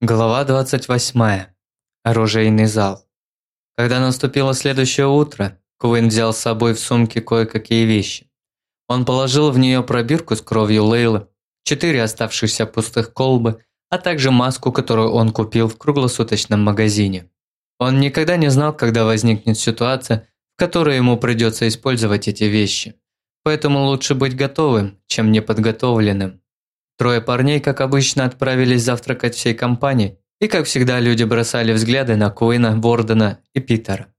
Глава 28. Оружейный зал. Когда наступило следующее утро, Куин взял с собой в сумке кое-какие вещи. Он положил в нее пробирку с кровью Лейлы, четыре оставшихся пустых колбы, а также маску, которую он купил в круглосуточном магазине. Он никогда не знал, когда возникнет ситуация, в которой ему придется использовать эти вещи. Поэтому лучше быть готовым, чем неподготовленным. Трое парней, как обычно, отправились завтракать всей компанией, и, как всегда, люди бросали взгляды на Куина, Вордена и Питера.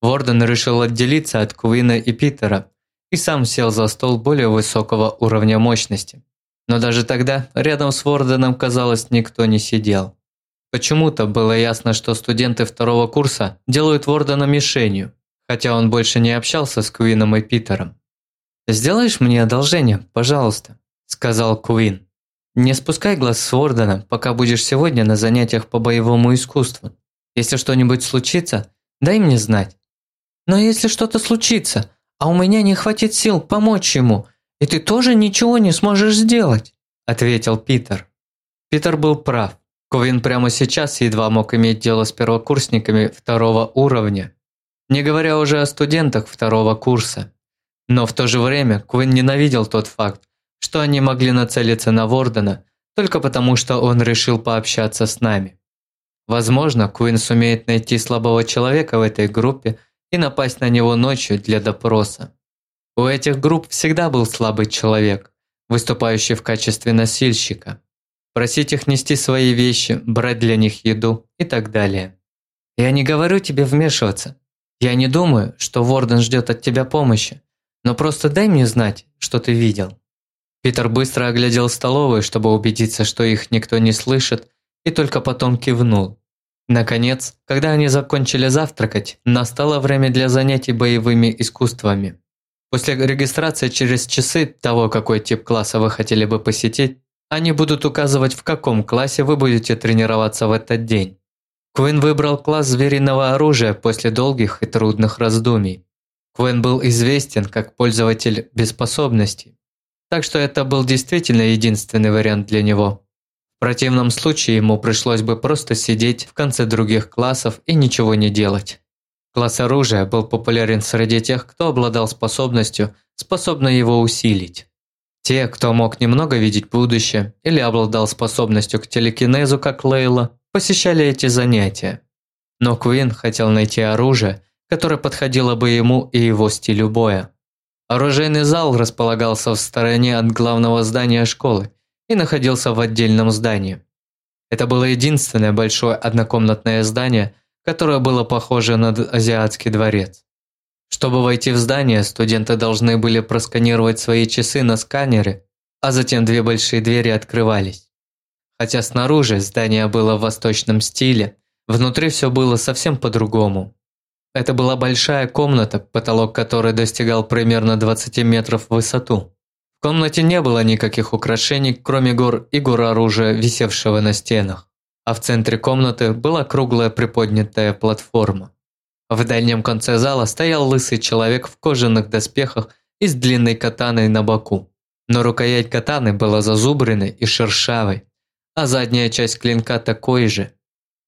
Ворден решил отделиться от Куина и Питера и сам сел за стол более высокого уровня мощности. Но даже тогда рядом с Ворденом, казалось, никто не сидел. Почему-то было ясно, что студенты второго курса делают Вордена мишенью, хотя он больше не общался с Куином и Питером. «Сделаешь мне одолжение, пожалуйста», – сказал Куин. Не спускай глаз с Вордена, пока будешь сегодня на занятиях по боевому искусству. Если что-нибудь случится, дай мне знать. Но если что-то случится, а у меня не хватит сил помочь ему, и ты тоже ничего не сможешь сделать, ответил Питер. Питер был прав. Ковин прямо сейчас едва мог иметь дело с первокурсниками второго уровня, не говоря уже о студентах второго курса. Но в то же время Квин ненавидел тот факт, что они могли нацелиться на Вордена только потому, что он решил пообщаться с нами. Возможно, Куин сумеет найти слабого человека в этой группе и напасть на него ночью для допроса. У этих групп всегда был слабый человек, выступающий в качестве носильщика. Просить их нести свои вещи, брать для них еду и так далее. Я не говорю тебе вмешиваться. Я не думаю, что Ворден ждет от тебя помощи, но просто дай мне знать, что ты видел. Питер быстро оглядел столовую, чтобы убедиться, что их никто не слышит, и только потом кивнул. Наконец, когда они закончили завтракать, настало время для занятий боевыми искусствами. После регистрации через часы того, какой тип класса вы хотели бы посетить, они будут указывать, в каком классе вы будете тренироваться в этот день. Квин выбрал класс звериного оружия после долгих и трудных раздумий. Квин был известен как пользователь без способностей, так что это был действительно единственный вариант для него. В противном случае ему пришлось бы просто сидеть в конце других классов и ничего не делать. Класс оружия был популярен среди тех, кто обладал способностью, способной его усилить. Те, кто мог немного видеть будущее или обладал способностью к телекинезу, как Лейла, посещали эти занятия. Но Куин хотел найти оружие, которое подходило бы ему и его стилю боя. Оружейный зал располагался в стороне от главного здания школы и находился в отдельном здании. Это было единственное большое однокомнатное здание, которое было похоже на азиатский дворец. Чтобы войти в здание, студенты должны были просканировать свои часы на сканере, а затем две большие двери открывались. Хотя снаружи здание было в восточном стиле, внутри все было совсем по-другому. Это была большая комната, потолок которой достигал примерно 20 метров в высоту. В комнате не было никаких украшений, кроме гор и гор оружия, висевшего на стенах. А в центре комнаты была круглая приподнятая платформа. В дальнем конце зала стоял лысый человек в кожаных доспехах и с длинной катаной на боку. Но рукоять катаны была зазубренной и шершавой, а задняя часть клинка такой же.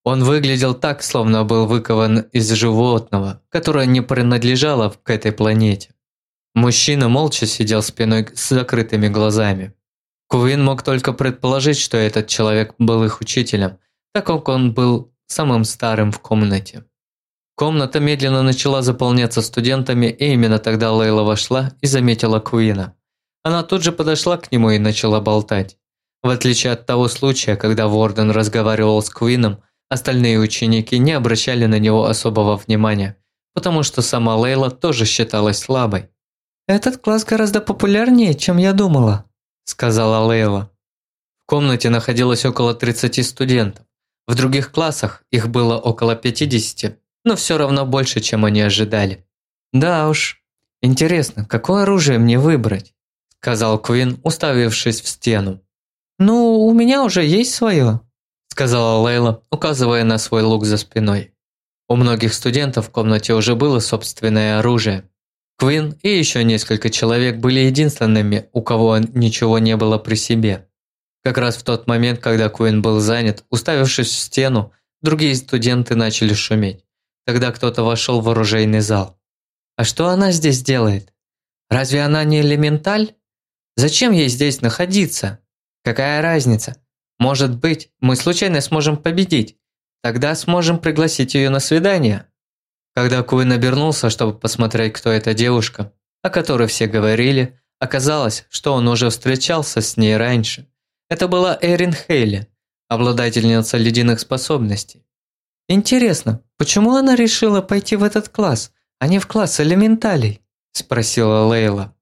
Он выглядел так, словно был выкован из животного, которое не принадлежало к этой планете. Мужчина молча сидел спиной с закрытыми глазами. Куин мог только предположить, что этот человек был их учителем, так как он был самым старым в комнате. Комната медленно начала заполняться студентами, и именно тогда Лейла вошла и заметила Куина. Она тут же подошла к нему и начала болтать. В отличие от того случая, когда Ворден разговаривал с Куином, Остальные ученики не обращали на него особого внимания, потому что сама Лейла тоже считалась слабой. «Этот класс гораздо популярнее, чем я думала», – сказала Лейла. В комнате находилось около 30 студентов. В других классах их было около 50, но все равно больше, чем они ожидали. «Да уж, интересно, какое оружие мне выбрать?» – сказал Квин, уставившись в стену. «Ну, у меня уже есть свое», сказала Лейла, указывая на свой лук за спиной. У многих студентов в комнате уже было собственное оружие. Квин и еще несколько человек были единственными, у кого ничего не было при себе. Как раз в тот момент, когда Куин был занят, уставившись в стену, другие студенты начали шуметь. Тогда кто-то вошел в оружейный зал. «А что она здесь делает? Разве она не элементаль? Зачем ей здесь находиться? Какая разница? Может быть, мы случайно сможем победить. Тогда сможем пригласить ее на свидание». Когда Куин обернулся, чтобы посмотреть, кто эта девушка, о которой все говорили, оказалось, что он уже встречался с ней раньше. Это была Эрин Хейли, обладательница ледяных способностей. «Интересно, почему она решила пойти в этот класс, а не в класс элементалей?» – спросила Лейла.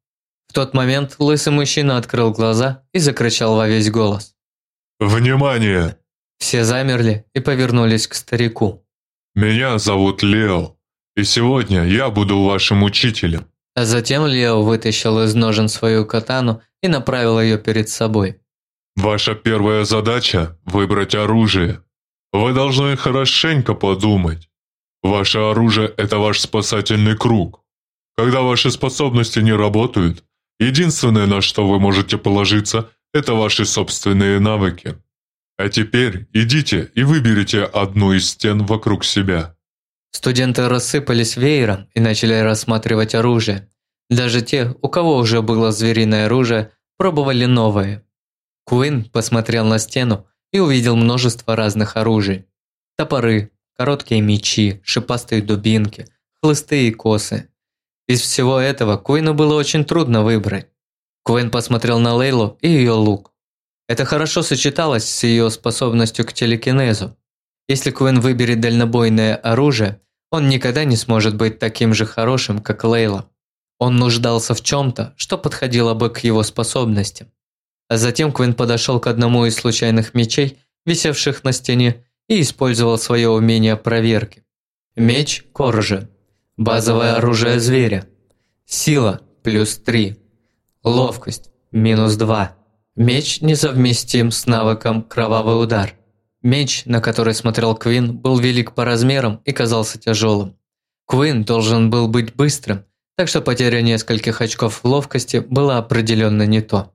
В тот момент лысый мужчина открыл глаза и закричал во весь голос. «Внимание!» Все замерли и повернулись к старику. «Меня зовут Лео, и сегодня я буду вашим учителем». А затем Лео вытащил из ножен свою катану и направил ее перед собой. Ваша первая задача – выбрать оружие. Вы должны хорошенько подумать. Ваше оружие – это ваш спасательный круг. Когда ваши способности не работают, единственное, на что вы можете положиться, это ваши собственные навыки. А теперь идите и выберите одну из стен вокруг себя. Студенты рассыпались веером и начали рассматривать оружие. Даже те, у кого уже было звериное оружие, пробовали новое. Куин посмотрел на стену и увидел множество разных оружий. Топоры, короткие мечи, шипастые дубинки, хлысты и косы. Из всего этого Куину было очень трудно выбрать. Куин посмотрел на Лейлу и ее лук. Это хорошо сочеталось с ее способностью к телекинезу. Если Куин выберет дальнобойное оружие, он никогда не сможет быть таким же хорошим, как Лейла. Он нуждался в чем-то, что подходило бы к его способностям. А затем Квин подошел к одному из случайных мечей, висевших на стене, и использовал свое умение проверки. Меч Коржа. Базовое оружие зверя. Сила – плюс 3. Ловкость – минус 2. Меч несовместим с навыком Кровавый удар. Меч, на который смотрел Квин, был велик по размерам и казался тяжелым. Квин должен был быть быстрым, так что потеря нескольких очков ловкости была определенно не то.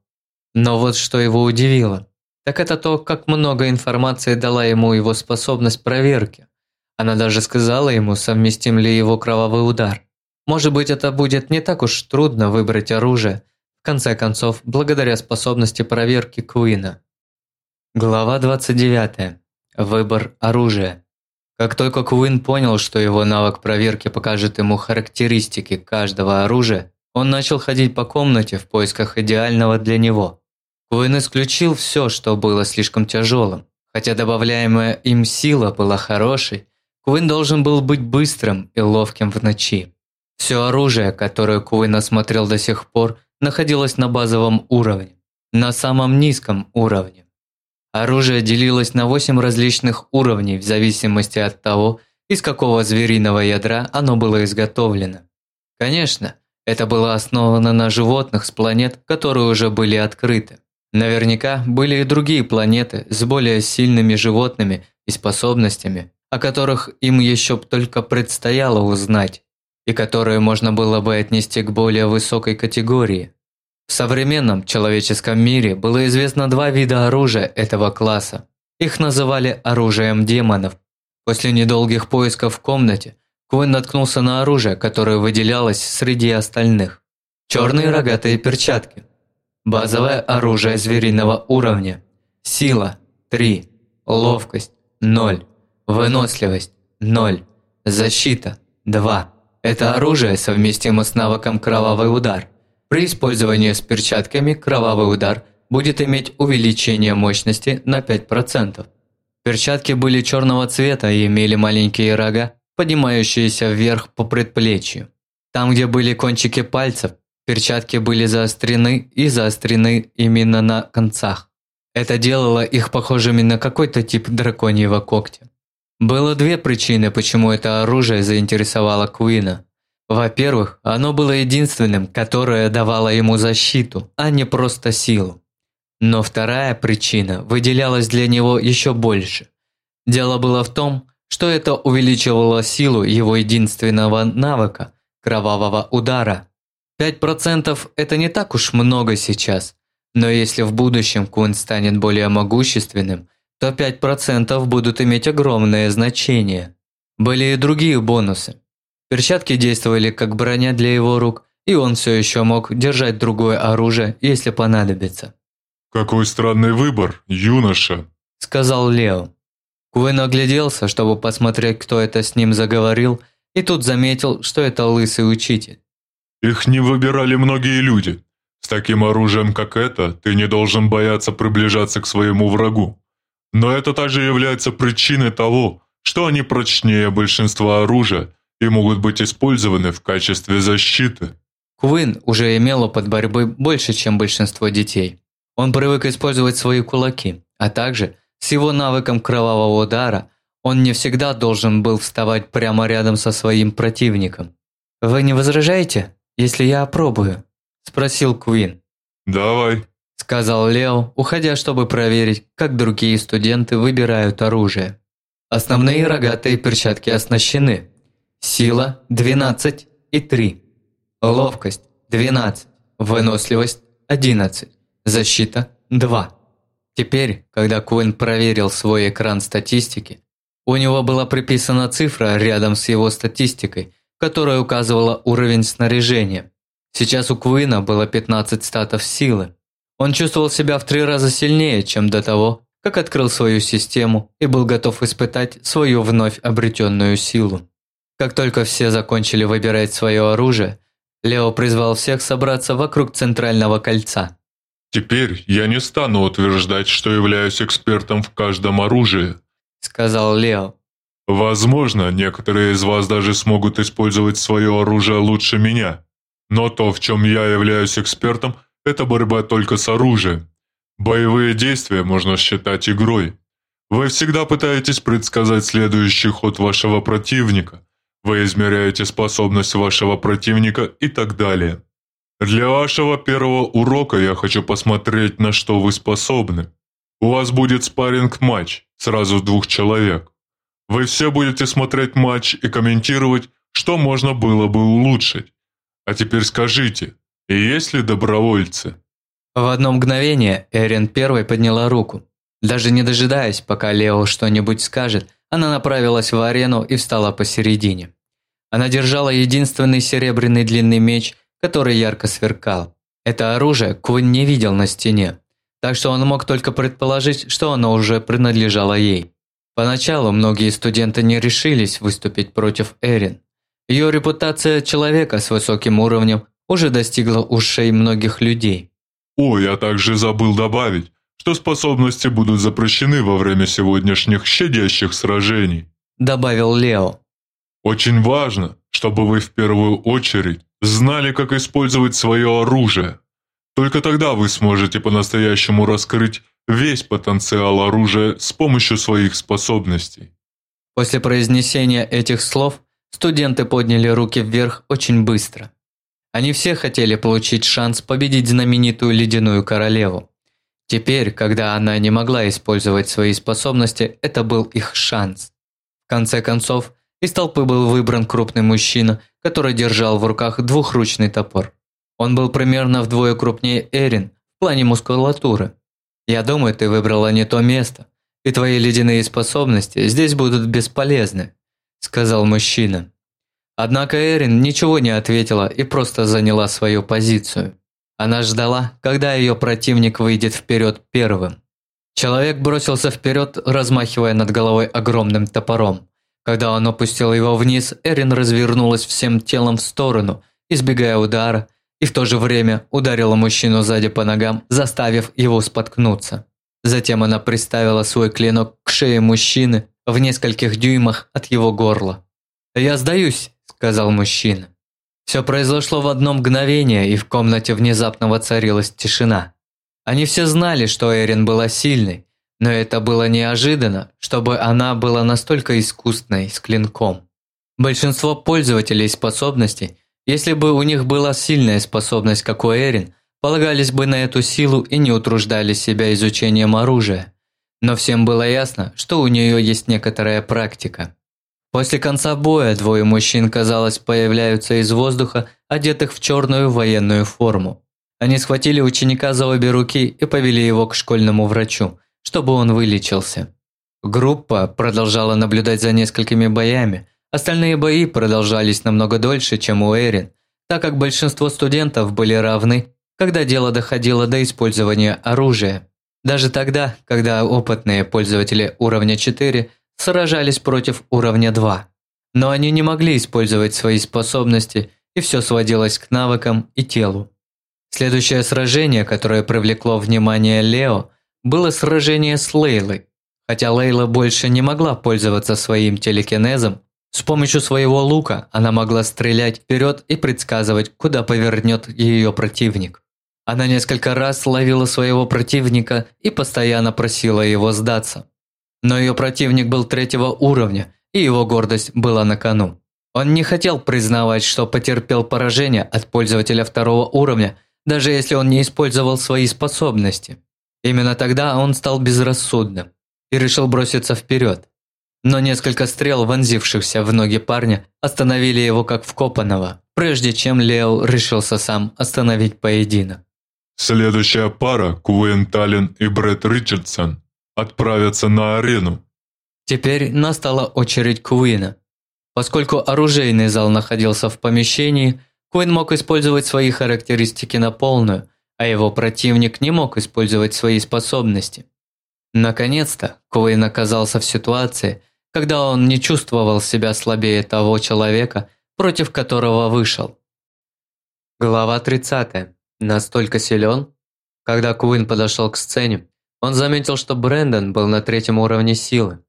Но вот что его удивило, так это то, как много информации дала ему его способность проверки. Она даже сказала ему, совместим ли его кровавый удар. Может быть, это будет не так уж трудно выбрать оружие, в конце концов, благодаря способности проверки Куина. Глава 29. Выбор оружия. Как только Куин понял, что его навык проверки покажет ему характеристики каждого оружия, он начал ходить по комнате в поисках идеального для него. Куин исключил все, что было слишком тяжелым. Хотя добавляемая им сила была хорошей, Куин должен был быть быстрым и ловким в ночи. Все оружие, которое Куин осмотрел до сих пор, находилось на базовом уровне, на самом низком уровне. Оружие делилось на 8 различных уровней в зависимости от того, из какого звериного ядра оно было изготовлено. Конечно, это было основано на животных с планет, которые уже были открыты. Наверняка были и другие планеты с более сильными животными и способностями, о которых им еще только предстояло узнать, и которые можно было бы отнести к более высокой категории. В современном человеческом мире было известно два вида оружия этого класса. Их называли оружием демонов. После недолгих поисков в комнате Куин наткнулся на оружие, которое выделялось среди остальных. Черные рогатые перчатки. Базовое оружие звериного уровня. Сила – 3. Ловкость – 0. Выносливость – 0. Защита – 2. Это оружие совместимо с навыком «Кровавый удар». При использовании с перчатками «Кровавый удар» будет иметь увеличение мощности на 5%. Перчатки были черного цвета и имели маленькие рога, поднимающиеся вверх по предплечью. Там, где были кончики пальцев, Перчатки были заострены и заострены именно на концах. Это делало их похожими на какой-то тип драконьего когтя. Было две причины, почему это оружие заинтересовало Куина. Во-первых, оно было единственным, которое давало ему защиту, а не просто силу. Но вторая причина выделялась для него еще больше. Дело было в том, что это увеличивало силу его единственного навыка – кровавого удара – 5% это не так уж много сейчас, Но если в будущем Кун станет более могущественным, то 5% будут иметь огромное значение. Были и другие бонусы. Перчатки действовали как броня для его рук, и он все еще мог держать другое оружие, если понадобится. «Какой странный выбор, юноша», – сказал Лео. Куин огляделся, чтобы посмотреть, кто это с ним заговорил, и тут заметил, что это лысый учитель. «Их не выбирали многие люди. С таким оружием, как это, ты не должен бояться приближаться к своему врагу. Но это также является причиной того, что они прочнее большинства оружия и могут быть использованы в качестве защиты». Куин уже имел опыт борьбы больше, чем большинство детей. Он привык использовать свои кулаки, а также с его навыком кровавого удара он не всегда должен был вставать прямо рядом со своим противником. «Вы не возражаете, если я опробую?» – спросил Куин. «Давай», – сказал Лео, уходя, чтобы проверить, как другие студенты выбирают оружие. Основные рогатые перчатки оснащены. Сила – 12 и 3. Ловкость – 12. Выносливость – 11. Защита – 2. Теперь, когда Куин проверил свой экран статистики, у него была приписана цифра рядом с его статистикой, которая указывала уровень снаряжения. Сейчас у Куина было 15 статов силы. Он чувствовал себя в три раза сильнее, чем до того, как открыл свою систему и был готов испытать свою вновь обретенную силу. Как только все закончили выбирать свое оружие, Лео призвал всех собраться вокруг центрального кольца. «Теперь я не стану утверждать, что являюсь экспертом в каждом оружии», – сказал Лео. «Возможно, некоторые из вас даже смогут использовать свое оружие лучше меня. Но то, в чем я являюсь экспертом, это борьба только с оружием. Боевые действия можно считать игрой. Вы всегда пытаетесь предсказать следующий ход вашего противника. Вы измеряете способность вашего противника и так далее. Для вашего первого урока я хочу посмотреть, на что вы способны. У вас будет спарринг-матч, сразу двух человек. Вы все будете смотреть матч и комментировать, что можно было бы улучшить. А теперь скажите, есть ли добровольцы? В одно мгновение Эрин первой подняла руку. Даже не дожидаясь, пока Лео что-нибудь скажет, она направилась в арену и встала посередине. Она держала единственный серебряный длинный меч который ярко сверкал. Это оружие Куин не видел на стене, так что он мог только предположить, что оно уже принадлежало ей. Поначалу многие студенты не решились выступить против Эрин. Ее репутация человека с высоким уровнем уже достигла ушей многих людей. «О, я также забыл добавить, что способности будут запрещены во время сегодняшних щадящих сражений», добавил Лео. «Очень важно, чтобы вы в первую очередь знали, как использовать свое оружие. Только тогда вы сможете по-настоящему раскрыть весь потенциал оружия с помощью своих способностей. После произнесения этих слов студенты подняли руки вверх очень быстро. Они все хотели получить шанс победить знаменитую ледяную королеву. Теперь, когда она не могла использовать свои способности, это был их шанс. В конце концов, из толпы был выбран крупный мужчина, который держал в руках двухручный топор. Он был примерно вдвое крупнее Эрин в плане мускулатуры. Я думаю, ты выбрала не то место, и твои ледяные способности здесь будут бесполезны, сказал мужчина. Однако Эрин ничего не ответила и просто заняла свою позицию. Она ждала, когда ее противник выйдет вперед первым. Человек бросился вперед, размахивая над головой огромным топором. Когда он опустил его вниз, Эрин развернулась всем телом в сторону, избегая удара, и в то же время ударила мужчину сзади по ногам, заставив его споткнуться. Затем она приставила свой клинок к шее мужчины в нескольких дюймах от его горла. «Я сдаюсь», – сказал мужчина. Все произошло в одно мгновение, и в комнате внезапно воцарилась тишина. Они все знали, что Эрин была сильной, но это было неожиданно, чтобы она была настолько искусной с клинком. Большинство пользователей способностей, если бы у них была сильная способность, как у Эрин, полагались бы на эту силу и не утруждали себя изучением оружия. Но всем было ясно, что у нее есть некоторая практика. После конца боя двое мужчин, казалось, появляются из воздуха, одетых в черную военную форму. Они схватили ученика за обе руки и повели его к школьному врачу, чтобы он вылечился. Группа продолжала наблюдать за несколькими боями. Остальные бои продолжались намного дольше, чем у Эрин, так как большинство студентов были равны, когда дело доходило до использования оружия. Даже тогда, когда опытные пользователи уровня 4 сражались против уровня 2. Но они не могли использовать свои способности, и все сводилось к навыкам и телу. Следующее сражение, которое привлекло внимание Лео, было сражение с Лейлой. Хотя Лейла больше не могла пользоваться своим телекинезом, с помощью своего лука она могла стрелять вперед и предсказывать, куда повернет ее противник. Она несколько раз ловила своего противника и постоянно просила его сдаться. Но ее противник был третьего уровня, и его гордость была на кону. Он не хотел признавать, что потерпел поражение от пользователя второго уровня, даже если он не использовал свои способности. Именно тогда он стал безрассудным и решил броситься вперед. Но несколько стрел, вонзившихся в ноги парня, остановили его как вкопанного, прежде чем Лео решился сам остановить поединок. Следующая пара, Куин Таллин и Брэд Ричардсон, отправятся на арену. Теперь настала очередь Куина. Поскольку оружейный зал находился в помещении, Куин мог использовать свои характеристики на полную, а его противник не мог использовать свои способности. Наконец-то Куин оказался в ситуации, когда он не чувствовал себя слабее того человека, против которого вышел. Глава 30. Настолько силен? Когда Куин подошел к сцене, он заметил, что Брэндон был на третьем уровне силы.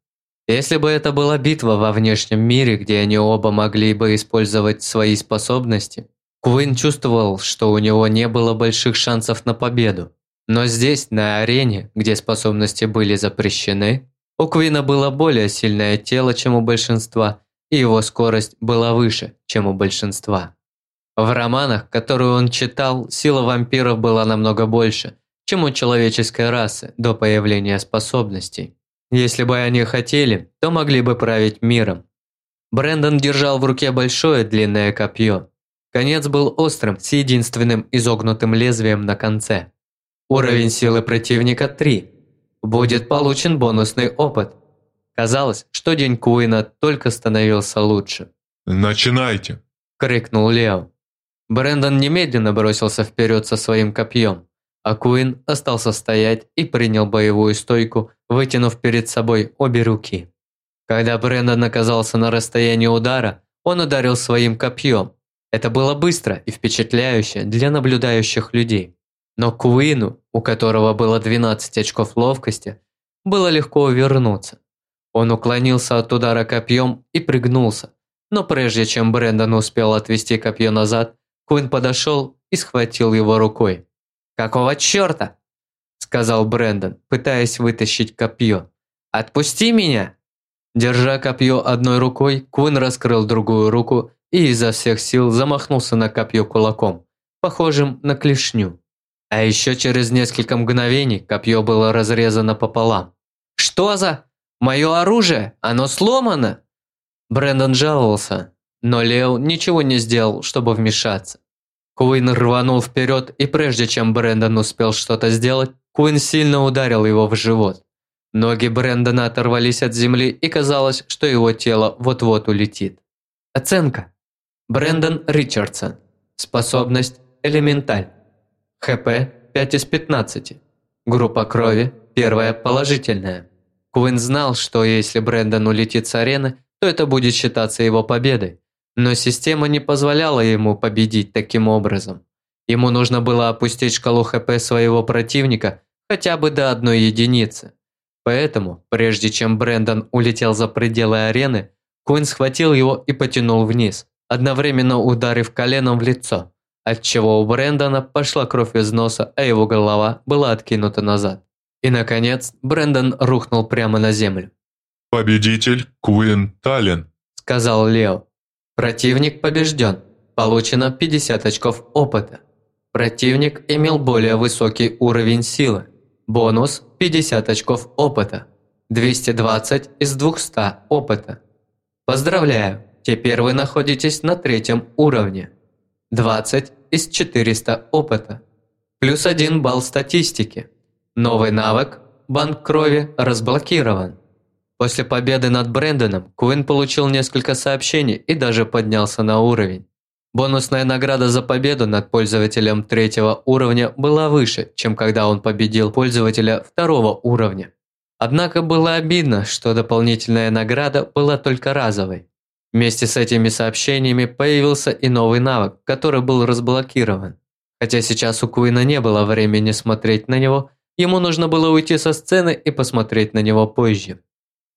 Если бы это была битва во внешнем мире, где они оба могли бы использовать свои способности, Куин чувствовал, что у него не было больших шансов на победу. Но здесь, на арене, где способности были запрещены, у Квина было более сильное тело, чем у большинства, и его скорость была выше, чем у большинства. В романах, которые он читал, сила вампиров была намного больше, чем у человеческой расы до появления способностей. Если бы они хотели, то могли бы править миром. Брэндон держал в руке большое длинное копье. Конец был острым, с единственным изогнутым лезвием на конце. Уровень силы противника 3. Будет получен бонусный опыт. Казалось, что день Куина только становился лучше. «Начинайте!» – крикнул Лео. Брэндон немедленно бросился вперед со своим копьем, а Куин остался стоять и принял боевую стойку, вытянув перед собой обе руки. Когда Брэндон оказался на расстоянии удара, он ударил своим копьем. Это было быстро и впечатляюще для наблюдающих людей. Но Куину, у которого было 12 очков ловкости, было легко увернуться. Он уклонился от удара копьем и пригнулся. Но прежде чем Брэндон успел отвести копье назад, Куин подошел и схватил его рукой. «Какого черта?» – сказал Брэндон, пытаясь вытащить копье. «Отпусти меня!» Держа копье одной рукой, Куин раскрыл другую руку и изо всех сил замахнулся на копье кулаком, похожим на клешню. А еще через несколько мгновений копье было разрезано пополам. «Что за? Мое оружие? Оно сломано!» Брэндон жаловался, но Лео ничего не сделал, чтобы вмешаться. Куин рванул вперед, и прежде чем Брэндон успел что-то сделать, Куин сильно ударил его в живот. Ноги Брэндона оторвались от земли, и казалось, что его тело вот-вот улетит. Оценка. Брэндон Ричардсон. Способность «Элементаль». ХП 5 из 15. Группа крови первая положительная. Куин знал, что если Брэндон улетит с арены, то это будет считаться его победой. Но система не позволяла ему победить таким образом. Ему нужно было опустить шкалу ХП своего противника хотя бы до одной единицы. Поэтому, прежде чем Брэндон улетел за пределы арены, Куин схватил его и потянул вниз, одновременно ударив коленом в лицо отчего у Брэндона пошла кровь из носа, а его голова была откинута назад. И, наконец, Брэндон рухнул прямо на землю. «Победитель Куин Таллин», – сказал Лео. «Противник побежден. Получено 50 очков опыта. Противник имел более высокий уровень силы. Бонус – 50 очков опыта. 220 из 200 опыта. Поздравляю, теперь вы находитесь на третьем уровне. 20 из 400 опыта. Плюс один балл статистики. Новый навык «Банк крови» разблокирован. После победы над Брэндоном Куин получил несколько сообщений и даже поднялся на уровень. Бонусная награда за победу над пользователем третьего уровня была выше, чем когда он победил пользователя второго уровня. Однако было обидно, что дополнительная награда была только разовой. Вместе с этими сообщениями появился и новый навык, который был разблокирован. Хотя сейчас у Куина не было времени смотреть на него, ему нужно было уйти со сцены и посмотреть на него позже.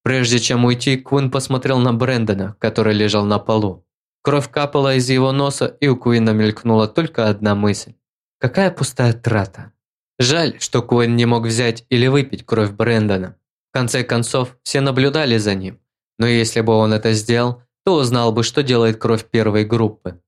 Прежде чем уйти, Куин посмотрел на Брэндона, который лежал на полу. Кровь капала из его носа, и у Куина мелькнула только одна мысль. Какая пустая трата. Жаль, что Куин не мог взять или выпить кровь Брэндона. В конце концов, все наблюдали за ним. Но если бы он это сделал, то узнал бы, что делает кровь первой группы.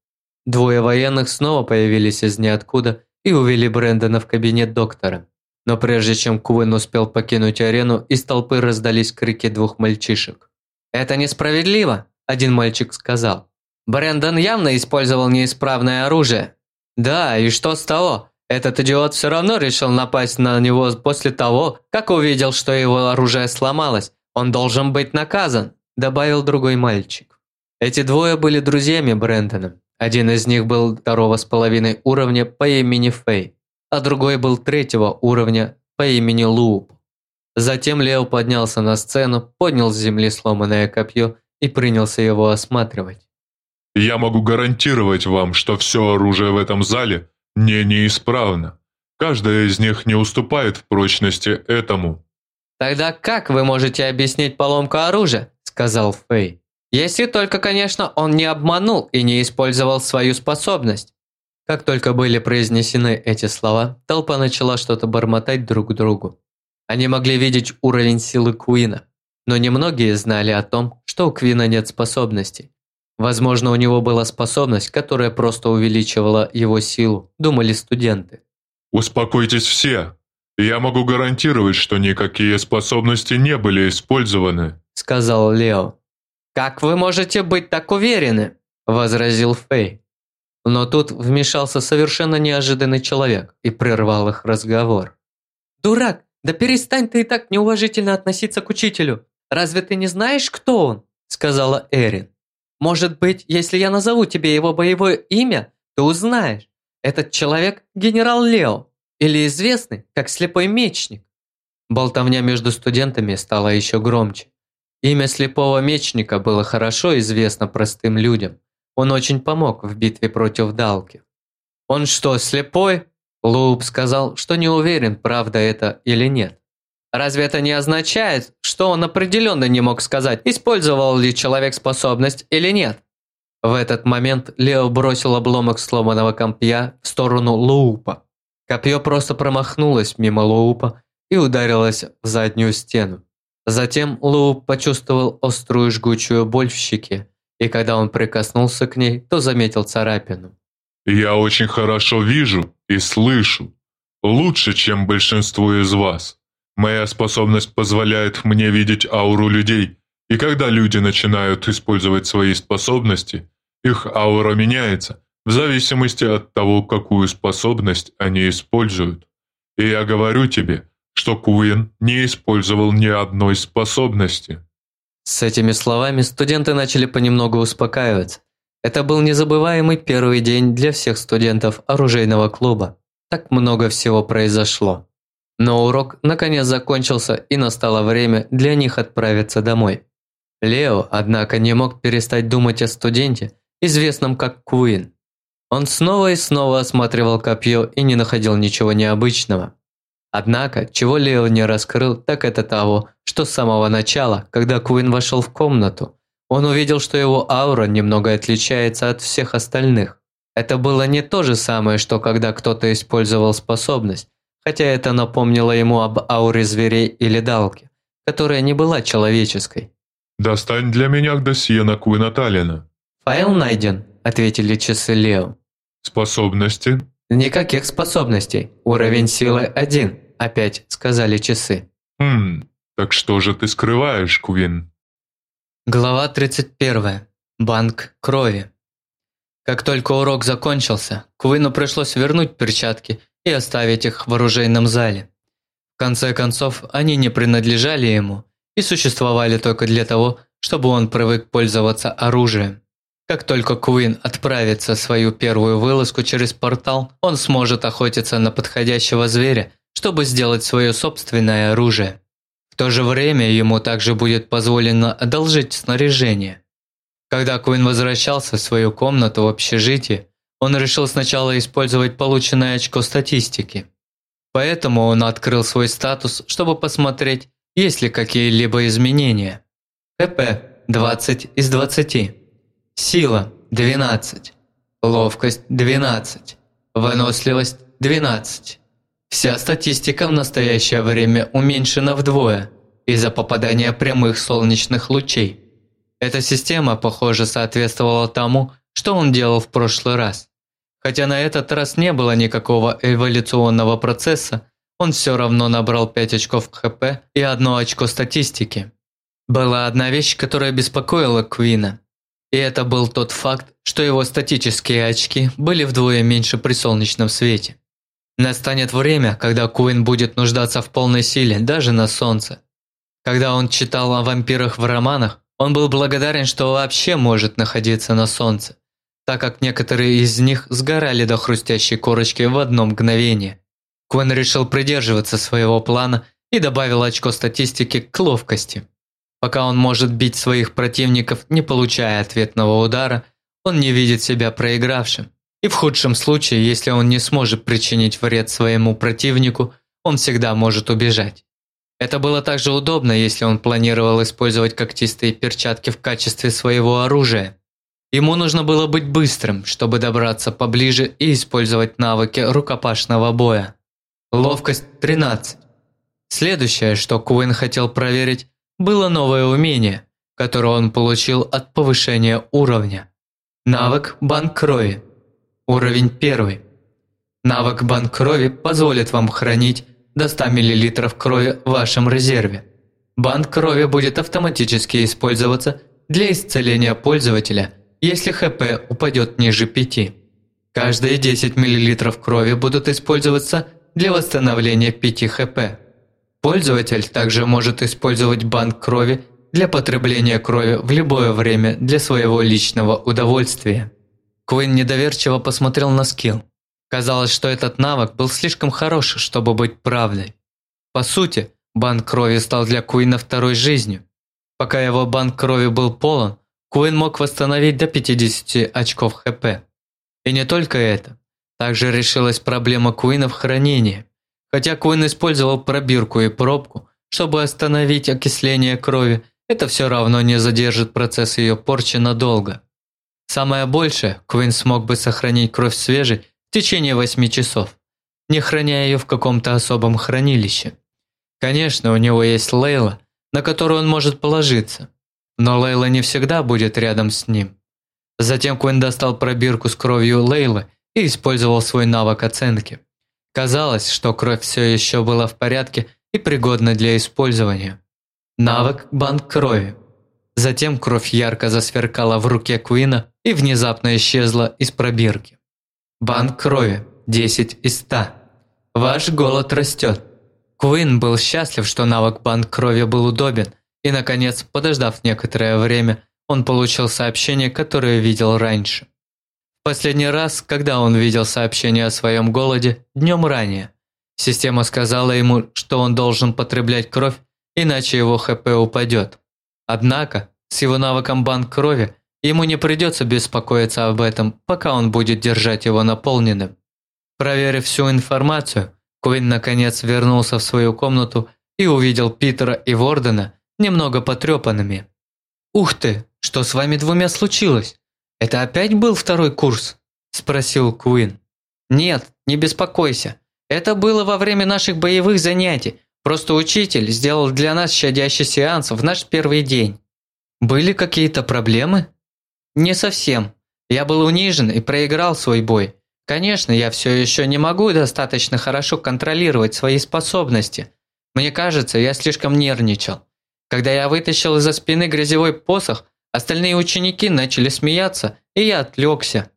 Двое военных снова появились из ниоткуда и увели Брэндона в кабинет доктора. Но прежде чем Куин успел покинуть арену, из толпы раздались крики двух мальчишек. «Это несправедливо!» – один мальчик сказал. Брэндон явно использовал неисправное оружие. Да, и что с того? Этот идиот все равно решил напасть на него после того, как увидел, что его оружие сломалось. Он должен быть наказан, добавил другой мальчик. Эти двое были друзьями Брэндона. Один из них был второго с половиной уровня по имени Фэй, а другой был третьего уровня по имени Луп. Затем Лео поднялся на сцену, поднял с земли сломанное копье и принялся его осматривать. Я могу гарантировать вам, что все оружие в этом зале не неисправно. Каждая из них не уступает в прочности этому. Тогда как вы можете объяснить поломку оружия? сказал Фэй. Если только, конечно, он не обманул и не использовал свою способность. Как только были произнесены эти слова, толпа начала что-то бормотать друг другу. Они могли видеть уровень силы Куина, но немногие знали о том, что у Квина нет способностей. Возможно, у него была способность, которая просто увеличивала его силу, думали студенты. Успокойтесь все. Я могу гарантировать, что никакие способности не были использованы, сказал Лео. Как вы можете быть так уверены? возразил Фэй. Но тут вмешался совершенно неожиданный человек и прервал их разговор. Дурак, да перестань ты и так неуважительно относиться к учителю. Разве ты не знаешь, кто он? сказала Эрин. Может быть, если я назову тебе его боевое имя, ты узнаешь. Этот человек – генерал Лео, или известный как слепой мечник. Болтовня между студентами стала еще громче. Имя слепого мечника было хорошо известно простым людям. Он очень помог в битве против Далки. «Он что, слепой?» Луп сказал, что не уверен, правда это или нет. Разве это не означает, что он определенно не мог сказать, использовал ли человек способность или нет? В этот момент Лео бросил обломок сломанного копья в сторону Луупа. Копье просто промахнулось мимо Луупа и ударилось в заднюю стену. Затем Лууп почувствовал острую жгучую боль в щеке, и когда он прикоснулся к ней, то заметил царапину. «Я очень хорошо вижу и слышу. Лучше, чем большинство из вас. Моя способность позволяет мне видеть ауру людей, и когда люди начинают использовать свои способности, их аура меняется в зависимости от того, какую способность они используют. И я говорю тебе, что Куин не использовал ни одной способности. С этими словами студенты начали понемногу успокаиваться. Это был незабываемый первый день для всех студентов оружейного клуба. Так много всего произошло. Но урок наконец закончился и настало время для них отправиться домой. Лео, однако, не мог перестать думать о студенте, известном как Куин. Он снова и снова осматривал копье и не находил ничего необычного. Однако, чего Лео не раскрыл, так это того, что с самого начала, когда Куин вошел в комнату, он увидел, что его аура немного отличается от всех остальных. Это было не то же самое, что когда кто-то использовал способность, хотя это напомнило ему об ауре зверей или далки, которая не была человеческой. «Достань для меня досье на Куина Таллина». «Файл найден», – ответили часы Лео. «Способности?» «Никаких способностей. Уровень силы один», – опять сказали часы. «Хм, так что же ты скрываешь, Куин?» Глава 31. Банк крови. Как только урок закончился, Куину пришлось вернуть перчатки и оставить их в оружейном зале. В конце концов, они не принадлежали ему и существовали только для того, чтобы он привык пользоваться оружием. Как только Куин отправится в свою первую вылазку через портал, он сможет охотиться на подходящего зверя, чтобы сделать свое собственное оружие. В то же время ему также будет позволено одолжить снаряжение. Когда Куин возвращался в свою комнату в общежитии, он решил сначала использовать полученное очко статистики. Поэтому он открыл свой статус, чтобы посмотреть, есть ли какие-либо изменения. ПП 20 из 20. Сила – 12. Ловкость – 12. Выносливость – 12. Вся статистика в настоящее время уменьшена вдвое из-за попадания прямых солнечных лучей. Эта система, похоже, соответствовала тому, что он делал в прошлый раз. Хотя на этот раз не было никакого эволюционного процесса, он все равно набрал 5 очков ХП и одно очко статистики. Была одна вещь, которая беспокоила Квина – и это был тот факт, что его статические очки были вдвое меньше при солнечном свете. Настанет время, когда Куин будет нуждаться в полной силе даже на солнце. Когда он читал о вампирах в романах, он был благодарен, что вообще может находиться на солнце, так как некоторые из них сгорали до хрустящей корочки в одно мгновение. Куин решил придерживаться своего плана и добавил очко статистики к ловкости. Пока он может бить своих противников, не получая ответного удара, он не видит себя проигравшим. И в худшем случае, если он не сможет причинить вред своему противнику, он всегда может убежать. Это было также удобно, если он планировал использовать когтистые перчатки в качестве своего оружия. Ему нужно было быть быстрым, чтобы добраться поближе и использовать навыки рукопашного боя. Ловкость 13. Следующее, что Куин хотел проверить, было новое умение, которое он получил от повышения уровня. Навык банк крови. Уровень 1. Навык банк крови позволит вам хранить до 100 мл крови в вашем резерве. Банк крови будет автоматически использоваться для исцеления пользователя, если ХП упадет ниже 5. Каждые 10 мл крови будут использоваться для восстановления 5 ХП. Пользователь также может использовать банк крови для потребления крови в любое время для своего личного удовольствия. Куин недоверчиво посмотрел на скилл. Казалось, что этот навык был слишком хорош, чтобы быть правдой. По сути, банк крови стал для Куина второй жизнью. Пока его банк крови был полон, Куин мог восстановить до 50 очков ХП. И не только это. Также решилась проблема Куина в хранении. Хотя Куин использовал пробирку и пробку, чтобы остановить окисление крови, это все равно не задержит процесс ее порчи надолго. Самое большее, Куин смог бы сохранить кровь свежей в течение 8 часов, не храня ее в каком-то особом хранилище. Конечно, у него есть Лейла, на которую он может положиться, но Лейла не всегда будет рядом с ним. Затем Куин достал пробирку с кровью Лейлы и использовал свой навык оценки. Казалось, что кровь все еще была в порядке и пригодна для использования. Навык «Банк крови». Затем кровь ярко засверкала в руке Куина и внезапно исчезла из пробирки. Банк крови. 10 из 100. Ваш голод растет. Куин был счастлив, что навык банк крови был удобен, и, наконец, подождав некоторое время, он получил сообщение, которое видел раньше. Последний раз, когда он видел сообщение о своем голоде, днем ранее. Система сказала ему, что он должен потреблять кровь, иначе его ХП упадет. Однако, с его навыком банк крови, ему не придется беспокоиться об этом, пока он будет держать его наполненным. Проверив всю информацию, Куин наконец вернулся в свою комнату и увидел Питера и Вордена немного потрепанными. «Ух ты, что с вами двумя случилось?» «Это опять был второй курс?» – спросил Куин. «Нет, не беспокойся. Это было во время наших боевых занятий. Просто учитель сделал для нас щадящий сеанс в наш первый день». «Были какие-то проблемы?» «Не совсем. Я был унижен и проиграл свой бой. Конечно, я все еще не могу достаточно хорошо контролировать свои способности. Мне кажется, я слишком нервничал. Когда я вытащил из-за спины грязевой посох, Остальные ученики начали смеяться, и я отвлекся.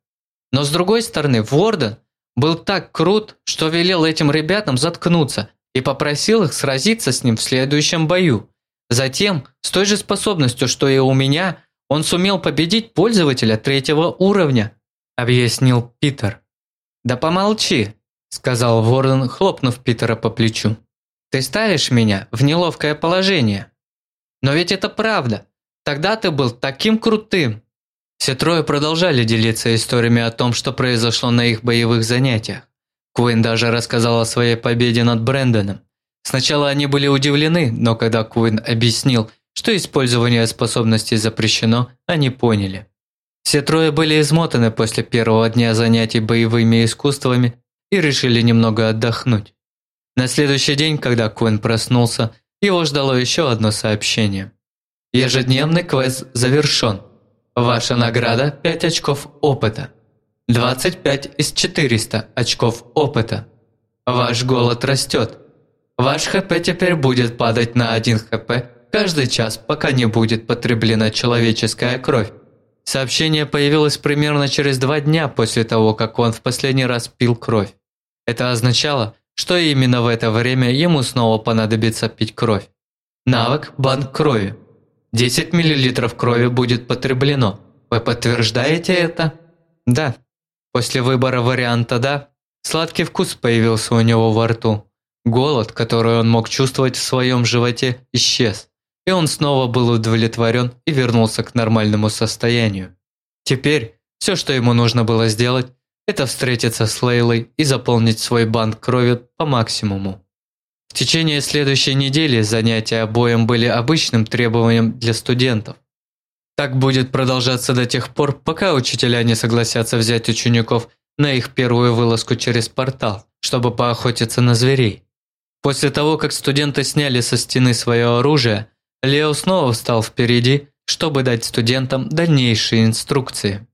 Но с другой стороны, Ворден был так крут, что велел этим ребятам заткнуться и попросил их сразиться с ним в следующем бою. Затем, с той же способностью, что и у меня, он сумел победить пользователя третьего уровня, объяснил Питер. Да помолчи, сказал Ворон, хлопнув Питера по плечу. Ты ставишь меня в неловкое положение. Но ведь это правда. Тогда ты был таким крутым. Все трое продолжали делиться историями о том, что произошло на их боевых занятиях. Куин даже рассказал о своей победе над Брэндоном. Сначала они были удивлены, но когда Куин объяснил, что использование способностей запрещено, они поняли. Все трое были измотаны после первого дня занятий боевыми искусствами и решили немного отдохнуть. На следующий день, когда Куин проснулся, его ждало еще одно сообщение. Ежедневный квест завершен. Ваша награда 5 очков опыта. 25 из 400 очков опыта. Ваш голод растет. Ваш ХП теперь будет падать на 1 ХП каждый час, пока не будет потреблена человеческая кровь. Сообщение появилось примерно через два дня после того, как он в последний раз пил кровь. Это означало, что именно в это время ему снова понадобится пить кровь. Навык «Банк крови». 10 мл крови будет потреблено. Вы подтверждаете это? Да. После выбора варианта «да», сладкий вкус появился у него во рту. Голод, который он мог чувствовать в своем животе, исчез, и он снова был удовлетворен и вернулся к нормальному состоянию. Теперь все, что ему нужно было сделать, это встретиться с Лейлой и заполнить свой банк крови по максимуму. В течение следующей недели занятия обоим были обычным требованием для студентов. Так будет продолжаться до тех пор, пока учителя не согласятся взять учеников на их первую вылазку через портал, чтобы поохотиться на зверей. После того, как студенты сняли со стены свое оружие, Лео снова встал впереди, чтобы дать студентам дальнейшие инструкции.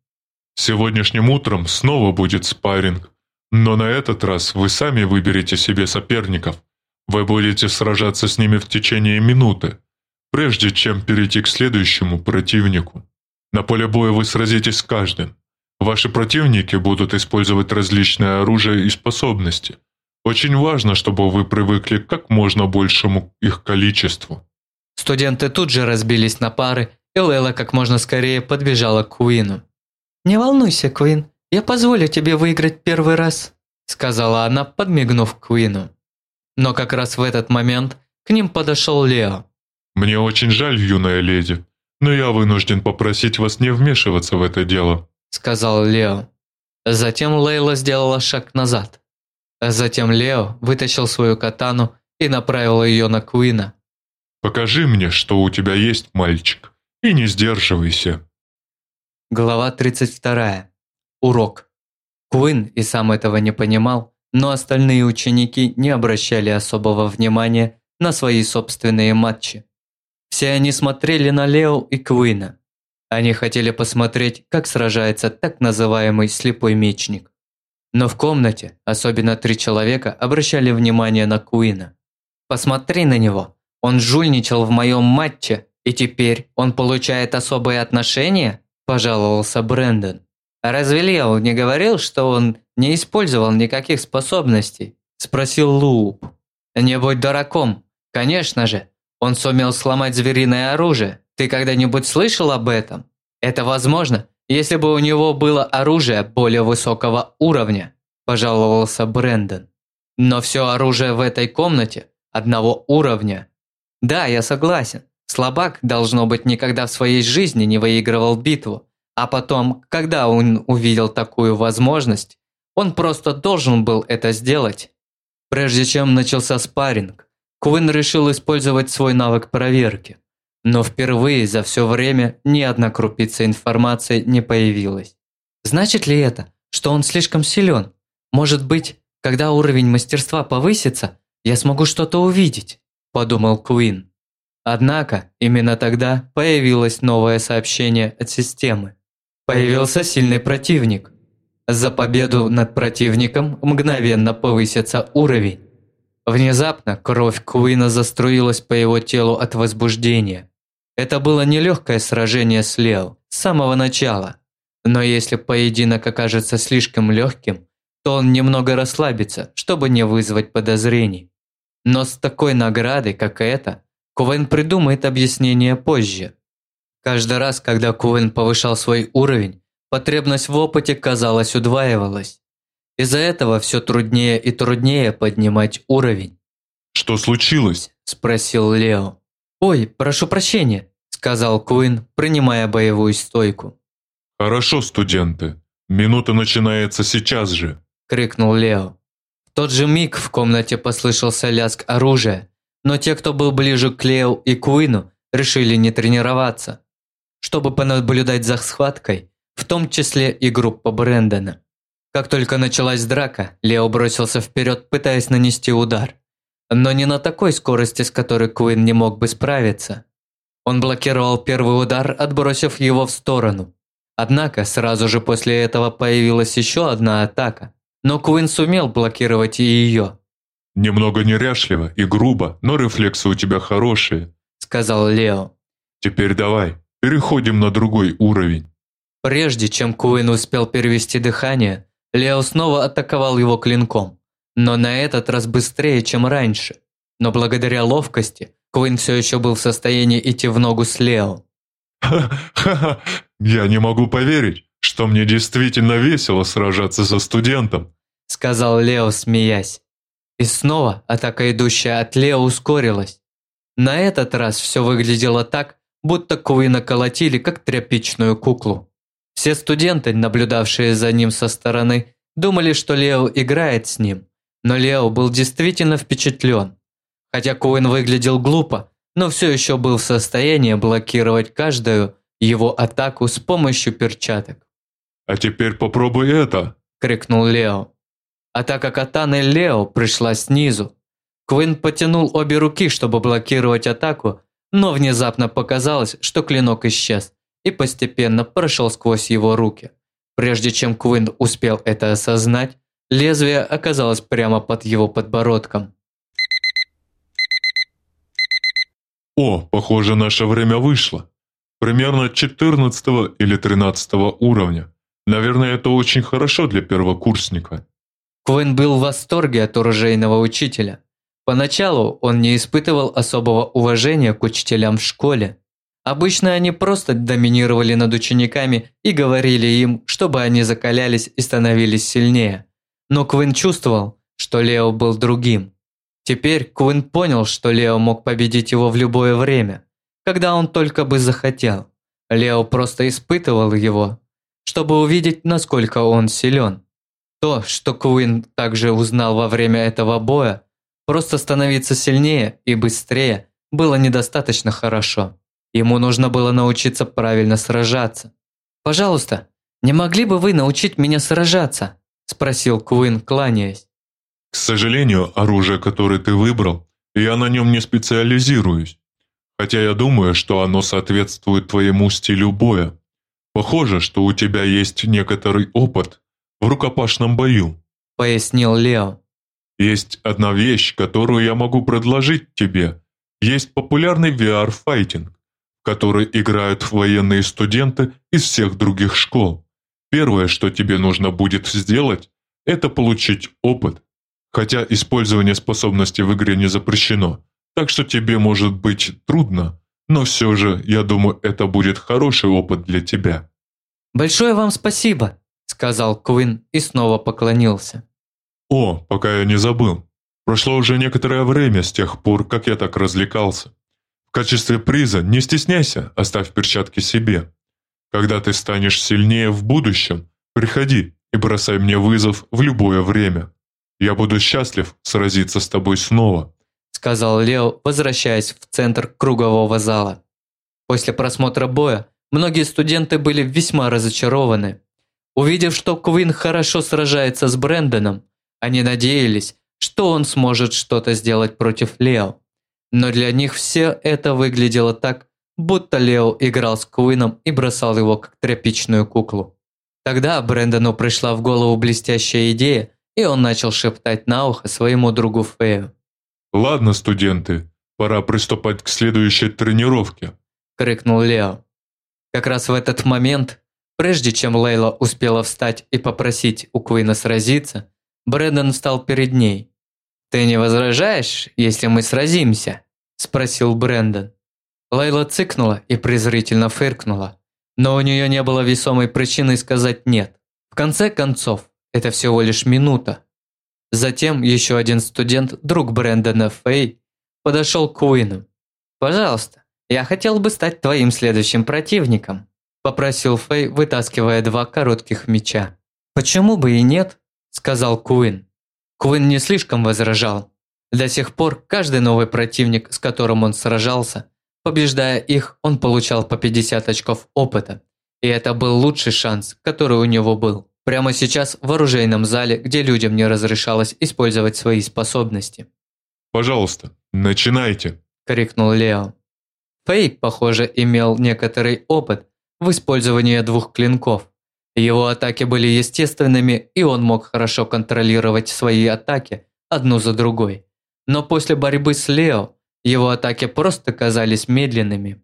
Сегодняшним утром снова будет спарринг, но на этот раз вы сами выберете себе соперников. Вы будете сражаться с ними в течение минуты прежде чем перейти к следующему противнику. На поле боя вы сразитесь с каждым. Ваши противники будут использовать различное оружие и способности. Очень важно, чтобы вы привыкли к как можно большему их количеству. Студенты тут же разбились на пары, и Лейла как можно скорее подбежала к Куину. «Не волнуйся, Куин, я позволю тебе выиграть первый раз», сказала она, подмигнув Куину. Но как раз в этот момент к ним подошел Лео. «Мне очень жаль, юная леди, но я вынужден попросить вас не вмешиваться в это дело», сказал Лео. Затем Лейла сделала шаг назад. Затем Лео вытащил свою катану и направил ее на Куина. «Покажи мне, что у тебя есть, мальчик, и не сдерживайся». Глава 32. Урок. Куин и сам этого не понимал, но остальные ученики не обращали особого внимания на свои собственные матчи. Все они смотрели на Лео и Куина. Они хотели посмотреть, как сражается так называемый слепой мечник. Но в комнате, особенно три человека, обращали внимание на Куина. «Посмотри на него. Он жульничал в моем матче, и теперь он получает особые отношения?» – пожаловался Брэндон. «А разве Лео не говорил, что он не использовал никаких способностей?» – спросил Лууп. «Не будь дураком. Конечно же, он сумел сломать звериное оружие. Ты когда-нибудь слышал об этом? Это возможно, если бы у него было оружие более высокого уровня, пожаловался Брэндон. Но все оружие в этой комнате одного уровня. Да, я согласен. Слабак, должно быть, никогда в своей жизни не выигрывал битву. А потом, когда он увидел такую возможность, он просто должен был это сделать. Прежде чем начался спарринг, Куин решил использовать свой навык проверки. Но впервые за все время ни одна крупица информации не появилась. Значит ли это, что он слишком силен? Может быть, когда уровень мастерства повысится, я смогу что-то увидеть, подумал Куин. Однако, именно тогда появилось новое сообщение от системы. Появился сильный противник. За победу над противником мгновенно повысится уровень. Внезапно кровь Куина заструилась по его телу от возбуждения. Это было нелегкое сражение с Лео с самого начала. Но если поединок окажется слишком легким, то он немного расслабится, чтобы не вызвать подозрений. Но с такой наградой, как эта, Куэн придумает объяснение позже. Каждый раз, когда Куэн повышал свой уровень, потребность в опыте, казалось, удваивалась. Из-за этого все труднее и труднее поднимать уровень. «Что случилось?» – спросил Лео. «Ой, прошу прощения», – сказал Куин, принимая боевую стойку. «Хорошо, студенты. Минута начинается сейчас же», – крикнул Лео. Тот же миг в комнате послышался лязг оружия, но те, кто был ближе к Лео и Куину, решили не тренироваться, чтобы понаблюдать за схваткой, в том числе и группа Брэндона. Как только началась драка, Лео бросился вперед, пытаясь нанести удар. Но не на такой скорости, с которой Куин не мог бы справиться. Он блокировал первый удар, отбросив его в сторону. Однако сразу же после этого появилась еще одна атака. Но Куин сумел блокировать и ее. «Немного неряшливо и грубо, но рефлексы у тебя хорошие», – сказал Лео. «Теперь давай, переходим на другой уровень». Прежде чем Куин успел перевести дыхание, Лео снова атаковал его клинком, но на этот раз быстрее, чем раньше. Но благодаря ловкости Куин все еще был в состоянии идти в ногу с Лео. «Ха-ха-ха! Я не могу поверить, что мне действительно весело сражаться со студентом!» Сказал Лео, смеясь. И снова атака, идущая от Лео, ускорилась. На этот раз все выглядело так, будто Куина колотили, как тряпичную куклу. Все студенты, наблюдавшие за ним со стороны, думали, что Лео играет с ним. Но Лео был действительно впечатлен. Хотя Куин выглядел глупо, но все еще был в состоянии блокировать каждую его атаку с помощью перчаток. «А теперь попробуй это!» – крикнул Лео. Атака катаны Лео пришла снизу. Куин потянул обе руки, чтобы блокировать атаку, но внезапно показалось, что клинок исчез и постепенно прошел сквозь его руки. Прежде чем Куин успел это осознать, лезвие оказалось прямо под его подбородком. О, похоже, наше время вышло. Примерно 14 или 13 уровня. Наверное, это очень хорошо для первокурсника. Куин был в восторге от оружейного учителя. Поначалу он не испытывал особого уважения к учителям в школе. Обычно они просто доминировали над учениками и говорили им, чтобы они закалялись и становились сильнее. Но Квин чувствовал, что Лео был другим. Теперь Квин понял, что Лео мог победить его в любое время, когда он только бы захотел. Лео просто испытывал его, чтобы увидеть, насколько он силен. То, что Квин также узнал во время этого боя, просто становиться сильнее и быстрее, было недостаточно хорошо. Ему нужно было научиться правильно сражаться. «Пожалуйста, не могли бы вы научить меня сражаться?» – спросил Куин, кланяясь. «К сожалению, оружие, которое ты выбрал, я на нем не специализируюсь. Хотя я думаю, что оно соответствует твоему стилю боя. Похоже, что у тебя есть некоторый опыт в рукопашном бою», – пояснил Лео. «Есть одна вещь, которую я могу предложить тебе. Есть популярный VR-файтинг которой играют военные студенты из всех других школ. Первое, что тебе нужно будет сделать, это получить опыт. Хотя использование способностей в игре не запрещено, так что тебе может быть трудно, но все же, я думаю, это будет хороший опыт для тебя. «Большое вам спасибо», – сказал Куин и снова поклонился. «О, пока я не забыл. Прошло уже некоторое время с тех пор, как я так развлекался качестве приза не стесняйся, оставь перчатки себе. Когда ты станешь сильнее в будущем, приходи и бросай мне вызов в любое время. Я буду счастлив сразиться с тобой снова», сказал Лео, возвращаясь в центр кругового зала. После просмотра боя многие студенты были весьма разочарованы. Увидев, что Квин хорошо сражается с Брэндоном, они надеялись, что он сможет что-то сделать против Лео. Но для них все это выглядело так, будто Лео играл с Куином и бросал его как тряпичную куклу. Тогда Брэндону пришла в голову блестящая идея, и он начал шептать на ухо своему другу Фею. «Ладно, студенты, пора приступать к следующей тренировке», – крикнул Лео. Как раз в этот момент, прежде чем Лейла успела встать и попросить у Куина сразиться, Брэндон встал перед ней. «Ты не возражаешь, если мы сразимся?» – спросил Брэндон. Лейла цыкнула и презрительно фыркнула, но у нее не было весомой причины сказать «нет». В конце концов, это всего лишь минута. Затем еще один студент, друг Брэндона Фэй, подошел к Уину. «Пожалуйста, я хотел бы стать твоим следующим противником», попросил Фэй, вытаскивая два коротких меча. «Почему бы и нет?» – сказал Куин. Куин не слишком возражал. До сих пор каждый новый противник, с которым он сражался, побеждая их, он получал по 50 очков опыта. И это был лучший шанс, который у него был. Прямо сейчас в оружейном зале, где людям не разрешалось использовать свои способности. «Пожалуйста, начинайте!» – крикнул Лео. Фэй, похоже, имел некоторый опыт в использовании двух клинков. Его атаки были естественными, и он мог хорошо контролировать свои атаки одну за другой. Но после борьбы с Лео, его атаки просто казались медленными.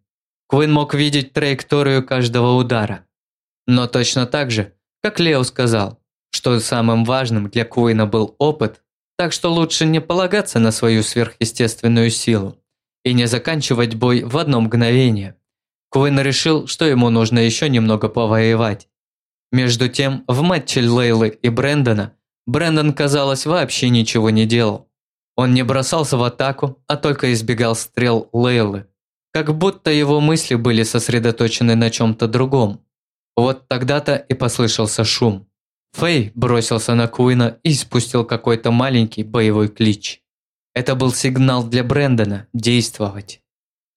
Квин мог видеть траекторию каждого удара. Но точно так же, как Лео сказал, что самым важным для Куина был опыт, так что лучше не полагаться на свою сверхъестественную силу и не заканчивать бой в одно мгновение. Куин решил, что ему нужно еще немного повоевать. Между тем, в матче Лейлы и Брэндона Брэндон, казалось, вообще ничего не делал. Он не бросался в атаку, а только избегал стрел Лейлы. Как будто его мысли были сосредоточены на чем-то другом. Вот тогда-то и послышался шум. Фэй бросился на Куина и спустил какой-то маленький боевой клич. Это был сигнал для Брэндона действовать.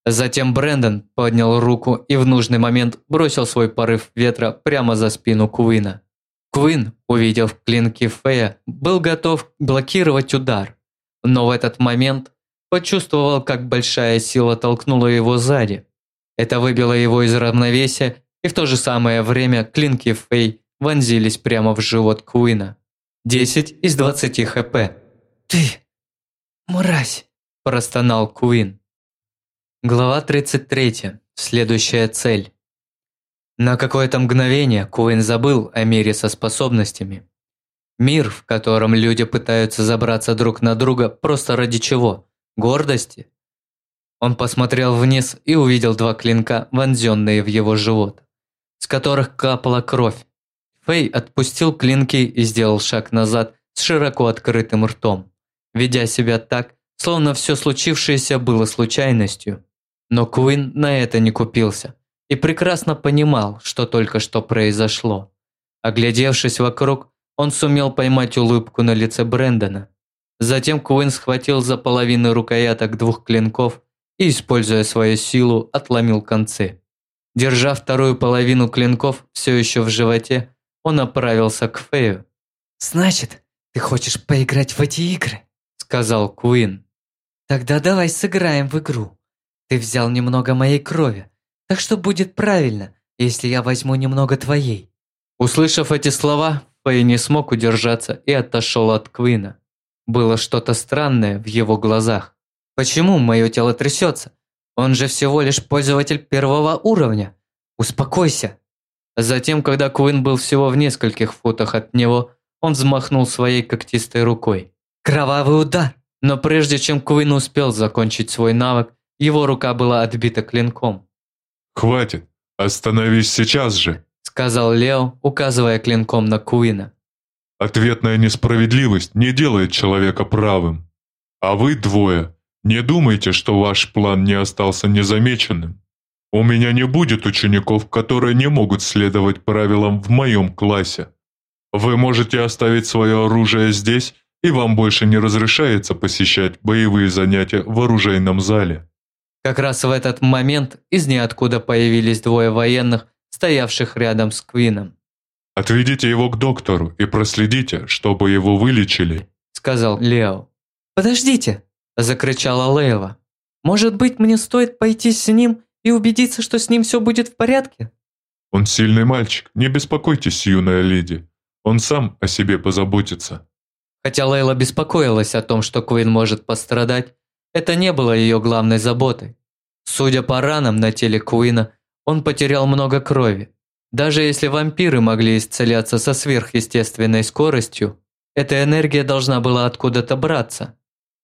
Затем Брэндон поднял руку и в нужный момент бросил свой порыв ветра прямо за спину Куина. Куин, увидев клинки Фэя, был готов блокировать удар, но в этот момент почувствовал, как большая сила толкнула его сзади. Это выбило его из равновесия и в то же самое время клинки Фэй вонзились прямо в живот Куина. 10 из 20 хп. «Ты... мразь!» – простонал Куин. Глава 33. Следующая цель. На какое-то мгновение Куин забыл о мире со способностями. Мир, в котором люди пытаются забраться друг на друга просто ради чего? Гордости? Он посмотрел вниз и увидел два клинка, вонзенные в его живот с которых капала кровь. Фэй отпустил клинки и сделал шаг назад с широко открытым ртом, ведя себя так, словно все случившееся было случайностью. Но Куин на это не купился и прекрасно понимал, что только что произошло. Оглядевшись вокруг, он сумел поймать улыбку на лице Брэндона. Затем Куин схватил за половину рукояток двух клинков и, используя свою силу, отломил концы. Держа вторую половину клинков все еще в животе, он направился к Фею. «Значит, ты хочешь поиграть в эти игры?» – сказал Куин. «Тогда давай сыграем в игру. Ты взял немного моей крови, так что будет правильно, если я возьму немного твоей». Услышав эти слова, Фэй не смог удержаться и отошел от Куина. Было что-то странное в его глазах. «Почему мое тело трясется? Он же всего лишь пользователь первого уровня. Успокойся. Затем, когда Куин был всего в нескольких футах от него, он взмахнул своей когтистой рукой. Кровавый удар! Но прежде чем Куин успел закончить свой навык, его рука была отбита клинком. «Хватит! Остановись сейчас же!» сказал Лео, указывая клинком на Куина. «Ответная несправедливость не делает человека правым. А вы двое не думайте, что ваш план не остался незамеченным. У меня не будет учеников, которые не могут следовать правилам в моем классе. Вы можете оставить свое оружие здесь, и вам больше не разрешается посещать боевые занятия в оружейном зале. Как раз в этот момент из ниоткуда появились двое военных, стоявших рядом с Квином. «Отведите его к доктору и проследите, чтобы его вылечили», – сказал Лео. «Подождите!» – закричала Лейла. «Может быть, мне стоит пойти с ним и убедиться, что с ним все будет в порядке?» «Он сильный мальчик, не беспокойтесь, юная леди. Он сам о себе позаботится». Хотя Лейла беспокоилась о том, что Куин может пострадать, это не было ее главной заботой. Судя по ранам на теле Куина, он потерял много крови. Даже если вампиры могли исцеляться со сверхъестественной скоростью, Эта энергия должна была откуда-то браться.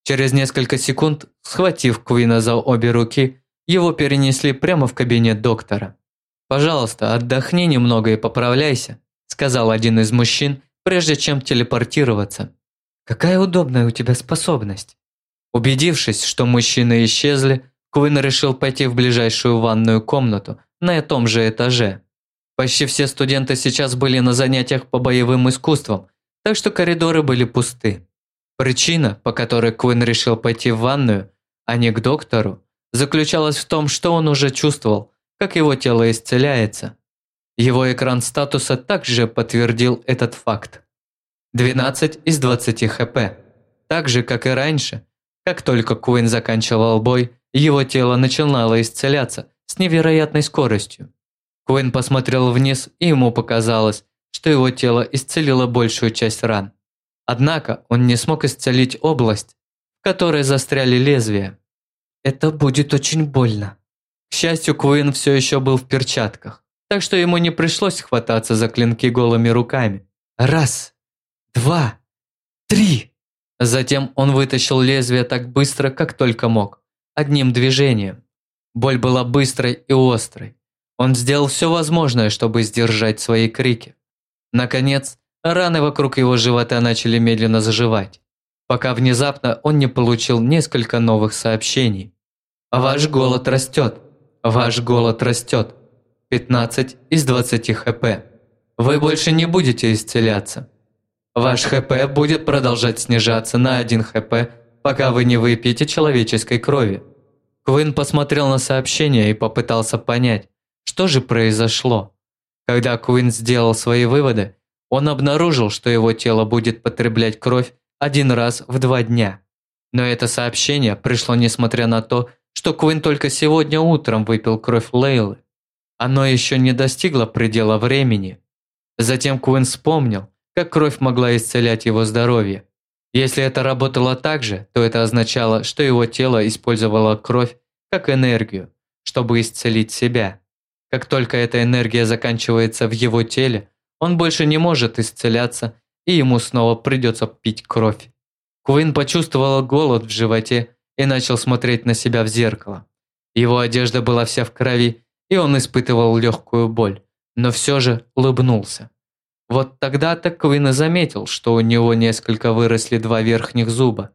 Через несколько секунд, схватив Куина за обе руки, его перенесли прямо в кабинет доктора. «Пожалуйста, отдохни немного и поправляйся», сказал один из мужчин, прежде чем телепортироваться. «Какая удобная у тебя способность». Убедившись, что мужчины исчезли, Куин решил пойти в ближайшую ванную комнату на том же этаже. Почти все студенты сейчас были на занятиях по боевым искусствам, так что коридоры были пусты. Причина, по которой Куин решил пойти в ванную, а не к доктору, заключалась в том, что он уже чувствовал, как его тело исцеляется. Его экран статуса также подтвердил этот факт. 12 из 20 хп. Так же, как и раньше, как только Куин заканчивал бой, его тело начинало исцеляться с невероятной скоростью. Куин посмотрел вниз, и ему показалось, что его тело исцелило большую часть ран. Однако он не смог исцелить область, в которой застряли лезвия. Это будет очень больно. К счастью, Куин все еще был в перчатках, так что ему не пришлось хвататься за клинки голыми руками. Раз, два, три. Затем он вытащил лезвие так быстро, как только мог, одним движением. Боль была быстрой и острой. Он сделал все возможное, чтобы сдержать свои крики. Наконец, раны вокруг его живота начали медленно заживать, пока внезапно он не получил несколько новых сообщений. «Ваш голод растет. Ваш голод растет. 15 из 20 хп. Вы больше не будете исцеляться. Ваш ХП будет продолжать снижаться на 1 ХП, пока вы не выпьете человеческой крови. Квин посмотрел на сообщение и попытался понять, что же произошло. Когда Квин сделал свои выводы, он обнаружил, что его тело будет потреблять кровь один раз в два дня. Но это сообщение пришло несмотря на то, что Квин только сегодня утром выпил кровь Лейлы. Оно еще не достигло предела времени. Затем Квин вспомнил, как кровь могла исцелять его здоровье. Если это работало так же, то это означало, что его тело использовало кровь как энергию, чтобы исцелить себя. Как только эта энергия заканчивается в его теле, он больше не может исцеляться, и ему снова придется пить кровь. Куин почувствовал голод в животе и начал смотреть на себя в зеркало. Его одежда была вся в крови, и он испытывал легкую боль, но все же улыбнулся. Вот тогда-то Квин и заметил, что у него несколько выросли два верхних зуба.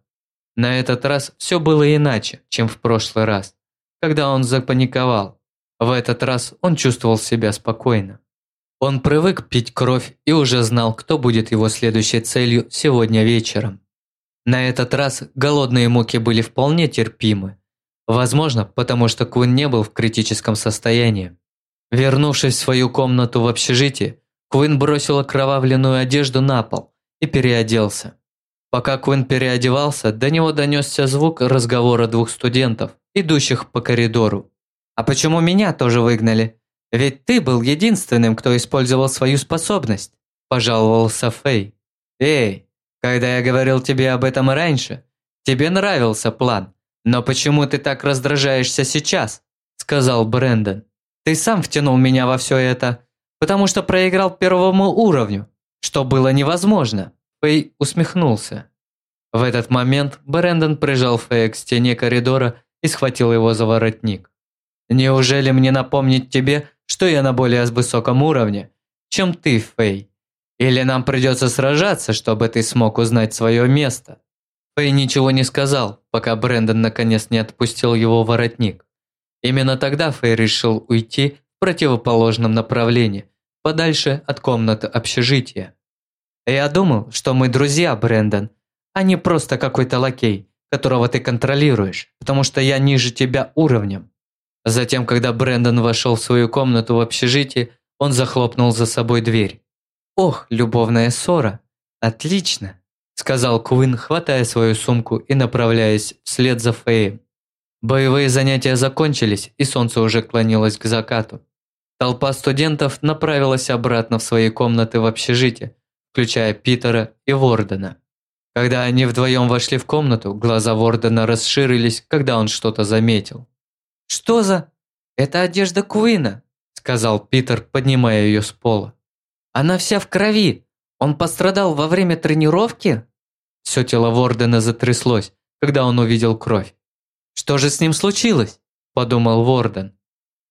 На этот раз все было иначе, чем в прошлый раз, когда он запаниковал. В этот раз он чувствовал себя спокойно. Он привык пить кровь и уже знал, кто будет его следующей целью сегодня вечером. На этот раз голодные муки были вполне терпимы. Возможно, потому что Квин не был в критическом состоянии. Вернувшись в свою комнату в общежитии, Куин бросил окровавленную одежду на пол и переоделся. Пока Куин переодевался, до него донесся звук разговора двух студентов, идущих по коридору. «А почему меня тоже выгнали? Ведь ты был единственным, кто использовал свою способность», – пожаловался Фэй. «Эй, когда я говорил тебе об этом раньше, тебе нравился план, но почему ты так раздражаешься сейчас?» – сказал Брэндон. «Ты сам втянул меня во все это, потому что проиграл первому уровню, что было невозможно. Фэй усмехнулся. В этот момент Брэндон прижал Фэя к стене коридора и схватил его за воротник. «Неужели мне напомнить тебе, что я на более высоком уровне, чем ты, Фэй? Или нам придется сражаться, чтобы ты смог узнать свое место?» Фэй ничего не сказал, пока Брэндон наконец не отпустил его воротник. Именно тогда Фэй решил уйти в противоположном направлении, подальше от комнаты общежития. Я думал, что мы друзья, Брэндон, а не просто какой-то лакей, которого ты контролируешь, потому что я ниже тебя уровнем. Затем, когда Брэндон вошел в свою комнату в общежитии, он захлопнул за собой дверь. «Ох, любовная ссора! Отлично!» – сказал Куин, хватая свою сумку и направляясь вслед за Феем. Боевые занятия закончились, и солнце уже клонилось к закату. Толпа студентов направилась обратно в свои комнаты в общежитие, включая Питера и Вордена. Когда они вдвоем вошли в комнату, глаза Вордена расширились, когда он что-то заметил. «Что за...» «Это одежда Куина», – сказал Питер, поднимая ее с пола. «Она вся в крови. Он пострадал во время тренировки? Все тело Вордена затряслось, когда он увидел кровь. Что же с ним случилось? Подумал Ворден.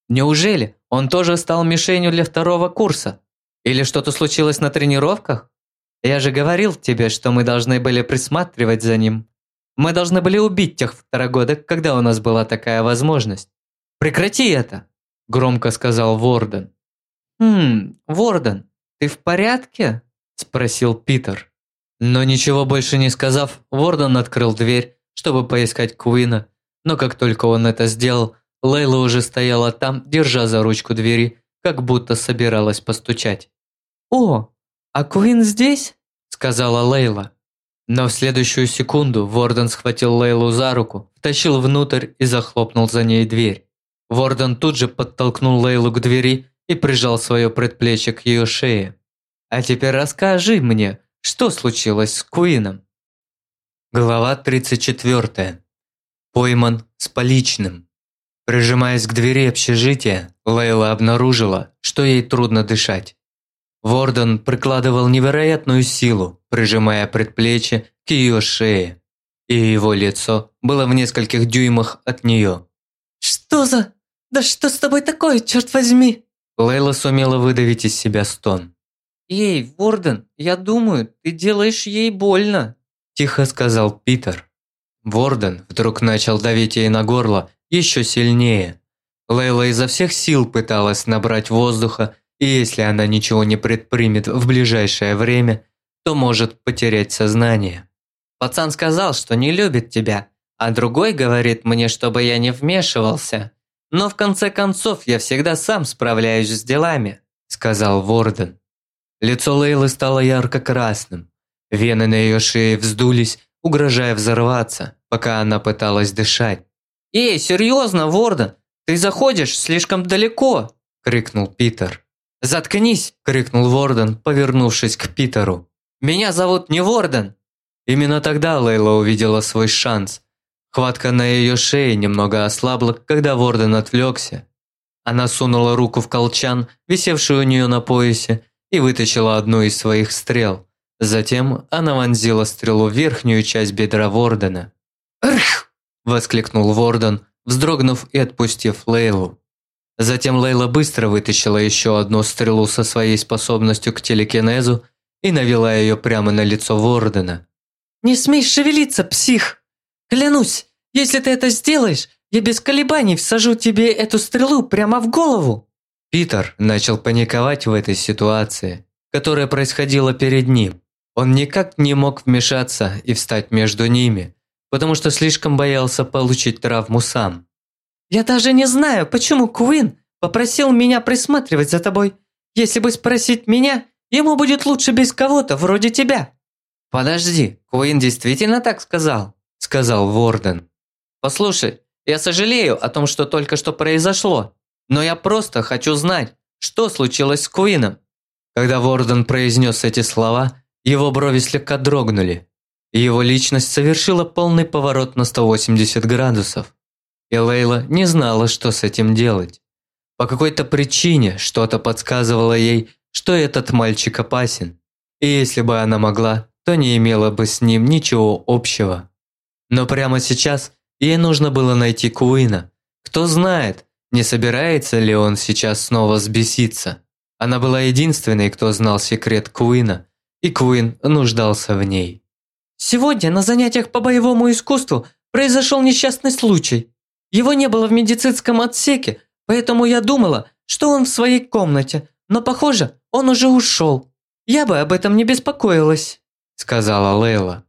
Неужели он тоже стал мишенью для второго курса? Или что-то случилось на тренировках? Я же говорил тебе, что мы должны были присматривать за ним. Мы должны были убить тех второгодок, когда у нас была такая возможность. Прекрати это, громко сказал Ворден. Хм, Ворден, ты в порядке? спросил Питер. Но ничего больше не сказав, Ворден открыл дверь, чтобы поискать Куина, но как только он это сделал, Лейла уже стояла там, держа за ручку двери, как будто собиралась постучать. «О, а Куин здесь?» – сказала Лейла. Но в следующую секунду Ворден схватил Лейлу за руку, втащил внутрь и захлопнул за ней дверь. Ворден тут же подтолкнул Лейлу к двери и прижал свое предплечье к ее шее. «А теперь расскажи мне, что случилось с Куином?» Глава 34. Пойман с поличным. Прижимаясь к двери общежития, Лейла обнаружила, что ей трудно дышать. Ворден прикладывал невероятную силу, прижимая предплечье к ее шее, и его лицо было в нескольких дюймах от нее. «Что за... Да что с тобой такое, черт возьми?» Лейла сумела выдавить из себя стон. «Эй, Ворден, я думаю, ты делаешь ей больно», – тихо сказал Питер. Ворден вдруг начал давить ей на горло еще сильнее. Лейла изо всех сил пыталась набрать воздуха, и если она ничего не предпримет в ближайшее время, то может потерять сознание. Пацан сказал, что не любит тебя, а другой говорит мне, чтобы я не вмешивался. Но в конце концов я всегда сам справляюсь с делами, сказал Ворден. Лицо Лейлы стало ярко-красным. Вены на ее шее вздулись, угрожая взорваться, пока она пыталась дышать. «Эй, серьезно, Ворден, ты заходишь слишком далеко!» – крикнул Питер. «Заткнись!» – крикнул Ворден, повернувшись к Питеру. «Меня зовут не Ворден!» Именно тогда Лейла увидела свой шанс. Хватка на ее шее немного ослабла, когда Ворден отвлекся. Она сунула руку в колчан, висевший у нее на поясе, и вытащила одну из своих стрел. Затем она вонзила стрелу в верхнюю часть бедра Вордена. «Рх!» – воскликнул Ворден, вздрогнув и отпустив Лейлу. Затем Лейла быстро вытащила еще одну стрелу со своей способностью к телекинезу и навела ее прямо на лицо Вордена. «Не смей шевелиться, псих! Клянусь, если ты это сделаешь, я без колебаний всажу тебе эту стрелу прямо в голову!» Питер начал паниковать в этой ситуации, которая происходила перед ним. Он никак не мог вмешаться и встать между ними, потому что слишком боялся получить травму сам. «Я даже не знаю, почему Куин попросил меня присматривать за тобой. Если бы спросить меня, ему будет лучше без кого-то вроде тебя». «Подожди, Куин действительно так сказал?» – сказал Ворден. «Послушай, я сожалею о том, что только что произошло, но я просто хочу знать, что случилось с Куином». Когда Ворден произнес эти слова, его брови слегка дрогнули, и его личность совершила полный поворот на 180 градусов. И Лейла не знала, что с этим делать. По какой-то причине что-то подсказывало ей, что этот мальчик опасен. И если бы она могла, то не имела бы с ним ничего общего. Но прямо сейчас ей нужно было найти Куина. Кто знает, не собирается ли он сейчас снова сбеситься. Она была единственной, кто знал секрет Куина, и Куин нуждался в ней. «Сегодня на занятиях по боевому искусству произошел несчастный случай. Его не было в медицинском отсеке, поэтому я думала, что он в своей комнате, но, похоже, он уже ушел. Я бы об этом не беспокоилась», – сказала Лейла.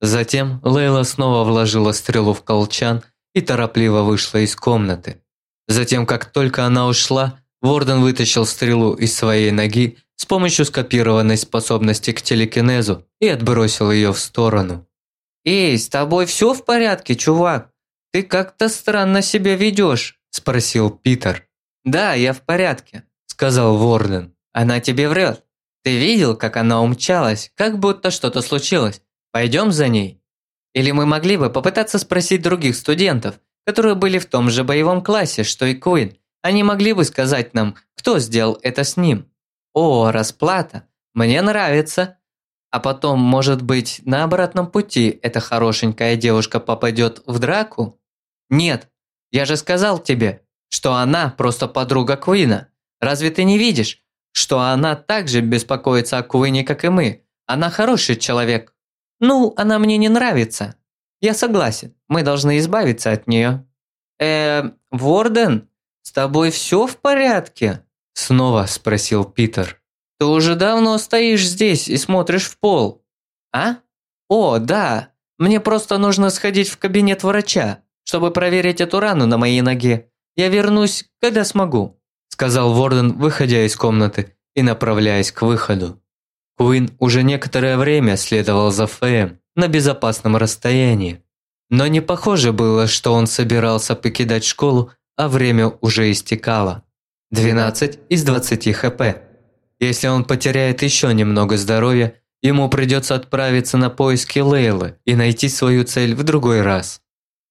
Затем Лейла снова вложила стрелу в колчан и торопливо вышла из комнаты. Затем, как только она ушла, Ворден вытащил стрелу из своей ноги с помощью скопированной способности к телекинезу и отбросил ее в сторону. «Эй, с тобой все в порядке, чувак? Ты как-то странно себя ведешь», – спросил Питер. «Да, я в порядке», – сказал Ворден. «Она тебе врет. Ты видел, как она умчалась, как будто что-то случилось? Пойдем за ней? Или мы могли бы попытаться спросить других студентов, которые были в том же боевом классе, что и Куин. Они могли бы сказать нам, кто сделал это с ним». «О, расплата! Мне нравится. А потом, может быть, на обратном пути эта хорошенькая девушка попадет в драку? Нет, я же сказал тебе, что она просто подруга Куина. Разве ты не видишь, что она также беспокоится о Куине, как и мы? Она хороший человек. Ну, она мне не нравится. Я согласен, мы должны избавиться от нее. Э, Ворден, с тобой все в порядке? Снова спросил Питер. Ты уже давно стоишь здесь и смотришь в пол. А? О, да. Мне просто нужно сходить в кабинет врача, чтобы проверить эту рану на моей ноге. Я вернусь, когда смогу, сказал Ворден, выходя из комнаты и направляясь к выходу. Куин уже некоторое время следовал за Фэем на безопасном расстоянии. Но не похоже было, что он собирался покидать школу, а время уже истекало. 12 из 20 хп. Если он потеряет еще немного здоровья, ему придется отправиться на поиски Лейлы и найти свою цель в другой раз.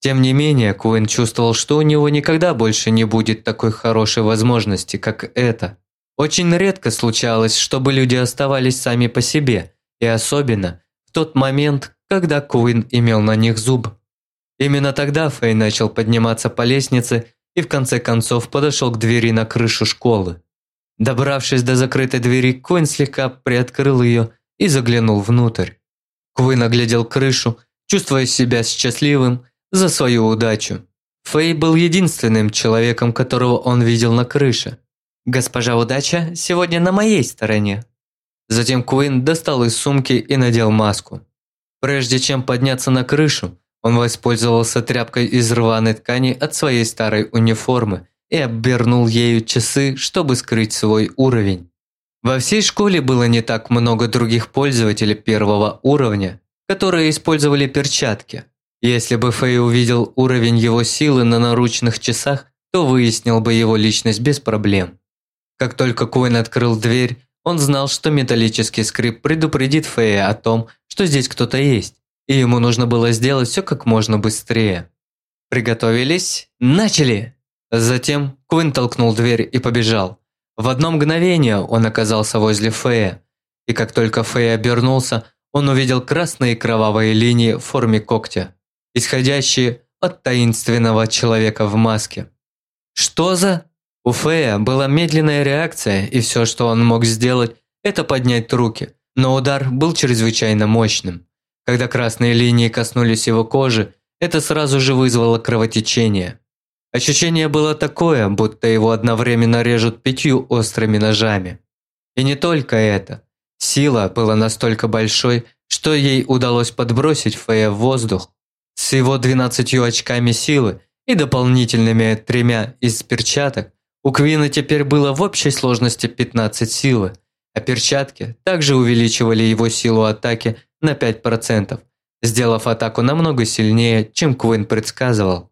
Тем не менее, Куин чувствовал, что у него никогда больше не будет такой хорошей возможности, как эта. Очень редко случалось, чтобы люди оставались сами по себе, и особенно в тот момент, когда Куин имел на них зуб. Именно тогда Фэй начал подниматься по лестнице и в конце концов подошел к двери на крышу школы. Добравшись до закрытой двери, Куин слегка приоткрыл ее и заглянул внутрь. Куин оглядел крышу, чувствуя себя счастливым за свою удачу. Фэй был единственным человеком, которого он видел на крыше. «Госпожа Удача сегодня на моей стороне». Затем Куин достал из сумки и надел маску. Прежде чем подняться на крышу, он воспользовался тряпкой из рваной ткани от своей старой униформы и обернул ею часы, чтобы скрыть свой уровень. Во всей школе было не так много других пользователей первого уровня, которые использовали перчатки. Если бы Фэй увидел уровень его силы на наручных часах, то выяснил бы его личность без проблем. Как только Коин открыл дверь, он знал, что металлический скрип предупредит Фэя о том, что здесь кто-то есть, и ему нужно было сделать все как можно быстрее. Приготовились? Начали! Затем Куин толкнул дверь и побежал. В одно мгновение он оказался возле Фея, и как только Фэй обернулся, он увидел красные кровавые линии в форме когтя, исходящие от таинственного человека в маске. Что за... У Фея была медленная реакция, и все, что он мог сделать, это поднять руки, но удар был чрезвычайно мощным. Когда красные линии коснулись его кожи, это сразу же вызвало кровотечение. Ощущение было такое, будто его одновременно режут пятью острыми ножами. И не только это. Сила была настолько большой, что ей удалось подбросить Фея в воздух. С его 12 очками силы и дополнительными тремя из перчаток у Квина теперь было в общей сложности 15 силы, а перчатки также увеличивали его силу атаки на 5%, сделав атаку намного сильнее, чем Квин предсказывал.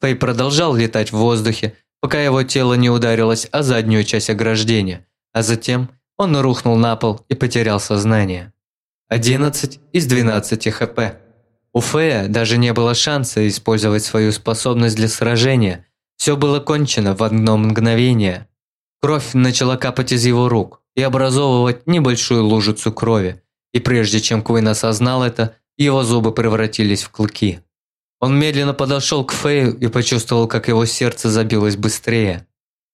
Фэй продолжал летать в воздухе, пока его тело не ударилось о заднюю часть ограждения, а затем он рухнул на пол и потерял сознание. 11 из 12 хп. У Фэя даже не было шанса использовать свою способность для сражения. Все было кончено в одно мгновение. Кровь начала капать из его рук и образовывать небольшую лужицу крови. И прежде чем Куин осознал это, его зубы превратились в клыки. Он медленно подошел к Фею и почувствовал, как его сердце забилось быстрее.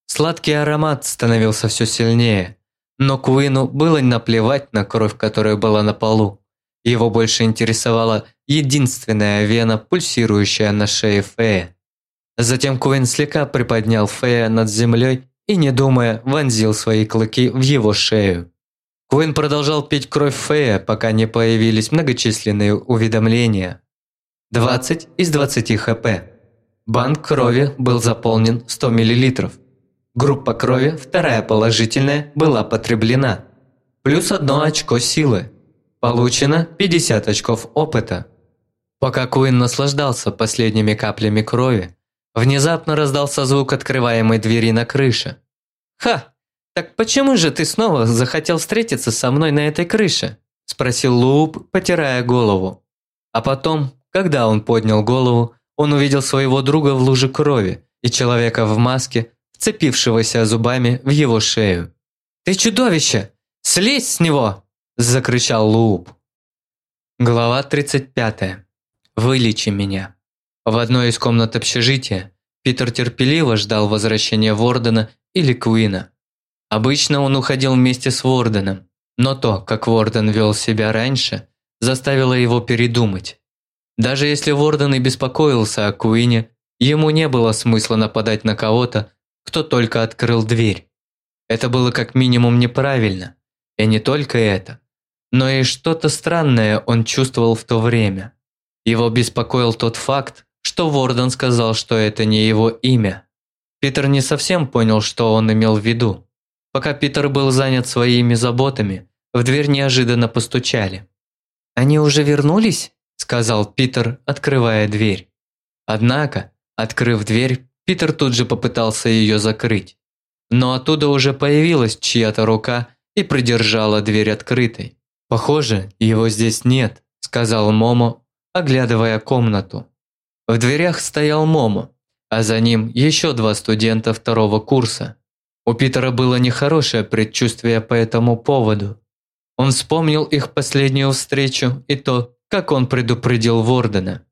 Сладкий аромат становился все сильнее, но Куину было наплевать на кровь, которая была на полу. Его больше интересовала единственная вена, пульсирующая на шее Фея. Затем Куин слегка приподнял Фея над землей и, не думая, вонзил свои клыки в его шею. Куин продолжал пить кровь Фея, пока не появились многочисленные уведомления. 20 из 20 хп. Банк крови был заполнен 100 мл. Группа крови, вторая положительная, была потреблена. Плюс одно очко силы. Получено 50 очков опыта. Пока Куин наслаждался последними каплями крови, внезапно раздался звук открываемой двери на крыше. «Ха! Так почему же ты снова захотел встретиться со мной на этой крыше?» – спросил Луп, потирая голову. А потом когда он поднял голову, он увидел своего друга в луже крови и человека в маске, вцепившегося зубами в его шею. «Ты чудовище! Слезь с него!» – закричал Луп. Глава 35. Вылечи меня. В одной из комнат общежития Питер терпеливо ждал возвращения Вордена или Куина. Обычно он уходил вместе с Ворденом, но то, как Ворден вел себя раньше, заставило его передумать. Даже если Ворден и беспокоился о Куине, ему не было смысла нападать на кого-то, кто только открыл дверь. Это было как минимум неправильно. И не только это, но и что-то странное он чувствовал в то время. Его беспокоил тот факт, что Ворден сказал, что это не его имя. Питер не совсем понял, что он имел в виду. Пока Питер был занят своими заботами, в дверь неожиданно постучали. «Они уже вернулись?» сказал Питер, открывая дверь. Однако, открыв дверь, Питер тут же попытался ее закрыть. Но оттуда уже появилась чья-то рука и придержала дверь открытой. «Похоже, его здесь нет», – сказал Момо, оглядывая комнату. В дверях стоял Момо, а за ним еще два студента второго курса. У Питера было нехорошее предчувствие по этому поводу. Он вспомнил их последнюю встречу и то, как он предупредил Вордена.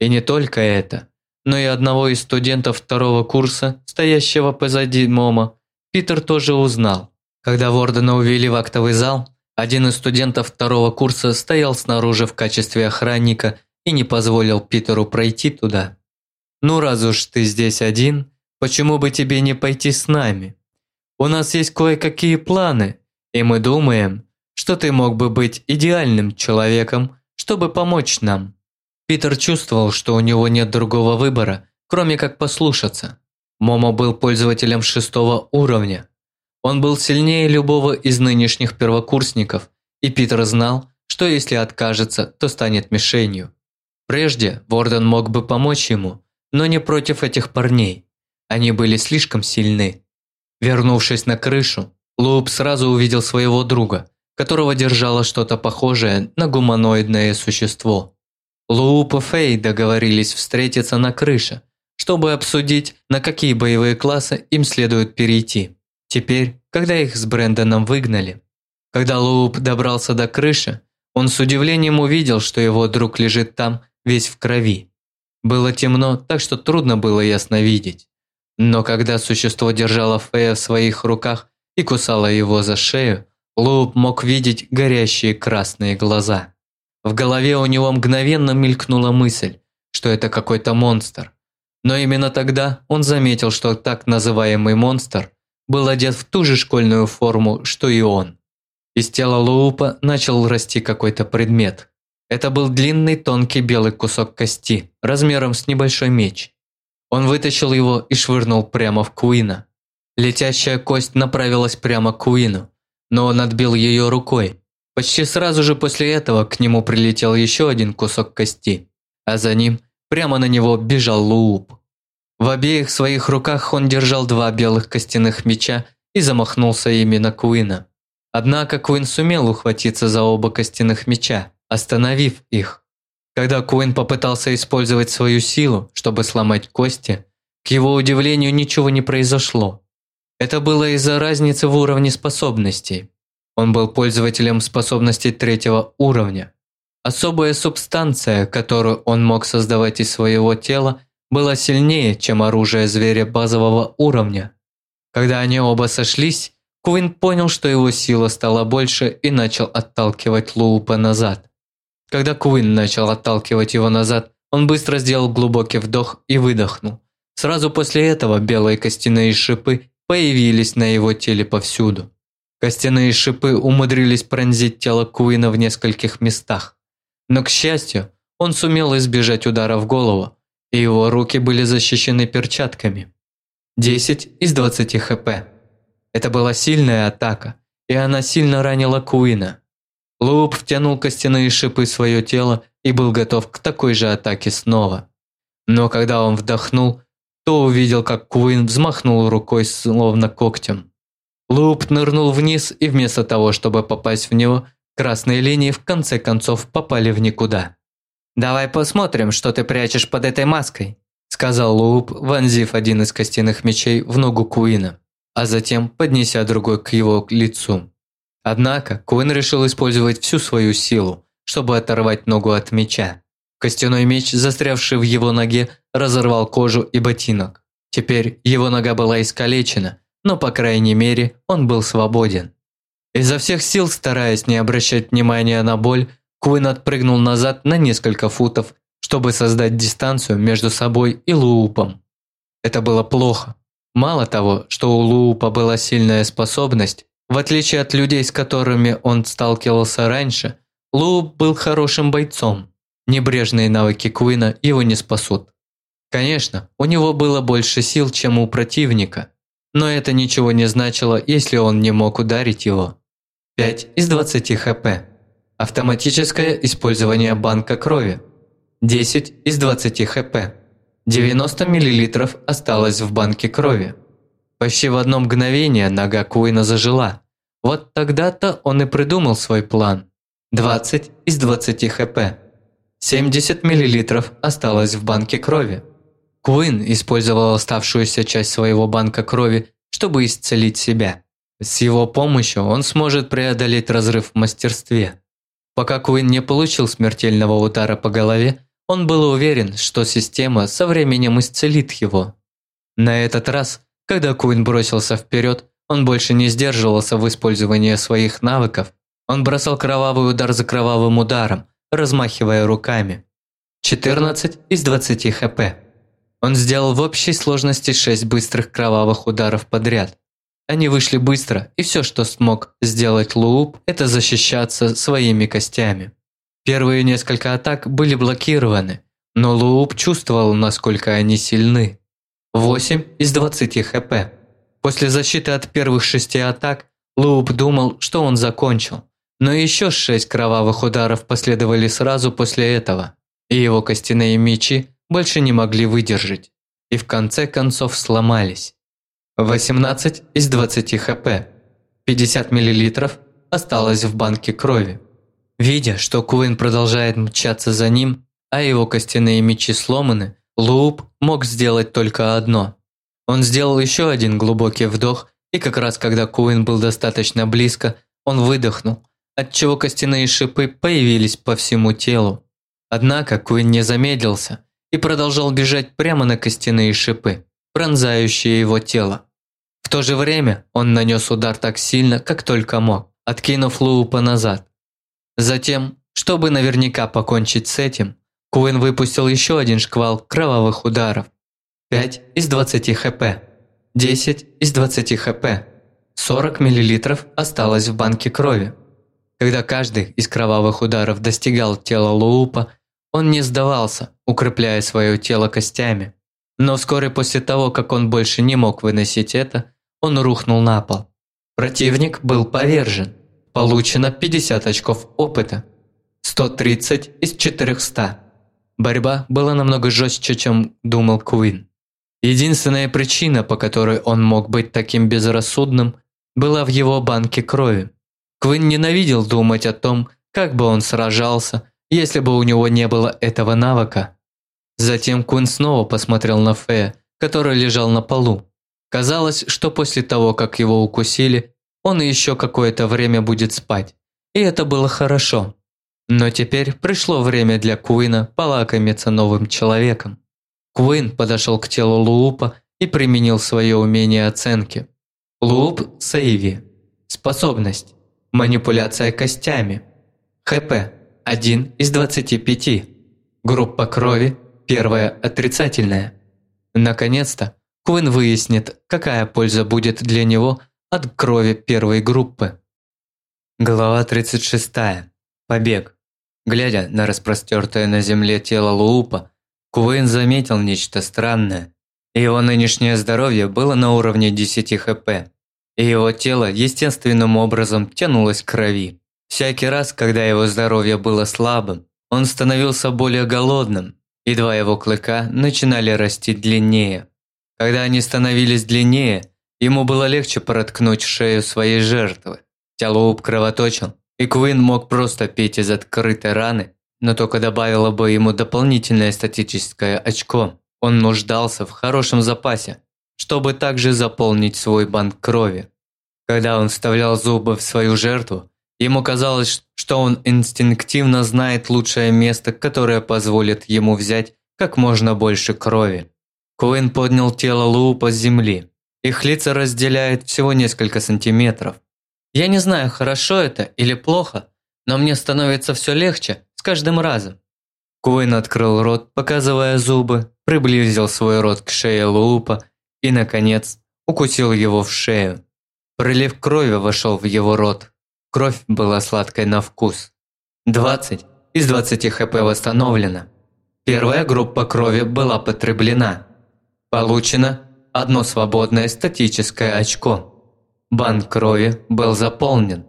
И не только это, но и одного из студентов второго курса, стоящего позади Момо, Питер тоже узнал. Когда Вордена увели в актовый зал, один из студентов второго курса стоял снаружи в качестве охранника и не позволил Питеру пройти туда. «Ну раз уж ты здесь один, почему бы тебе не пойти с нами? У нас есть кое-какие планы, и мы думаем, что ты мог бы быть идеальным человеком, чтобы помочь нам. Питер чувствовал, что у него нет другого выбора, кроме как послушаться. Момо был пользователем шестого уровня. Он был сильнее любого из нынешних первокурсников, и Питер знал, что если откажется, то станет мишенью. Прежде Ворден мог бы помочь ему, но не против этих парней. Они были слишком сильны. Вернувшись на крышу, Луп сразу увидел своего друга, которого держало что-то похожее на гуманоидное существо. Луп и Фэй договорились встретиться на крыше, чтобы обсудить, на какие боевые классы им следует перейти. Теперь, когда их с Брэндоном выгнали. Когда Луп добрался до крыши, он с удивлением увидел, что его друг лежит там, весь в крови. Было темно, так что трудно было ясно видеть. Но когда существо держало Фэя в своих руках и кусало его за шею, Лоуп мог видеть горящие красные глаза. В голове у него мгновенно мелькнула мысль, что это какой-то монстр. Но именно тогда он заметил, что так называемый монстр был одет в ту же школьную форму, что и он. Из тела Лоупа начал расти какой-то предмет. Это был длинный тонкий белый кусок кости, размером с небольшой меч. Он вытащил его и швырнул прямо в Куина. Летящая кость направилась прямо к Куину но он отбил ее рукой. Почти сразу же после этого к нему прилетел еще один кусок кости, а за ним прямо на него бежал Лууп. В обеих своих руках он держал два белых костяных меча и замахнулся ими на Куина. Однако Куин сумел ухватиться за оба костяных меча, остановив их. Когда Куин попытался использовать свою силу, чтобы сломать кости, к его удивлению ничего не произошло. Это было из-за разницы в уровне способностей. Он был пользователем способностей третьего уровня. Особая субстанция, которую он мог создавать из своего тела, была сильнее, чем оружие зверя базового уровня. Когда они оба сошлись, Куин понял, что его сила стала больше и начал отталкивать Луупа назад. Когда Куин начал отталкивать его назад, он быстро сделал глубокий вдох и выдохнул. Сразу после этого белые костяные шипы появились на его теле повсюду. Костяные шипы умудрились пронзить тело Куина в нескольких местах. Но, к счастью, он сумел избежать удара в голову, его руки были защищены перчатками. 10 из 20 хп. Это была сильная атака, и она сильно ранила Куина. Луп втянул костяные шипы в свое тело и был готов к такой же атаке снова. Но когда он вдохнул, то увидел, как Куин взмахнул рукой словно когтем. Луп нырнул вниз, и вместо того, чтобы попасть в него, красные линии в конце концов попали в никуда. «Давай посмотрим, что ты прячешь под этой маской», сказал Луп, вонзив один из костяных мечей в ногу Куина, а затем поднеся другой к его лицу. Однако Куин решил использовать всю свою силу, чтобы оторвать ногу от меча. Костяной меч, застрявший в его ноге, разорвал кожу и ботинок. Теперь его нога была искалечена, но, по крайней мере, он был свободен. Изо всех сил, стараясь не обращать внимания на боль, Куин отпрыгнул назад на несколько футов, чтобы создать дистанцию между собой и Луупом. Это было плохо. Мало того, что у Луупа была сильная способность, в отличие от людей, с которыми он сталкивался раньше, Лууп был хорошим бойцом. Небрежные навыки Куина его не спасут. Конечно, у него было больше сил, чем у противника, но это ничего не значило, если он не мог ударить его. 5 из 20 хп. Автоматическое использование банка крови. 10 из 20 хп. 90 мл осталось в банке крови. Почти в одно мгновение нога Куина зажила. Вот тогда-то он и придумал свой план. 20 из 20 хп. 70 мл осталось в банке крови. Куин использовал оставшуюся часть своего банка крови, чтобы исцелить себя. С его помощью он сможет преодолеть разрыв в мастерстве. Пока Куин не получил смертельного удара по голове, он был уверен, что система со временем исцелит его. На этот раз, когда Куин бросился вперед, он больше не сдерживался в использовании своих навыков. Он бросал кровавый удар за кровавым ударом, размахивая руками. 14 из 20 хп. Он сделал в общей сложности 6 быстрых кровавых ударов подряд. Они вышли быстро, и все, что смог сделать Лууп, это защищаться своими костями. Первые несколько атак были блокированы, но Лууп чувствовал, насколько они сильны. 8 из 20 хп. После защиты от первых шести атак Лууп думал, что он закончил, но еще шесть кровавых ударов последовали сразу после этого, и его костяные мечи больше не могли выдержать, и в конце концов сломались. 18 из 20 хп. 50 мл осталось в банке крови. Видя, что Куин продолжает мчаться за ним, а его костяные мечи сломаны, Луп мог сделать только одно. Он сделал еще один глубокий вдох, и как раз когда Куин был достаточно близко, он выдохнул, отчего костяные шипы появились по всему телу. Однако Куин не замедлился и продолжал бежать прямо на костяные шипы, пронзающие его тело. То же время он нанес удар так сильно, как только мог, откинув Луупа назад. Затем, чтобы наверняка покончить с этим, Куин выпустил еще один шквал кровавых ударов. 5 из 20 хп, 10 из 20 хп, 40 мл осталось в банке крови. Когда каждый из кровавых ударов достигал тела Луупа, он не сдавался, укрепляя свое тело костями. Но вскоре после того, как он больше не мог выносить это, он рухнул на пол. Противник был повержен. Получено 50 очков опыта. 130 из 400. Борьба была намного жестче, чем думал Куин. Единственная причина, по которой он мог быть таким безрассудным, была в его банке крови. Куин ненавидел думать о том, как бы он сражался, если бы у него не было этого навыка. Затем Куин снова посмотрел на Фея, который лежал на полу. Казалось, что после того, как его укусили, он еще какое-то время будет спать. И это было хорошо. Но теперь пришло время для Куина полакомиться новым человеком. Куин подошел к телу Луупа и применил свое умение оценки. Лууп Сейви. Способность. Манипуляция костями. ХП. 1 из 25. Группа крови. Первая отрицательная. Наконец-то Куин выяснит, какая польза будет для него от крови первой группы. Глава 36. Побег. Глядя на распростертое на земле тело Луупа, Куин заметил нечто странное. Его нынешнее здоровье было на уровне 10 хп, и его тело естественным образом тянулось к крови. Всякий раз, когда его здоровье было слабым, он становился более голодным, и два его клыка начинали расти длиннее. Когда они становились длиннее, ему было легче проткнуть шею своей жертвы. Тялоуп кровоточил, и Квин мог просто пить из открытой раны, но только добавило бы ему дополнительное статическое очко. Он нуждался в хорошем запасе, чтобы также заполнить свой банк крови. Когда он вставлял зубы в свою жертву, ему казалось, что он инстинктивно знает лучшее место, которое позволит ему взять как можно больше крови. Куин поднял тело Луупа с земли. Их лица разделяет всего несколько сантиметров. Я не знаю, хорошо это или плохо, но мне становится все легче с каждым разом. Куин открыл рот, показывая зубы, приблизил свой рот к шее Луупа и, наконец, укусил его в шею. Прилив крови вошел в его рот. Кровь была сладкой на вкус. 20 из 20 хп восстановлено. Первая группа крови была потреблена. Получено одно свободное статическое очко. Банк крови был заполнен.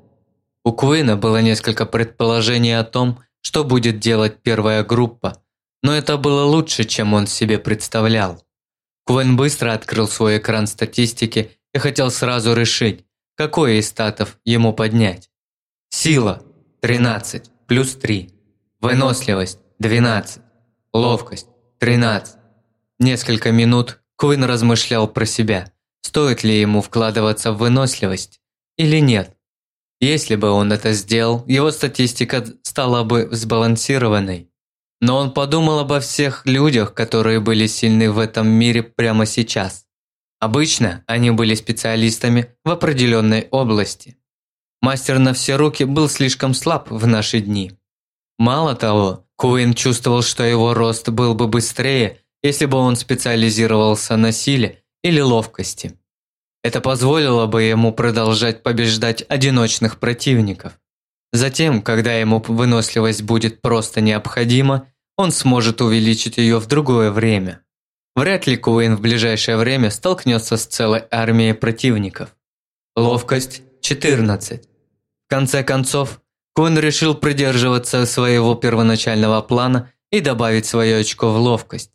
У Куина было несколько предположений о том, что будет делать первая группа, но это было лучше, чем он себе представлял. Куин быстро открыл свой экран статистики и хотел сразу решить, какой из статов ему поднять. Сила – 13, плюс 3. Выносливость – 12. Ловкость – 13. Несколько минут Куин размышлял про себя, стоит ли ему вкладываться в выносливость или нет. Если бы он это сделал, его статистика стала бы сбалансированной. Но он подумал обо всех людях, которые были сильны в этом мире прямо сейчас. Обычно они были специалистами в определенной области. Мастер на все руки был слишком слаб в наши дни. Мало того, Куин чувствовал, что его рост был бы быстрее, если бы он специализировался на силе или ловкости. Это позволило бы ему продолжать побеждать одиночных противников. Затем, когда ему выносливость будет просто необходима, он сможет увеличить ее в другое время. Вряд ли Куин в ближайшее время столкнется с целой армией противников. Ловкость – 14. В конце концов, Куин решил придерживаться своего первоначального плана и добавить свое очко в ловкость.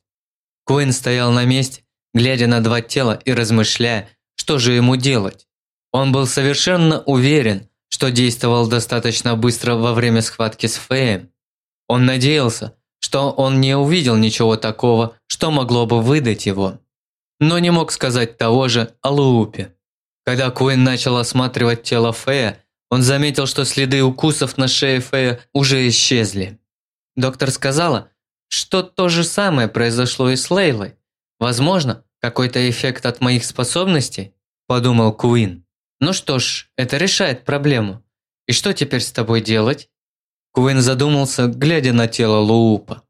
Куин стоял на месте, глядя на два тела и размышляя, что же ему делать. Он был совершенно уверен, что действовал достаточно быстро во время схватки с Феем. Он надеялся, что он не увидел ничего такого, что могло бы выдать его. Но не мог сказать того же о Луупе. Когда Куин начал осматривать тело Фея, он заметил, что следы укусов на шее Фея уже исчезли. Доктор сказала, что то же самое произошло и с Лейлой. Возможно, какой-то эффект от моих способностей, подумал Куин. Ну что ж, это решает проблему. И что теперь с тобой делать? Куин задумался, глядя на тело Луупа.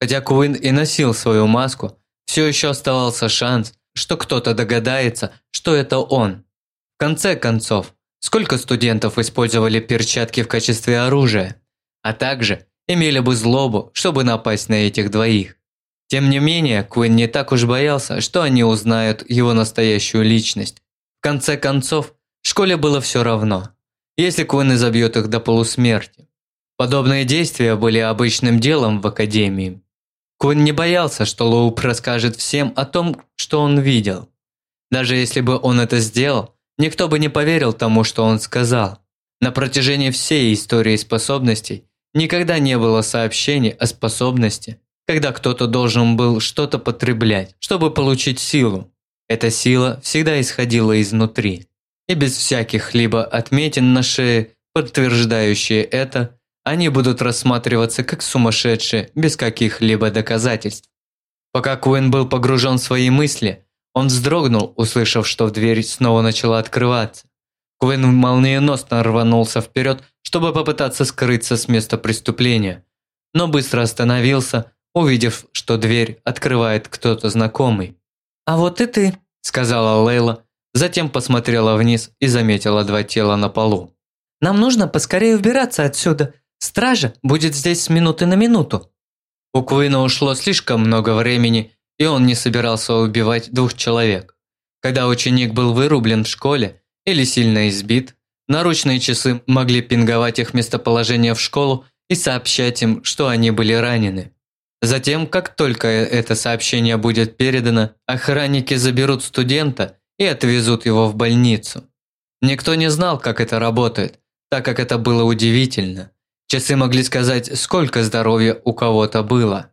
Хотя Куин и носил свою маску, все еще оставался шанс, что кто-то догадается, что это он. В конце концов, сколько студентов использовали перчатки в качестве оружия, а также имели бы злобу, чтобы напасть на этих двоих. Тем не менее, Куин не так уж боялся, что они узнают его настоящую личность. В конце концов, школе было все равно, если Куин изобьет их до полусмерти. Подобные действия были обычным делом в Академии. Куин не боялся, что Лоуп расскажет всем о том, что он видел. Даже если бы он это сделал, никто бы не поверил тому, что он сказал. На протяжении всей истории способностей никогда не было сообщений о способности, когда кто-то должен был что-то потреблять, чтобы получить силу. Эта сила всегда исходила изнутри. И без всяких либо отметин на шее, подтверждающие это, они будут рассматриваться как сумасшедшие без каких-либо доказательств. Пока Куин был погружен в свои мысли, он вздрогнул, услышав, что дверь снова начала открываться. Куин молниеносно рванулся вперед, чтобы попытаться скрыться с места преступления, но быстро остановился, увидев, что дверь открывает кто-то знакомый. «А вот и ты», – сказала Лейла, затем посмотрела вниз и заметила два тела на полу. «Нам нужно поскорее убираться отсюда. Стража будет здесь с минуты на минуту». У Куина ушло слишком много времени, и он не собирался убивать двух человек. Когда ученик был вырублен в школе или сильно избит, наручные часы могли пинговать их местоположение в школу и сообщать им, что они были ранены. Затем, как только это сообщение будет передано, охранники заберут студента и отвезут его в больницу. Никто не знал, как это работает, так как это было удивительно. Часы могли сказать, сколько здоровья у кого-то было.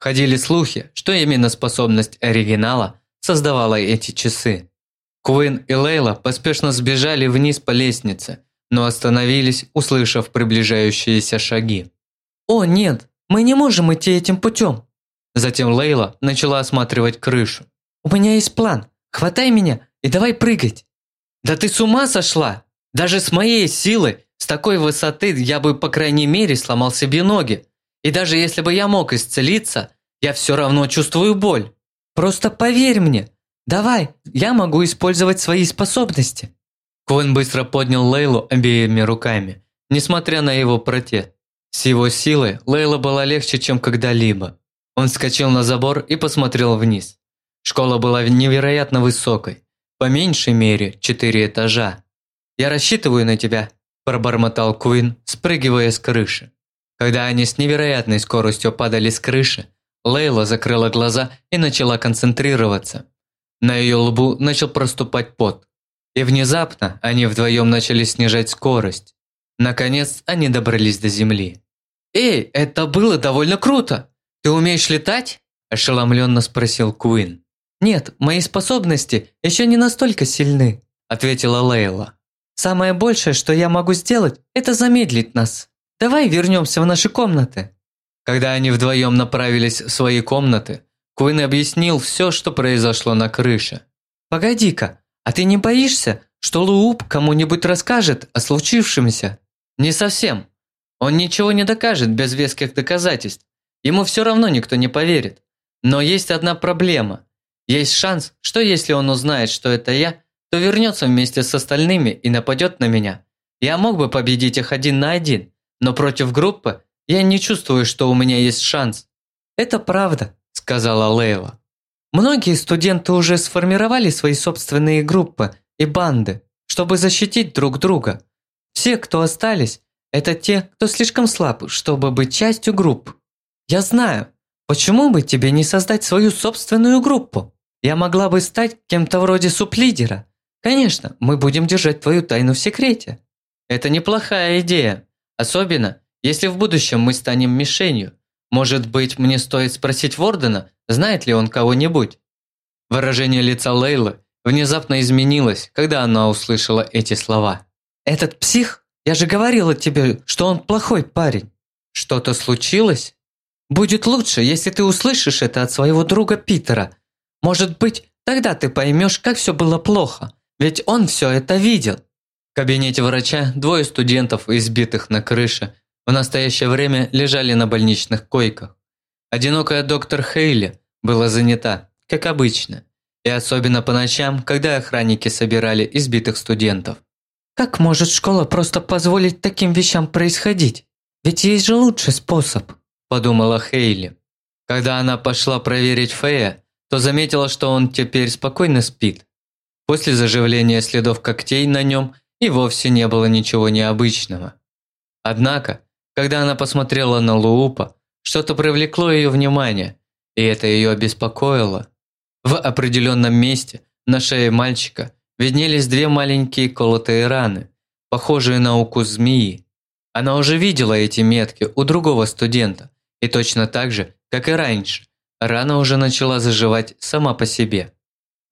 Ходили слухи, что именно способность оригинала создавала эти часы. Куин и Лейла поспешно сбежали вниз по лестнице, но остановились, услышав приближающиеся шаги. «О, нет, мы не можем идти этим путем!» Затем Лейла начала осматривать крышу. «У меня есть план. Хватай меня и давай прыгать!» «Да ты с ума сошла! Даже с моей силой, с такой высоты я бы, по крайней мере, сломал себе ноги. И даже если бы я мог исцелиться, я все равно чувствую боль. Просто поверь мне. Давай, я могу использовать свои способности». Квин быстро поднял Лейлу обеими руками, несмотря на его протест. С его силой Лейла была легче, чем когда-либо. Он вскочил на забор и посмотрел вниз. Школа была невероятно высокой, по меньшей мере четыре этажа. «Я рассчитываю на тебя», – пробормотал Куин, спрыгивая с крыши. Когда они с невероятной скоростью падали с крыши, Лейла закрыла глаза и начала концентрироваться. На ее лбу начал проступать пот. И внезапно они вдвоем начали снижать скорость. Наконец они добрались до земли. «Эй, это было довольно круто! Ты умеешь летать?» – ошеломленно спросил Куин. «Нет, мои способности еще не настолько сильны», – ответила Лейла. «Самое большее, что я могу сделать, это замедлить нас. Давай вернемся в наши комнаты». Когда они вдвоем направились в свои комнаты, Куин объяснил все, что произошло на крыше. «Погоди-ка, а ты не боишься, что Лууп кому-нибудь расскажет о случившемся?» «Не совсем. Он ничего не докажет без веских доказательств. Ему все равно никто не поверит. Но есть одна проблема. Есть шанс, что если он узнает, что это я, то вернется вместе с остальными и нападет на меня. Я мог бы победить их один на один, но против группы я не чувствую, что у меня есть шанс. Это правда, сказала Лейла. Многие студенты уже сформировали свои собственные группы и банды, чтобы защитить друг друга. Все, кто остались, это те, кто слишком слаб, чтобы быть частью групп. Я знаю, почему бы тебе не создать свою собственную группу? Я могла бы стать кем-то вроде суплидера. Конечно, мы будем держать твою тайну в секрете. Это неплохая идея, особенно если в будущем мы станем мишенью, может быть, мне стоит спросить Вордена, знает ли он кого-нибудь?» Выражение лица Лейлы внезапно изменилось, когда она услышала эти слова. «Этот псих? Я же говорила тебе, что он плохой парень. Что-то случилось? Будет лучше, если ты услышишь это от своего друга Питера. Может быть, тогда ты поймешь, как все было плохо, ведь он все это видел». В кабинете врача двое студентов, избитых на крыше, в настоящее время лежали на больничных койках. Одинокая доктор Хейли была занята, как обычно, и особенно по ночам, когда охранники собирали избитых студентов. Как может школа просто позволить таким вещам происходить? Ведь есть же лучший способ, подумала Хейли. Когда она пошла проверить Фея, то заметила, что он теперь спокойно спит. После заживления следов когтей на нем и вовсе не было ничего необычного. Однако, когда она посмотрела на Луупа, что-то привлекло ее внимание, и это ее обеспокоило. В определенном месте на шее мальчика виднелись две маленькие колотые раны, похожие на укус змеи. Она уже видела эти метки у другого студента, и точно так же, как и раньше, рана уже начала заживать сама по себе.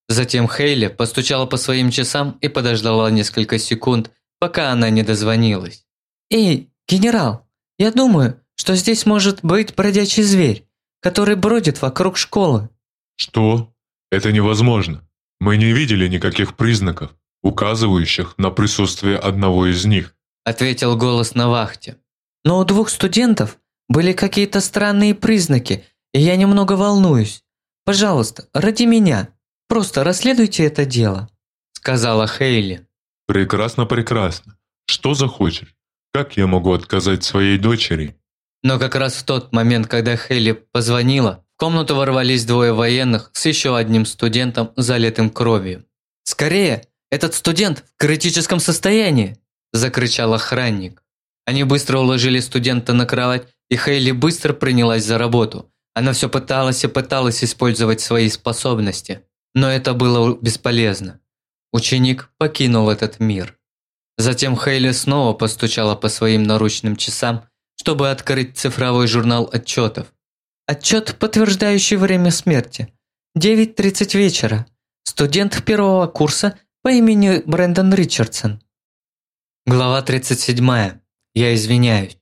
Затем Хейли постучала по своим часам и подождала несколько секунд, пока она не дозвонилась. «Эй, генерал, я думаю, что здесь может быть бродячий зверь, который бродит вокруг школы. Что? Это невозможно. Мы не видели никаких признаков, указывающих на присутствие одного из них, ответил голос на вахте. Но у двух студентов были какие-то странные признаки, и я немного волнуюсь. Пожалуйста, ради меня, просто расследуйте это дело, сказала Хейли. Прекрасно, прекрасно. Что захочешь? Как я могу отказать своей дочери? Но как раз в тот момент, когда Хейли позвонила, в комнату ворвались двое военных с еще одним студентом, залитым кровью. «Скорее! Этот студент в критическом состоянии!» – закричал охранник. Они быстро уложили студента на кровать, и Хейли быстро принялась за работу. Она все пыталась и пыталась использовать свои способности, но это было бесполезно. Ученик покинул этот мир. Затем Хейли снова постучала по своим наручным часам, чтобы открыть цифровой журнал отчетов. Отчет, подтверждающий время смерти. 9.30 вечера. Студент первого курса по имени Брэндон Ричардсон. Глава 37. Я извиняюсь.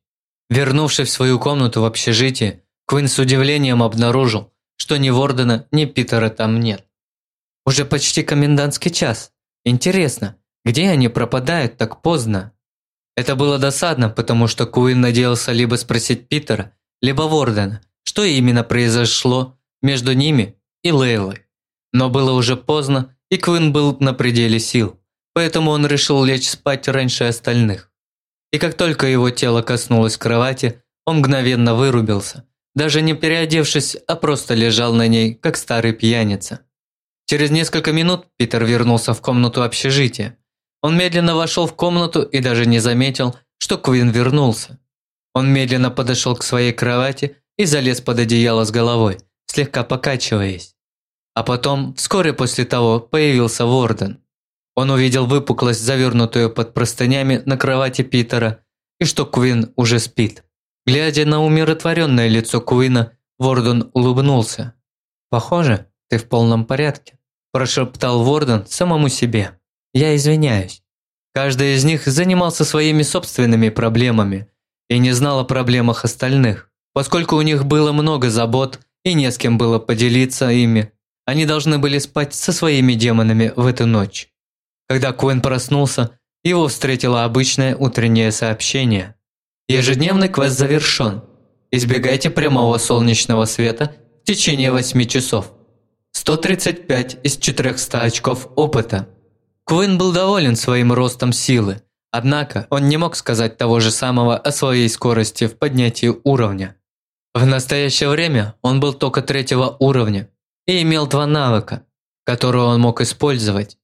Вернувшись в свою комнату в общежитии, Квин с удивлением обнаружил, что ни Вордена, ни Питера там нет. Уже почти комендантский час. Интересно, где они пропадают так поздно? Это было досадно, потому что Куин надеялся либо спросить Питера, либо Вордена, что именно произошло между ними и Лейлой. Но было уже поздно, и Куин был на пределе сил, поэтому он решил лечь спать раньше остальных. И как только его тело коснулось кровати, он мгновенно вырубился, даже не переодевшись, а просто лежал на ней, как старый пьяница. Через несколько минут Питер вернулся в комнату общежития. Он медленно вошел в комнату и даже не заметил, что Квин вернулся. Он медленно подошел к своей кровати и залез под одеяло с головой, слегка покачиваясь. А потом, вскоре после того, появился Ворден. Он увидел выпуклость, завернутую под простынями на кровати Питера, и что Квин уже спит. Глядя на умиротворенное лицо Куина, Ворден улыбнулся. «Похоже, ты в полном порядке», – прошептал Ворден самому себе. «Я извиняюсь». Каждый из них занимался своими собственными проблемами и не знал о проблемах остальных. Поскольку у них было много забот и не с кем было поделиться ими, они должны были спать со своими демонами в эту ночь. Когда Куин проснулся, его встретило обычное утреннее сообщение. Ежедневный квест завершен. Избегайте прямого солнечного света в течение 8 часов. 135 из 400 очков опыта. Куин был доволен своим ростом силы, однако он не мог сказать того же самого о своей скорости в поднятии уровня. В настоящее время он был только третьего уровня и имел два навыка, которые он мог использовать.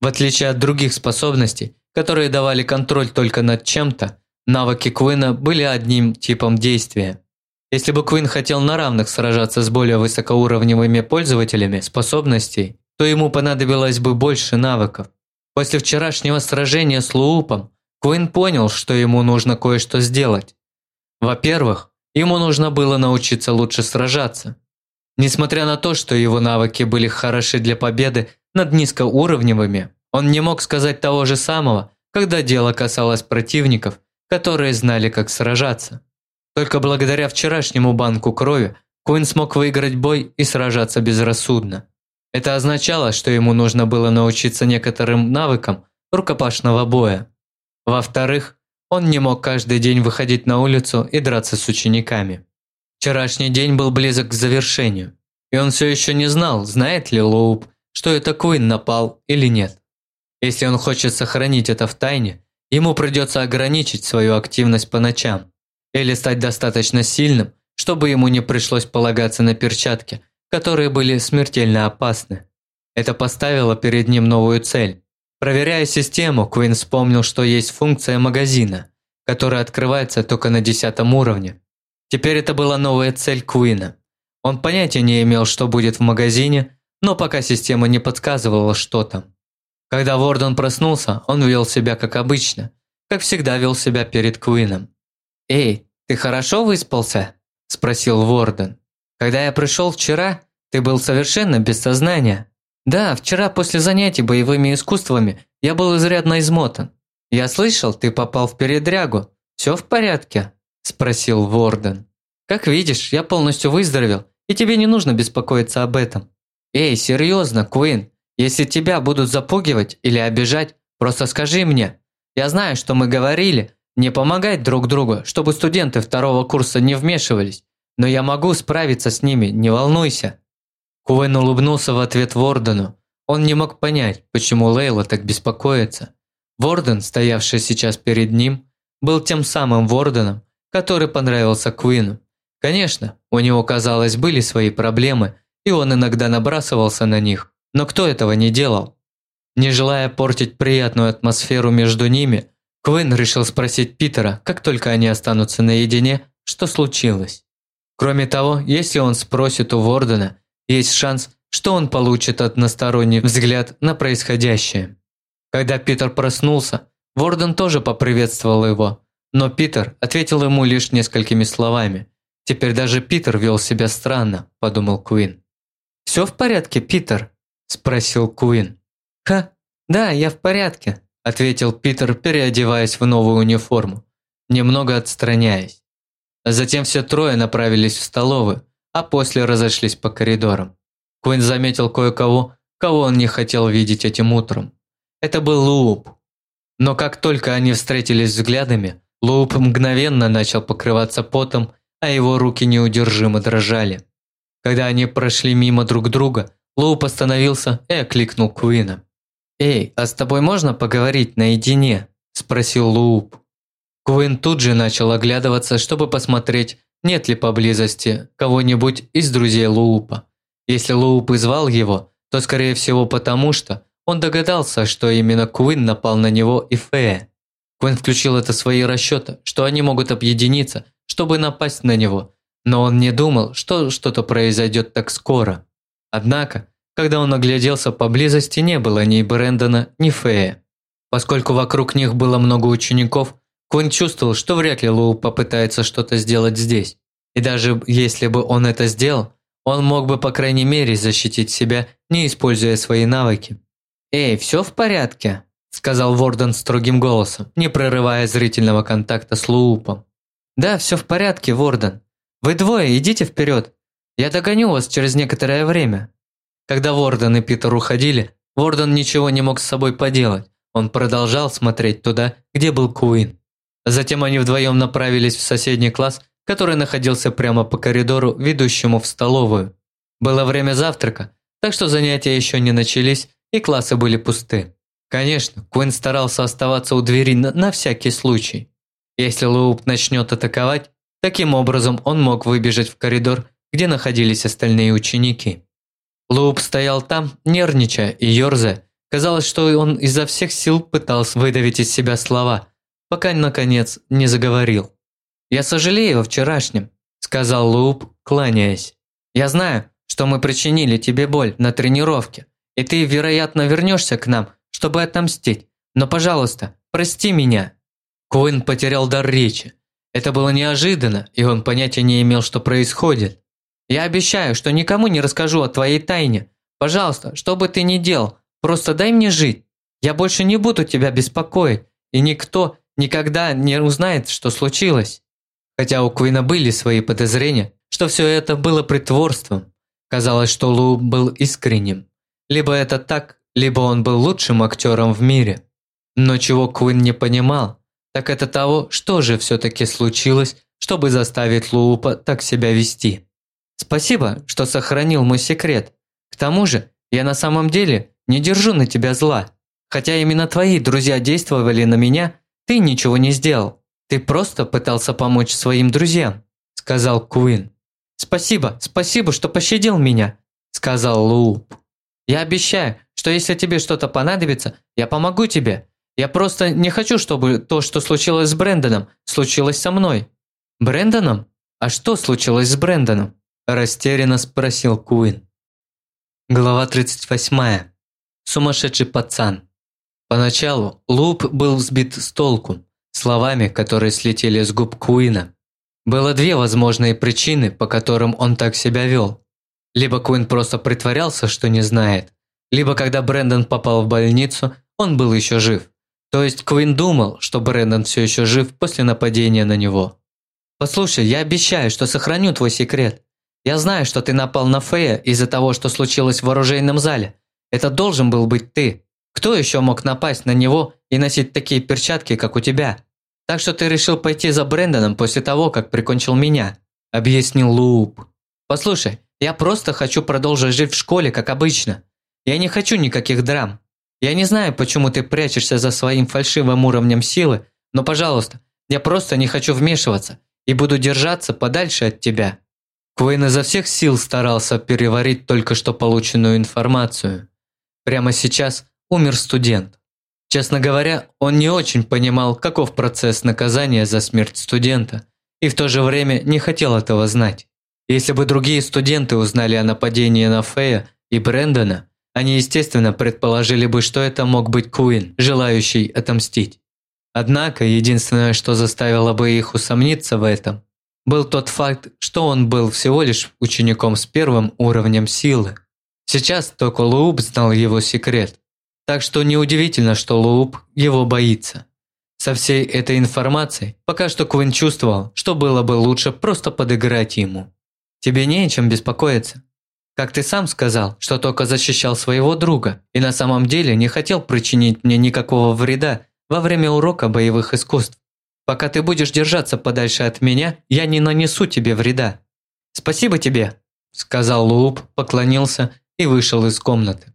В отличие от других способностей, которые давали контроль только над чем-то, Навыки Квина были одним типом действия. Если бы Квин хотел на равных сражаться с более высокоуровневыми пользователями способностей, то ему понадобилось бы больше навыков. После вчерашнего сражения с Луупом, Квин понял, что ему нужно кое-что сделать. Во-первых, ему нужно было научиться лучше сражаться. Несмотря на то, что его навыки были хороши для победы над низкоуровневыми, он не мог сказать того же самого, когда дело касалось противников, которые знали, как сражаться. Только благодаря вчерашнему банку крови Куин смог выиграть бой и сражаться безрассудно. Это означало, что ему нужно было научиться некоторым навыкам рукопашного боя. Во-вторых, он не мог каждый день выходить на улицу и драться с учениками. Вчерашний день был близок к завершению, и он все еще не знал, знает ли Лоуп, что это Куин напал или нет. Если он хочет сохранить это в тайне, Ему придется ограничить свою активность по ночам или стать достаточно сильным, чтобы ему не пришлось полагаться на перчатки, которые были смертельно опасны. Это поставило перед ним новую цель. Проверяя систему, Куин вспомнил, что есть функция магазина, которая открывается только на десятом уровне. Теперь это была новая цель Куина. Он понятия не имел, что будет в магазине, но пока система не подсказывала, что там. Когда Вордон проснулся, он вел себя как обычно, как всегда вел себя перед Куином. «Эй, ты хорошо выспался?» – спросил Вордон. «Когда я пришел вчера, ты был совершенно без сознания. Да, вчера после занятий боевыми искусствами я был изрядно измотан. Я слышал, ты попал в передрягу. Все в порядке?» – спросил Ворден. «Как видишь, я полностью выздоровел, и тебе не нужно беспокоиться об этом». «Эй, серьезно, Куин, если тебя будут запугивать или обижать, просто скажи мне. Я знаю, что мы говорили, не помогать друг другу, чтобы студенты второго курса не вмешивались, но я могу справиться с ними, не волнуйся». Куэн улыбнулся в ответ Вордену. Он не мог понять, почему Лейла так беспокоится. Ворден, стоявший сейчас перед ним, был тем самым Ворденом, который понравился Куину. Конечно, у него, казалось, были свои проблемы, и он иногда набрасывался на них, но кто этого не делал? Не желая портить приятную атмосферу между ними, Квин решил спросить Питера, как только они останутся наедине, что случилось. Кроме того, если он спросит у Вордена, есть шанс, что он получит односторонний взгляд на происходящее. Когда Питер проснулся, Ворден тоже поприветствовал его, но Питер ответил ему лишь несколькими словами. Теперь даже Питер вел себя странно, подумал Квин. «Все в порядке, Питер?» спросил Куин. Ха, да, я в порядке, ответил Питер, переодеваясь в новую униформу, немного отстраняясь. Затем все трое направились в столовую, а после разошлись по коридорам. Куин заметил кое-кого, кого он не хотел видеть этим утром. Это был Лууп. Но как только они встретились взглядами, Лууп мгновенно начал покрываться потом, а его руки неудержимо дрожали. Когда они прошли мимо друг друга, Лууп остановился и окликнул Куина. «Эй, а с тобой можно поговорить наедине?» – спросил Лууп. Куин тут же начал оглядываться, чтобы посмотреть, нет ли поблизости кого-нибудь из друзей Луупа. Если Лууп и звал его, то скорее всего потому, что он догадался, что именно Куин напал на него и Фея. Куин включил это в свои расчеты, что они могут объединиться, чтобы напасть на него, но он не думал, что что-то произойдет так скоро. Однако, когда он огляделся поблизости, не было ни Брэндона, ни Фея. Поскольку вокруг них было много учеников, Куин чувствовал, что вряд ли Лоу попытается что-то сделать здесь. И даже если бы он это сделал, он мог бы по крайней мере защитить себя, не используя свои навыки. «Эй, все в порядке?» – сказал Ворден строгим голосом, не прерывая зрительного контакта с Луупом. «Да, все в порядке, Ворден. Вы двое идите вперед. Я догоню вас через некоторое время». Когда Ворден и Питер уходили, Ворден ничего не мог с собой поделать. Он продолжал смотреть туда, где был Куин. Затем они вдвоем направились в соседний класс, который находился прямо по коридору, ведущему в столовую. Было время завтрака, так что занятия еще не начались, и классы были пусты. Конечно, Куин старался оставаться у двери на, на всякий случай. Если Лууп начнет атаковать, таким образом он мог выбежать в коридор, где находились остальные ученики. Лууп стоял там, нервничая и ерзая. Казалось, что он изо всех сил пытался выдавить из себя слова, пока, наконец, не заговорил. «Я сожалею о вчерашнем», – сказал Лууп, кланяясь. «Я знаю, что мы причинили тебе боль на тренировке, и ты, вероятно, вернешься к нам, чтобы отомстить. Но, пожалуйста, прости меня». Куин потерял дар речи. Это было неожиданно, и он понятия не имел, что происходит. «Я обещаю, что никому не расскажу о твоей тайне. Пожалуйста, что бы ты ни делал, просто дай мне жить. Я больше не буду тебя беспокоить, и никто никогда не узнает, что случилось». Хотя у Куина были свои подозрения, что все это было притворством. Казалось, что Лу был искренним. Либо это так, либо он был лучшим актером в мире. Но чего Куин не понимал, так это того, что же все-таки случилось, чтобы заставить Луупа так себя вести. Спасибо, что сохранил мой секрет. К тому же, я на самом деле не держу на тебя зла. Хотя именно твои друзья действовали на меня, ты ничего не сделал. Ты просто пытался помочь своим друзьям, сказал Куин. Спасибо, спасибо, что пощадил меня, сказал Лууп. Я обещаю, что если тебе что-то понадобится, я помогу тебе. Я просто не хочу, чтобы то, что случилось с Брэндоном, случилось со мной. Брэндоном? А что случилось с Брэндоном? Растерянно спросил Куин. Глава 38. Сумасшедший пацан. Поначалу Луп был сбит с толку словами, которые слетели с губ Куина. Было две возможные причины, по которым он так себя вел. Либо Куин просто притворялся, что не знает, либо когда Брэндон попал в больницу, он был еще жив. То есть Куин думал, что Брэндон все еще жив после нападения на него. «Послушай, я обещаю, что сохраню твой секрет. Я знаю, что ты напал на Фея из-за того, что случилось в оружейном зале. Это должен был быть ты. Кто еще мог напасть на него и носить такие перчатки, как у тебя? Так что ты решил пойти за Брэндоном после того, как прикончил меня», – объяснил Луп. «Послушай, я просто хочу продолжить жить в школе, как обычно. Я не хочу никаких драм. Я не знаю, почему ты прячешься за своим фальшивым уровнем силы, но, пожалуйста, я просто не хочу вмешиваться и буду держаться подальше от тебя». Куин изо всех сил старался переварить только что полученную информацию. Прямо сейчас умер студент. Честно говоря, он не очень понимал, каков процесс наказания за смерть студента, и в то же время не хотел этого знать. Если бы другие студенты узнали о нападении на Фея и Брэндона, они, естественно, предположили бы, что это мог быть Куин, желающий отомстить. Однако, единственное, что заставило бы их усомниться в этом, был тот факт, что он был всего лишь учеником с первым уровнем силы. Сейчас только Лууп знал его секрет. Так что неудивительно, что Лууп его боится. Со всей этой информацией пока что Квин чувствовал, что было бы лучше просто подыграть ему. Тебе не о чем беспокоиться. Как ты сам сказал, что только защищал своего друга и на самом деле не хотел причинить мне никакого вреда во время урока боевых искусств. Пока ты будешь держаться подальше от меня, я не нанесу тебе вреда. Спасибо тебе, сказал Лууп, поклонился и вышел из комнаты.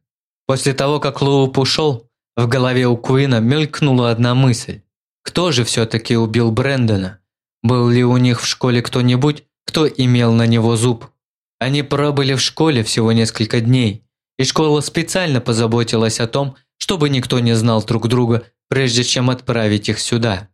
После того, как Лууп ушел, в голове у Куина мелькнула одна мысль. Кто же все-таки убил Брэндона? Был ли у них в школе кто-нибудь, кто имел на него зуб? Они пробыли в школе всего несколько дней, и школа специально позаботилась о том, чтобы никто не знал друг друга, прежде чем отправить их сюда.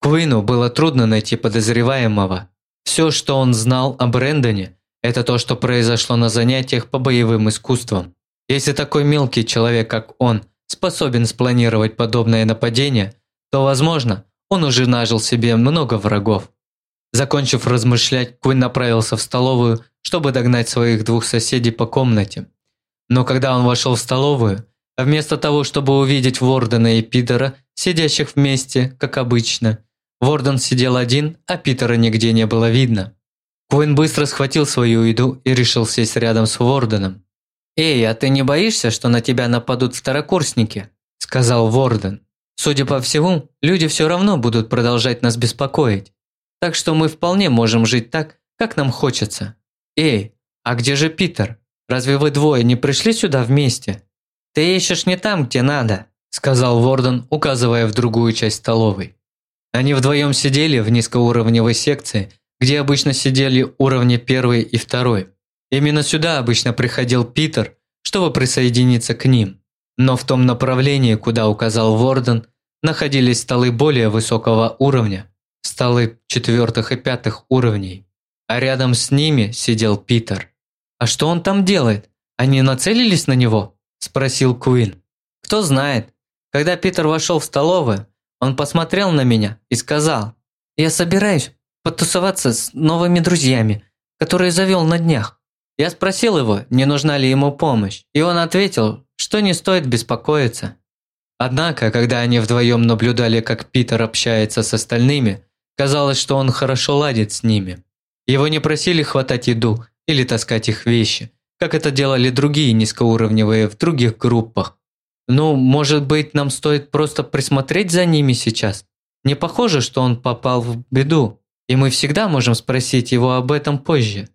Куину было трудно найти подозреваемого. Все, что он знал о Брэндоне, это то, что произошло на занятиях по боевым искусствам. Если такой мелкий человек, как он, способен спланировать подобное нападение, то, возможно, он уже нажил себе много врагов. Закончив размышлять, Куин направился в столовую, чтобы догнать своих двух соседей по комнате. Но когда он вошел в столовую, вместо того, чтобы увидеть Вордена и Питера, сидящих вместе, как обычно, Ворден сидел один, а Питера нигде не было видно. Куин быстро схватил свою еду и решил сесть рядом с Ворденом. «Эй, а ты не боишься, что на тебя нападут второкурсники?» – сказал Ворден. «Судя по всему, люди все равно будут продолжать нас беспокоить. Так что мы вполне можем жить так, как нам хочется. Эй, а где же Питер? Разве вы двое не пришли сюда вместе?» «Ты ищешь не там, где надо», – сказал Ворден, указывая в другую часть столовой. Они вдвоем сидели в низкоуровневой секции, где обычно сидели уровни первый и второй. Именно сюда обычно приходил Питер, чтобы присоединиться к ним. Но в том направлении, куда указал Ворден, находились столы более высокого уровня, столы четвертых и пятых уровней. А рядом с ними сидел Питер. «А что он там делает? Они нацелились на него?» – спросил Куин. «Кто знает. Когда Питер вошел в столовую, он посмотрел на меня и сказал, «Я собираюсь потусоваться с новыми друзьями, которые завел на днях». Я спросил его, не нужна ли ему помощь, и он ответил, что не стоит беспокоиться. Однако, когда они вдвоем наблюдали, как Питер общается с остальными, казалось, что он хорошо ладит с ними. Его не просили хватать еду или таскать их вещи, как это делали другие низкоуровневые в других группах. Ну, может быть, нам стоит просто присмотреть за ними сейчас? Не похоже, что он попал в беду, и мы всегда можем спросить его об этом позже.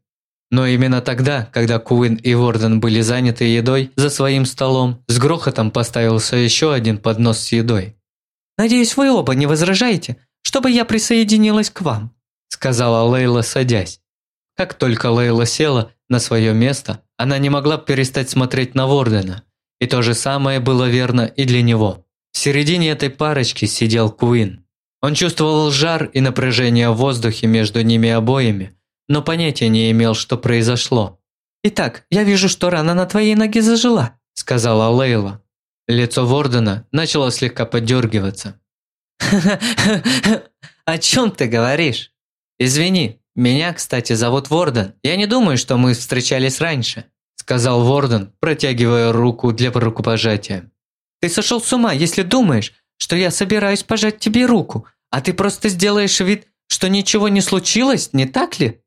Но именно тогда, когда Куин и Ворден были заняты едой за своим столом, с грохотом поставился еще один поднос с едой. «Надеюсь, вы оба не возражаете, чтобы я присоединилась к вам», сказала Лейла, садясь. Как только Лейла села на свое место, она не могла перестать смотреть на Вордена. И то же самое было верно и для него. В середине этой парочки сидел Куин. Он чувствовал жар и напряжение в воздухе между ними обоими, но понятия не имел, что произошло. «Итак, я вижу, что рана на твоей ноге зажила», – сказала Лейла. Лицо Вордена начало слегка подергиваться. о чем ты говоришь? Извини, меня, кстати, зовут Ворден. Я не думаю, что мы встречались раньше сказал Ворден, протягивая руку для рукопожатия. «Ты сошел с ума, если думаешь, что я собираюсь пожать тебе руку, а ты просто сделаешь вид, что ничего не случилось, не так ли?»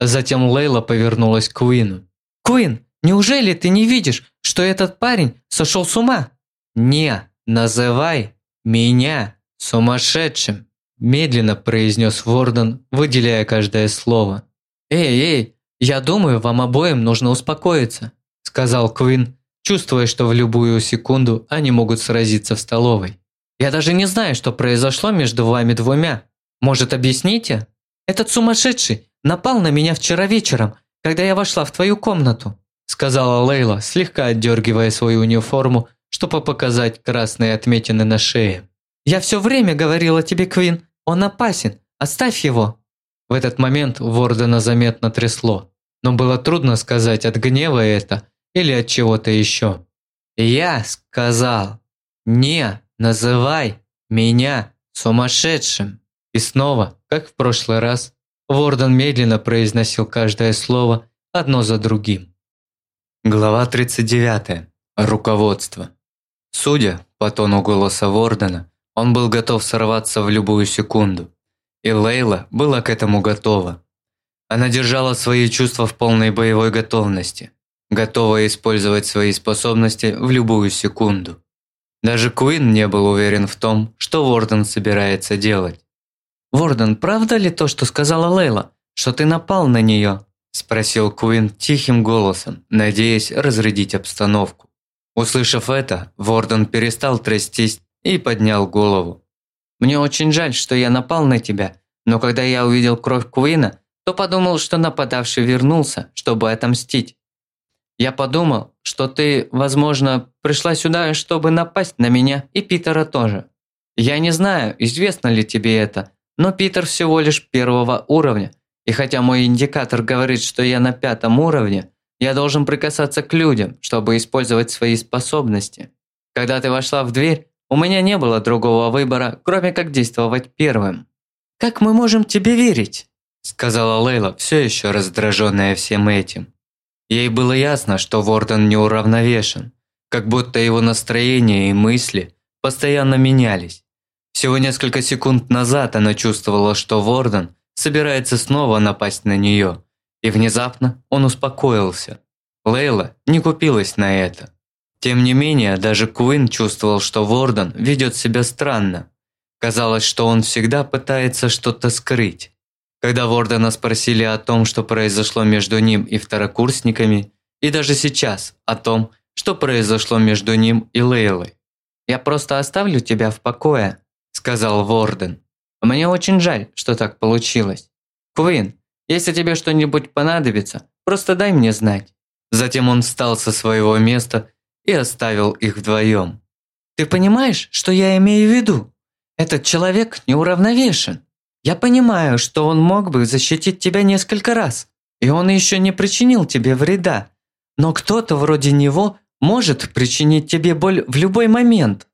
Затем Лейла повернулась к Куину. «Куин, неужели ты не видишь, что этот парень сошел с ума?» «Не, называй меня сумасшедшим», медленно произнес Ворден, выделяя каждое слово. «Эй, эй, «Я думаю, вам обоим нужно успокоиться», – сказал Квин, чувствуя, что в любую секунду они могут сразиться в столовой. «Я даже не знаю, что произошло между вами двумя. Может, объясните? Этот сумасшедший напал на меня вчера вечером, когда я вошла в твою комнату», – сказала Лейла, слегка отдергивая свою униформу, чтобы показать красные отметины на шее. «Я все время говорила тебе, Квин, он опасен, оставь его». В этот момент Вордена заметно трясло, но было трудно сказать, от гнева это или от чего-то еще. «Я сказал, не называй меня сумасшедшим!» И снова, как в прошлый раз, Ворден медленно произносил каждое слово одно за другим. Глава 39. Руководство. Судя по тону голоса Вордена, он был готов сорваться в любую секунду. И Лейла была к этому готова. Она держала свои чувства в полной боевой готовности, готовая использовать свои способности в любую секунду. Даже Куин не был уверен в том, что Ворден собирается делать. «Ворден, правда ли то, что сказала Лейла, что ты напал на нее?» Спросил Куин тихим голосом, надеясь разрядить обстановку. Услышав это, Ворден перестал трястись и поднял голову. «Мне очень жаль, что я напал на тебя, но когда я увидел кровь Куина, то подумал, что нападавший вернулся, чтобы отомстить. Я подумал, что ты, возможно, пришла сюда, чтобы напасть на меня и Питера тоже. Я не знаю, известно ли тебе это, но Питер всего лишь первого уровня, и хотя мой индикатор говорит, что я на пятом уровне, я должен прикасаться к людям, чтобы использовать свои способности. Когда ты вошла в дверь, у меня не было другого выбора, кроме как действовать первым. «Как мы можем тебе верить?» сказала Лейла, все еще раздраженная всем этим. Ей было ясно, что Ворден неуравновешен, как будто его настроение и мысли постоянно менялись. Всего несколько секунд назад она чувствовала, что Ворден собирается снова напасть на нее. И внезапно он успокоился. Лейла не купилась на это. Тем не менее, даже Куин чувствовал, что Ворден ведет себя странно. Казалось, что он всегда пытается что-то скрыть. Когда Вордена спросили о том, что произошло между ним и второкурсниками, и даже сейчас о том, что произошло между ним и Лейлой. «Я просто оставлю тебя в покое», – сказал Ворден. Мне очень жаль, что так получилось. Куин, если тебе что-нибудь понадобится, просто дай мне знать. Затем он встал со своего места и оставил их вдвоем. Ты понимаешь, что я имею в виду? Этот человек неуравновешен. Я понимаю, что он мог бы защитить тебя несколько раз, и он еще не причинил тебе вреда. Но кто-то вроде него может причинить тебе боль в любой момент.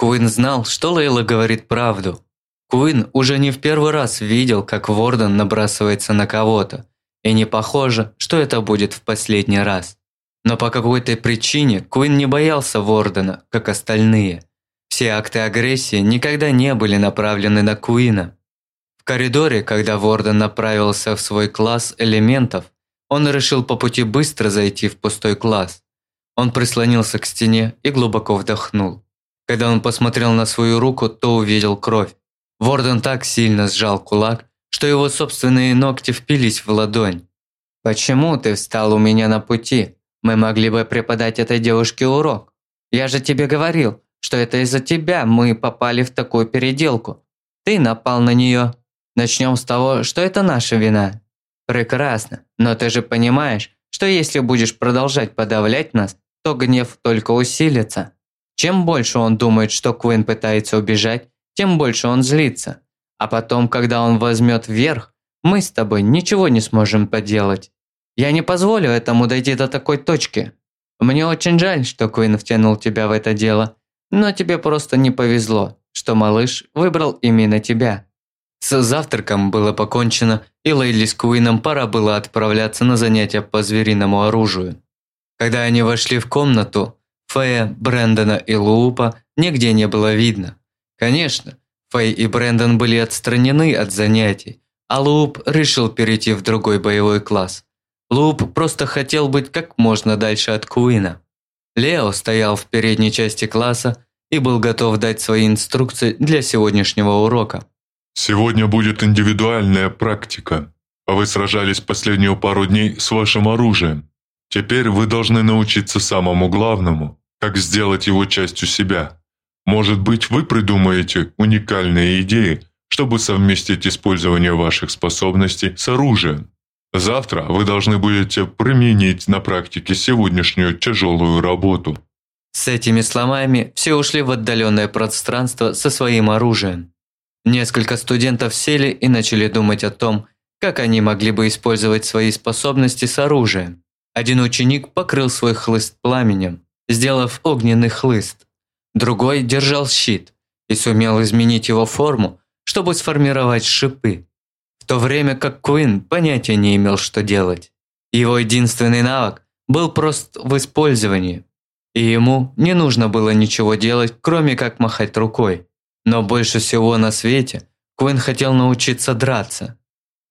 Куин знал, что Лейла говорит правду. Куин уже не в первый раз видел, как Ворден набрасывается на кого-то, и не похоже, что это будет в последний раз. Но по какой-то причине Куин не боялся Вордена, как остальные. Все акты агрессии никогда не были направлены на Куина. В коридоре, когда Ворден направился в свой класс элементов, он решил по пути быстро зайти в пустой класс. Он прислонился к стене и глубоко вдохнул. Когда он посмотрел на свою руку, то увидел кровь. Ворден так сильно сжал кулак, что его собственные ногти впились в ладонь. «Почему ты встал у меня на пути? Мы могли бы преподать этой девушке урок. Я же тебе говорил, что это из-за тебя мы попали в такую переделку. Ты напал на нее. Начнем с того, что это наша вина. Прекрасно, но ты же понимаешь, что если будешь продолжать подавлять нас, то гнев только усилится. Чем больше он думает, что Квин пытается убежать, тем больше он злится. А потом, когда он возьмет верх, мы с тобой ничего не сможем поделать. Я не позволю этому дойти до такой точки. Мне очень жаль, что Куин втянул тебя в это дело, но тебе просто не повезло, что малыш выбрал именно тебя. С завтраком было покончено, и Лейли с Куином пора было отправляться на занятия по звериному оружию. Когда они вошли в комнату, Фея, Брэндона и Луупа нигде не было видно. Конечно, Фэй и Брэндон были отстранены от занятий, а Луп решил перейти в другой боевой класс. Луп просто хотел быть как можно дальше от Куина. Лео стоял в передней части класса и был готов дать свои инструкции для сегодняшнего урока. Сегодня будет индивидуальная практика. Вы сражались последнюю пару дней с вашим оружием. Теперь вы должны научиться самому главному, как сделать его частью себя. Может быть, вы придумаете уникальные идеи, чтобы совместить использование ваших способностей с оружием. Завтра вы должны будете применить на практике сегодняшнюю тяжелую работу. С этими словами все ушли в отдаленное пространство со своим оружием. Несколько студентов сели и начали думать о том, как они могли бы использовать свои способности с оружием. Один ученик покрыл свой хлыст пламенем, сделав огненный хлыст. Другой держал щит и сумел изменить его форму, чтобы сформировать шипы. В то время как Куин понятия не имел, что делать. Его единственный навык был прост в использовании, и ему не нужно было ничего делать, кроме как махать рукой. Но больше всего на свете Куин хотел научиться драться.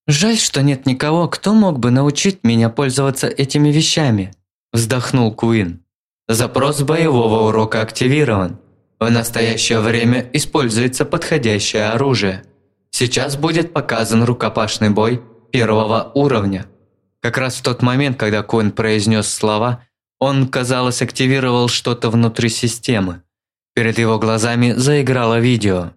«Жаль, что нет никого, кто мог бы научить меня пользоваться этими вещами», вздохнул Куин. Запрос боевого урока активирован. В настоящее время используется подходящее оружие. Сейчас будет показан рукопашный бой первого уровня. Как раз в тот момент, когда Куин произнес слова, он, казалось, активировал что-то внутри системы. Перед его глазами заиграло видео.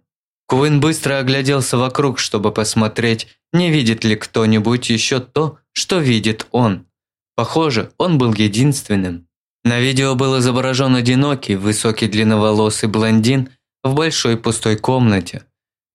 Куин быстро огляделся вокруг, чтобы посмотреть, не видит ли кто-нибудь еще то, что видит он. Похоже, он был единственным. На видео был изображен одинокий, высокий длинноволосый блондин в большой пустой комнате.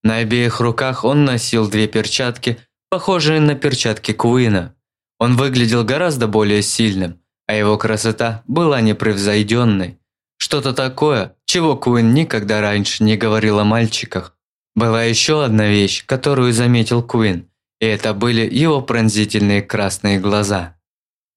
На обеих руках он носил две перчатки, похожие на перчатки Куина. Он выглядел гораздо более сильным, а его красота была непревзойденной. Что-то такое, чего Куин никогда раньше не говорил о мальчиках. Была еще одна вещь, которую заметил Куин, и это были его пронзительные красные глаза.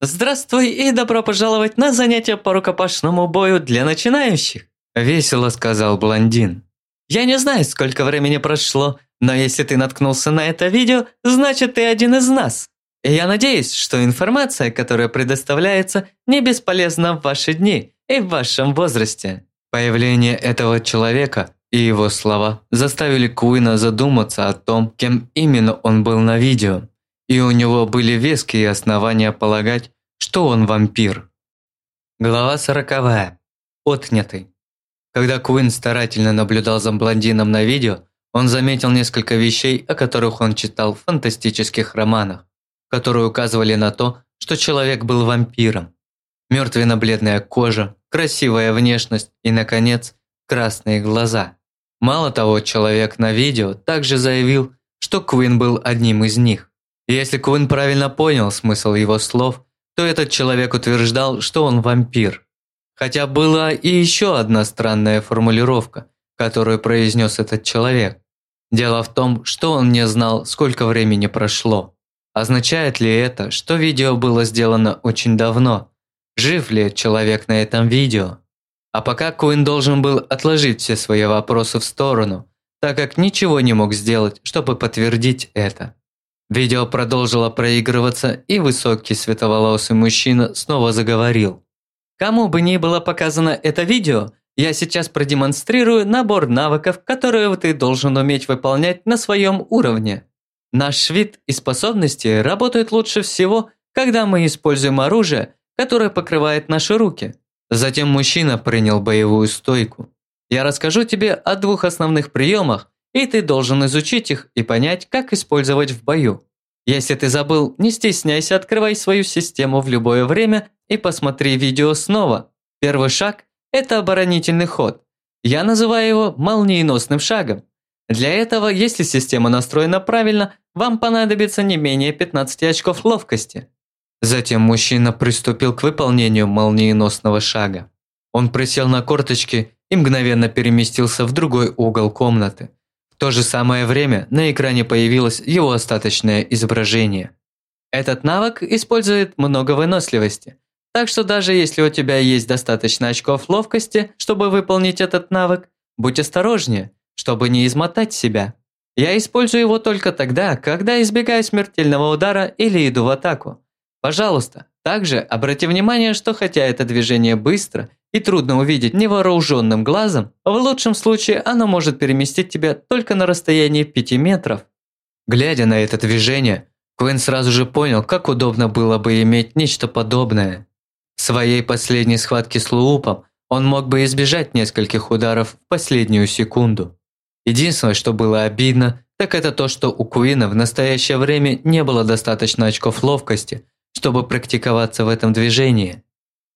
«Здравствуй и добро пожаловать на занятия по рукопашному бою для начинающих», – весело сказал блондин. «Я не знаю, сколько времени прошло, но если ты наткнулся на это видео, значит ты один из нас. И я надеюсь, что информация, которая предоставляется, не бесполезна в ваши дни и в вашем возрасте». Появление этого человека и его слова заставили Куина задуматься о том, кем именно он был на видео и у него были веские основания полагать, что он вампир. Глава сороковая. Отнятый. Когда Куин старательно наблюдал за блондином на видео, он заметил несколько вещей, о которых он читал в фантастических романах, которые указывали на то, что человек был вампиром. Мертвенно-бледная кожа, красивая внешность и, наконец, красные глаза. Мало того, человек на видео также заявил, что Куин был одним из них. Если Куин правильно понял смысл его слов, то этот человек утверждал, что он вампир. Хотя была и еще одна странная формулировка, которую произнес этот человек. Дело в том, что он не знал, сколько времени прошло. Означает ли это, что видео было сделано очень давно? Жив ли человек на этом видео? А пока Куин должен был отложить все свои вопросы в сторону, так как ничего не мог сделать, чтобы подтвердить это. Видео продолжило проигрываться, и высокий светловолосый мужчина снова заговорил. Кому бы ни было показано это видео, я сейчас продемонстрирую набор навыков, которые ты должен уметь выполнять на своем уровне. Наш вид и способности работают лучше всего, когда мы используем оружие, которое покрывает наши руки. Затем мужчина принял боевую стойку. Я расскажу тебе о двух основных приемах, и ты должен изучить их и понять, как использовать в бою. Если ты забыл, не стесняйся, открывай свою систему в любое время и посмотри видео снова. Первый шаг – это оборонительный ход. Я называю его молниеносным шагом. Для этого, если система настроена правильно, вам понадобится не менее 15 очков ловкости. Затем мужчина приступил к выполнению молниеносного шага. Он присел на корточки и мгновенно переместился в другой угол комнаты – то же самое время на экране появилось его остаточное изображение. Этот навык использует много выносливости, так что даже если у тебя есть достаточно очков ловкости, чтобы выполнить этот навык, будь осторожнее, чтобы не измотать себя. Я использую его только тогда, когда избегаю смертельного удара или иду в атаку. Пожалуйста, также обрати внимание, что хотя это движение быстро и трудно увидеть невооруженным глазом, в лучшем случае оно может переместить тебя только на расстоянии 5 метров. Глядя на это движение, Квин сразу же понял, как удобно было бы иметь нечто подобное. В своей последней схватке с Луупом он мог бы избежать нескольких ударов в последнюю секунду. Единственное, что было обидно, так это то, что у Куина в настоящее время не было достаточно очков ловкости, чтобы практиковаться в этом движении.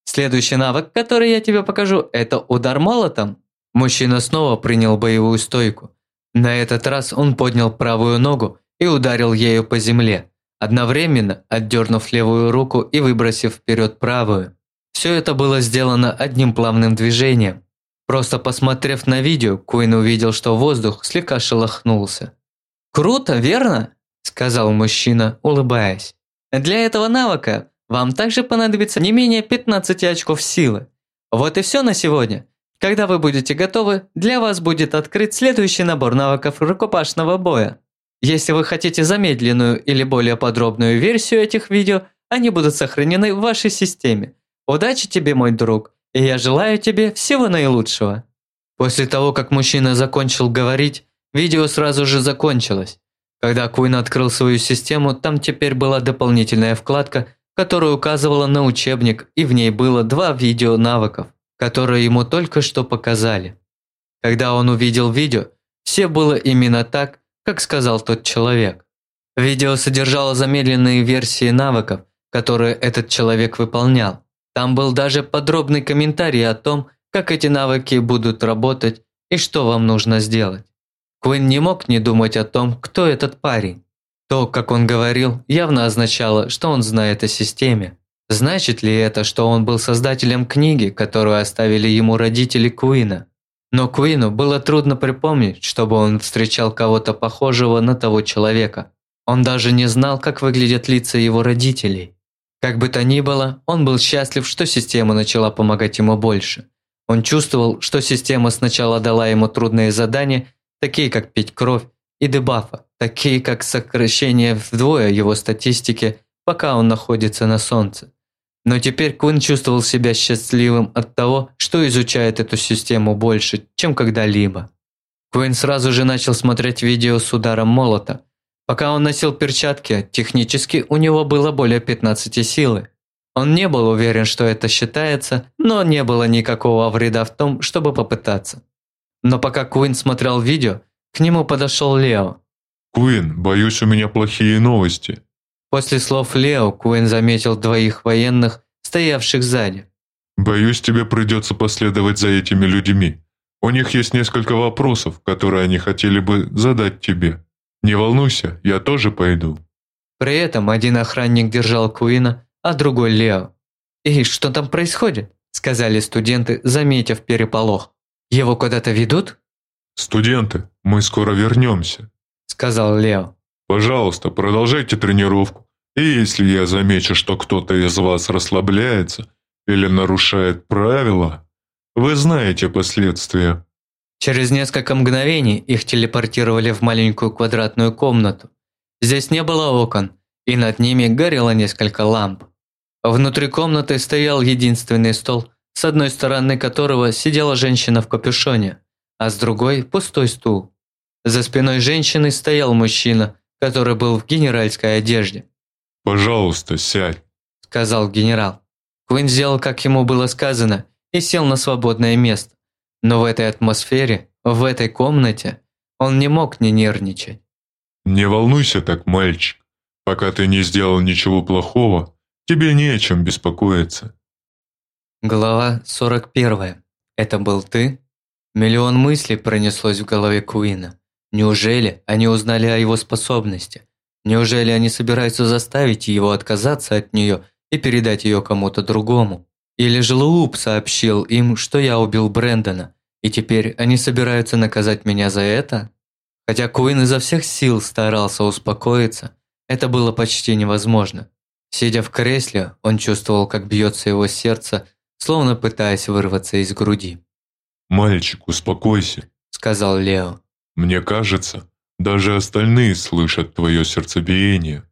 Следующий навык, который я тебе покажу, это удар молотом. Мужчина снова принял боевую стойку. На этот раз он поднял правую ногу и ударил ею по земле, одновременно отдернув левую руку и выбросив вперед правую. Все это было сделано одним плавным движением. Просто посмотрев на видео, Куин увидел, что воздух слегка шелохнулся. «Круто, верно?» – сказал мужчина, улыбаясь. Для этого навыка Вам также понадобится не менее 15 очков силы. Вот и все на сегодня. Когда вы будете готовы, для вас будет открыт следующий набор навыков рукопашного боя. Если вы хотите замедленную или более подробную версию этих видео, они будут сохранены в вашей системе. Удачи тебе, мой друг, и я желаю тебе всего наилучшего. После того, как мужчина закончил говорить, видео сразу же закончилось. Когда Куин открыл свою систему, там теперь была дополнительная вкладка, которая указывала на учебник, и в ней было два видео навыков которое ему только что показали. Когда он увидел видео, все было именно так, как сказал тот человек. Видео содержало замедленные версии навыков, которые этот человек выполнял. Там был даже подробный комментарий о том, как эти навыки будут работать и что вам нужно сделать. Куин не мог не думать о том, кто этот парень. То, как он говорил, явно означало, что он знает о системе. Значит ли это, что он был создателем книги, которую оставили ему родители Куина? Но Куину было трудно припомнить, чтобы он встречал кого-то похожего на того человека. Он даже не знал, как выглядят лица его родителей. Как бы то ни было, он был счастлив, что система начала помогать ему больше. Он чувствовал, что система сначала дала ему трудные задания, такие как пить кровь, и дебафа, такие как сокращение вдвое его статистики, пока он находится на солнце. Но теперь Квин чувствовал себя счастливым от того, что изучает эту систему больше, чем когда-либо. Квин сразу же начал смотреть видео с ударом молота. Пока он носил перчатки, технически у него было более 15 силы. Он не был уверен, что это считается, но не было никакого вреда в том, чтобы попытаться. Но пока Куин смотрел видео, к нему подошел Лео. «Куин, боюсь, у меня плохие новости. После слов Лео Куин заметил двоих военных, стоявших сзади. «Боюсь, тебе придется последовать за этими людьми. У них есть несколько вопросов, которые они хотели бы задать тебе. Не волнуйся, я тоже пойду». При этом один охранник держал Куина, а другой Лео. «И что там происходит?» – сказали студенты, заметив переполох. «Его куда-то ведут?» «Студенты, мы скоро вернемся», – сказал Лео. «Пожалуйста, продолжайте тренировку. И если я замечу, что кто-то из вас расслабляется или нарушает правила, вы знаете последствия. Через несколько мгновений их телепортировали в маленькую квадратную комнату. Здесь не было окон, и над ними горело несколько ламп. Внутри комнаты стоял единственный стол, с одной стороны которого сидела женщина в капюшоне, а с другой – пустой стул. За спиной женщины стоял мужчина, который был в генеральской одежде. «Пожалуйста, сядь», – сказал генерал. Квин сделал, как ему было сказано, и сел на свободное место. Но в этой атмосфере, в этой комнате, он не мог не нервничать. «Не волнуйся так, мальчик. Пока ты не сделал ничего плохого, тебе не о чем беспокоиться». Глава 41. Это был ты? Миллион мыслей пронеслось в голове Куина. Неужели они узнали о его способности? Неужели они собираются заставить его отказаться от нее и передать ее кому-то другому? Или же Лууп сообщил им, что я убил Брэндона, и теперь они собираются наказать меня за это? Хотя Куин изо всех сил старался успокоиться, это было почти невозможно. Сидя в кресле, он чувствовал, как бьется его сердце, словно пытаясь вырваться из груди. «Мальчик, успокойся», – сказал Лео. «Мне кажется, даже остальные слышат твое сердцебиение.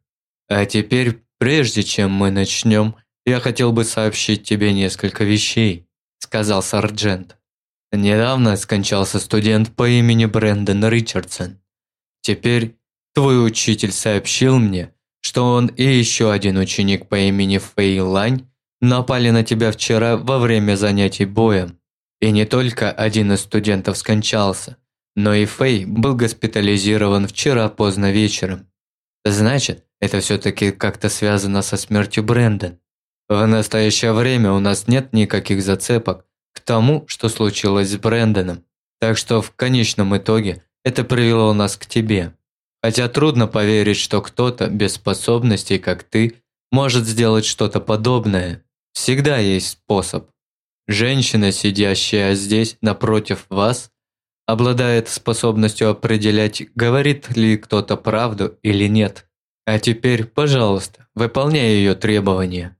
А теперь, прежде чем мы начнем, я хотел бы сообщить тебе несколько вещей, сказал сарджент. Недавно скончался студент по имени Брэндон Ричардсон. Теперь твой учитель сообщил мне, что он и еще один ученик по имени Фэй Лань напали на тебя вчера во время занятий боем. И не только один из студентов скончался, но и Фэй был госпитализирован вчера поздно вечером. Значит, это все-таки как-то связано со смертью Брэндон. В настоящее время у нас нет никаких зацепок к тому, что случилось с Брэндоном. Так что в конечном итоге это привело нас к тебе. Хотя трудно поверить, что кто-то без способностей, как ты, может сделать что-то подобное. Всегда есть способ. Женщина, сидящая здесь напротив вас, обладает способностью определять, говорит ли кто-то правду или нет. А теперь, пожалуйста, выполняй ее требования.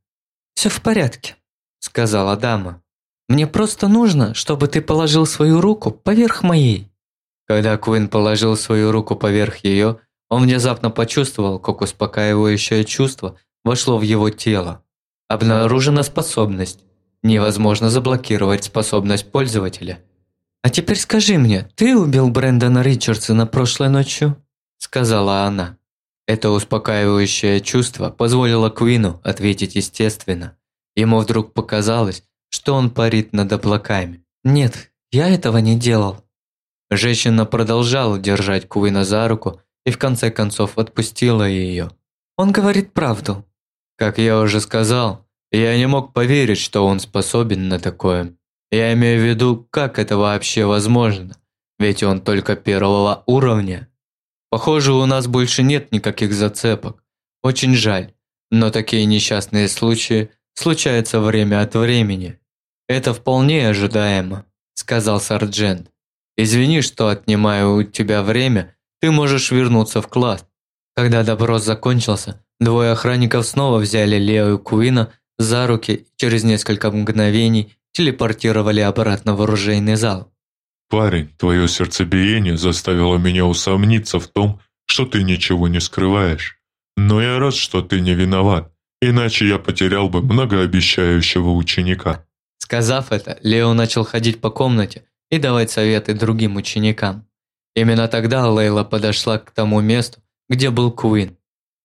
«Все в порядке», – сказала дама. «Мне просто нужно, чтобы ты положил свою руку поверх моей». Когда Куин положил свою руку поверх ее, он внезапно почувствовал, как успокаивающее чувство вошло в его тело. Обнаружена способность. Невозможно заблокировать способность пользователя. «А теперь скажи мне, ты убил Брэндона Ричардсона прошлой ночью?» Сказала она. Это успокаивающее чувство позволило Куину ответить естественно. Ему вдруг показалось, что он парит над облаками. «Нет, я этого не делал». Женщина продолжала держать Куина за руку и в конце концов отпустила ее. «Он говорит правду». Как я уже сказал, я не мог поверить, что он способен на такое. Я имею в виду, как это вообще возможно, ведь он только первого уровня. Похоже, у нас больше нет никаких зацепок. Очень жаль, но такие несчастные случаи случаются время от времени. Это вполне ожидаемо, сказал сержант. Извини, что отнимаю у тебя время, ты можешь вернуться в класс. Когда допрос закончился, двое охранников снова взяли Лео и Куина за руки и через несколько мгновений телепортировали обратно в оружейный зал. «Парень, твое сердцебиение заставило меня усомниться в том, что ты ничего не скрываешь. Но я рад, что ты не виноват, иначе я потерял бы многообещающего ученика». Сказав это, Лео начал ходить по комнате и давать советы другим ученикам. Именно тогда Лейла подошла к тому месту, где был Куин.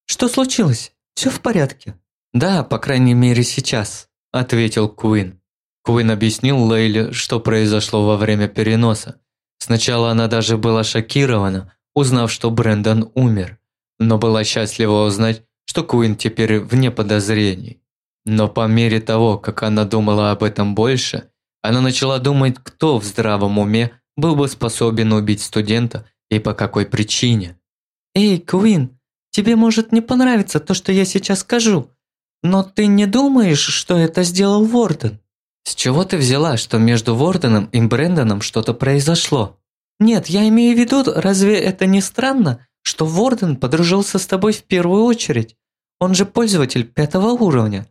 «Что случилось? Все в порядке?» «Да, по крайней мере сейчас», – ответил Куин. Куин объяснил Лейле, что произошло во время переноса. Сначала она даже была шокирована, узнав, что Брэндон умер, но была счастлива узнать, что Куин теперь вне подозрений. Но по мере того, как она думала об этом больше, она начала думать, кто в здравом уме был бы способен убить студента и по какой причине. «Эй, Куин, тебе может не понравиться то, что я сейчас скажу, но ты не думаешь, что это сделал Ворден?» «С чего ты взяла, что между Ворденом и Брэндоном что-то произошло?» «Нет, я имею в виду, разве это не странно, что Ворден подружился с тобой в первую очередь? Он же пользователь пятого уровня,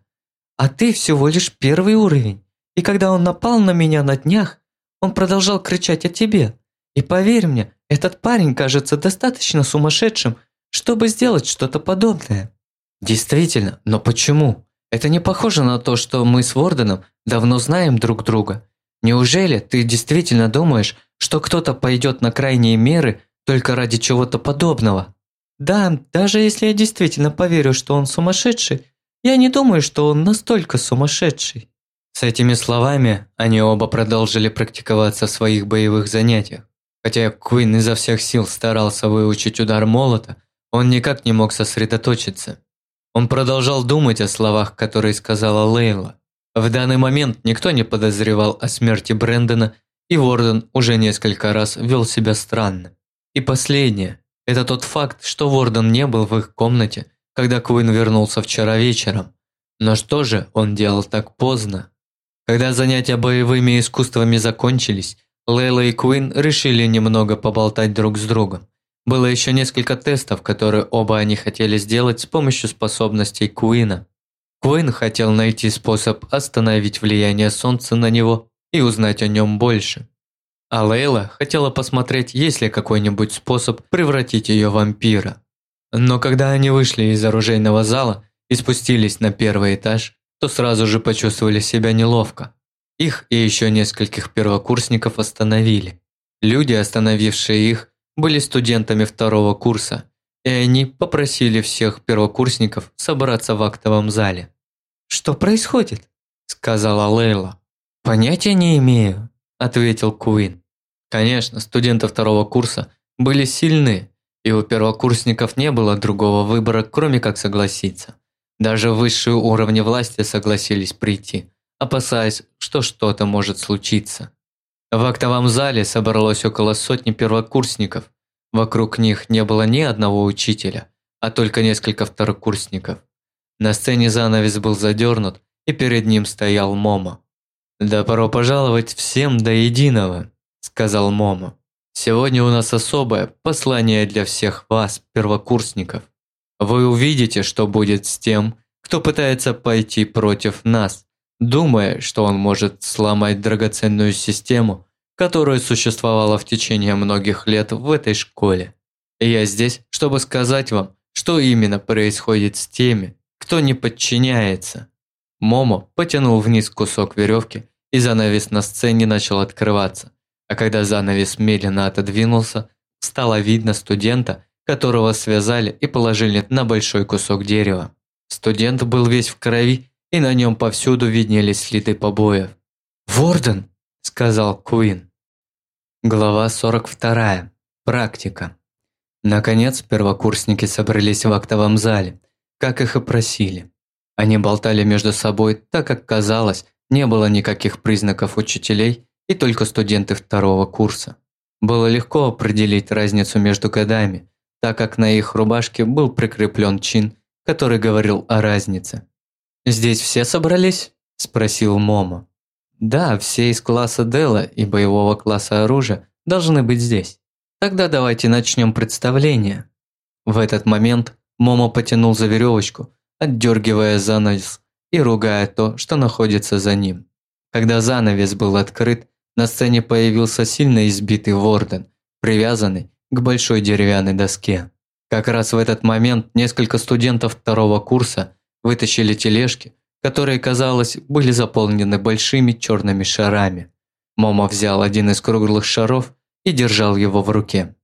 а ты всего лишь первый уровень. И когда он напал на меня на днях, он продолжал кричать о тебе. И поверь мне, этот парень кажется достаточно сумасшедшим, чтобы сделать что-то подобное». «Действительно, но почему?» Это не похоже на то, что мы с Ворденом давно знаем друг друга. Неужели ты действительно думаешь, что кто-то пойдет на крайние меры только ради чего-то подобного? Да, даже если я действительно поверю, что он сумасшедший, я не думаю, что он настолько сумасшедший. С этими словами они оба продолжили практиковаться в своих боевых занятиях. Хотя Куин изо всех сил старался выучить удар молота, он никак не мог сосредоточиться. Он продолжал думать о словах, которые сказала Лейла. В данный момент никто не подозревал о смерти Брэндона, и Ворден уже несколько раз вел себя странно. И последнее – это тот факт, что Ворден не был в их комнате, когда Куин вернулся вчера вечером. Но что же он делал так поздно? Когда занятия боевыми искусствами закончились, Лейла и Куин решили немного поболтать друг с другом. Было еще несколько тестов, которые оба они хотели сделать с помощью способностей Куина. Куин хотел найти способ остановить влияние Солнца на него и узнать о нем больше. А Лейла хотела посмотреть, есть ли какой-нибудь способ превратить ее в вампира. Но когда они вышли из оружейного зала и спустились на первый этаж, то сразу же почувствовали себя неловко. Их и еще нескольких первокурсников остановили. Люди, остановившие их, были студентами второго курса, и они попросили всех первокурсников собраться в актовом зале. «Что происходит?» – сказала Лейла. «Понятия не имею», – ответил Куин. Конечно, студенты второго курса были сильны, и у первокурсников не было другого выбора, кроме как согласиться. Даже высшие уровни власти согласились прийти, опасаясь, что что-то может случиться. В актовом зале собралось около сотни первокурсников. Вокруг них не было ни одного учителя, а только несколько второкурсников. На сцене занавес был задернут, и перед ним стоял Момо. «Добро пожаловать всем до единого», – сказал Момо. «Сегодня у нас особое послание для всех вас, первокурсников. Вы увидите, что будет с тем, кто пытается пойти против нас, думая, что он может сломать драгоценную систему, которая существовала в течение многих лет в этой школе. Я здесь, чтобы сказать вам, что именно происходит с теми, кто не подчиняется. Момо потянул вниз кусок веревки, и занавес на сцене начал открываться. А когда занавес медленно отодвинулся, стало видно студента, которого связали и положили на большой кусок дерева. Студент был весь в крови, и на нем повсюду виднелись следы побоев. «Ворден!» – сказал Куин. Глава 42. Практика. Наконец, первокурсники собрались в актовом зале, как их и просили. Они болтали между собой, так как казалось, не было никаких признаков учителей и только студенты второго курса. Было легко определить разницу между годами, так как на их рубашке был прикреплен чин, который говорил о разнице. «Здесь все собрались?» – спросил Момо. «Да, все из класса Дела и боевого класса оружия должны быть здесь. Тогда давайте начнем представление». В этот момент Момо потянул за веревочку, отдергивая занавес и ругая то, что находится за ним. Когда занавес был открыт, на сцене появился сильно избитый Ворден, привязанный к большой деревянной доске. Как раз в этот момент несколько студентов второго курса вытащили тележки, которые, казалось, были заполнены большими черными шарами. Момо взял один из круглых шаров и держал его в руке.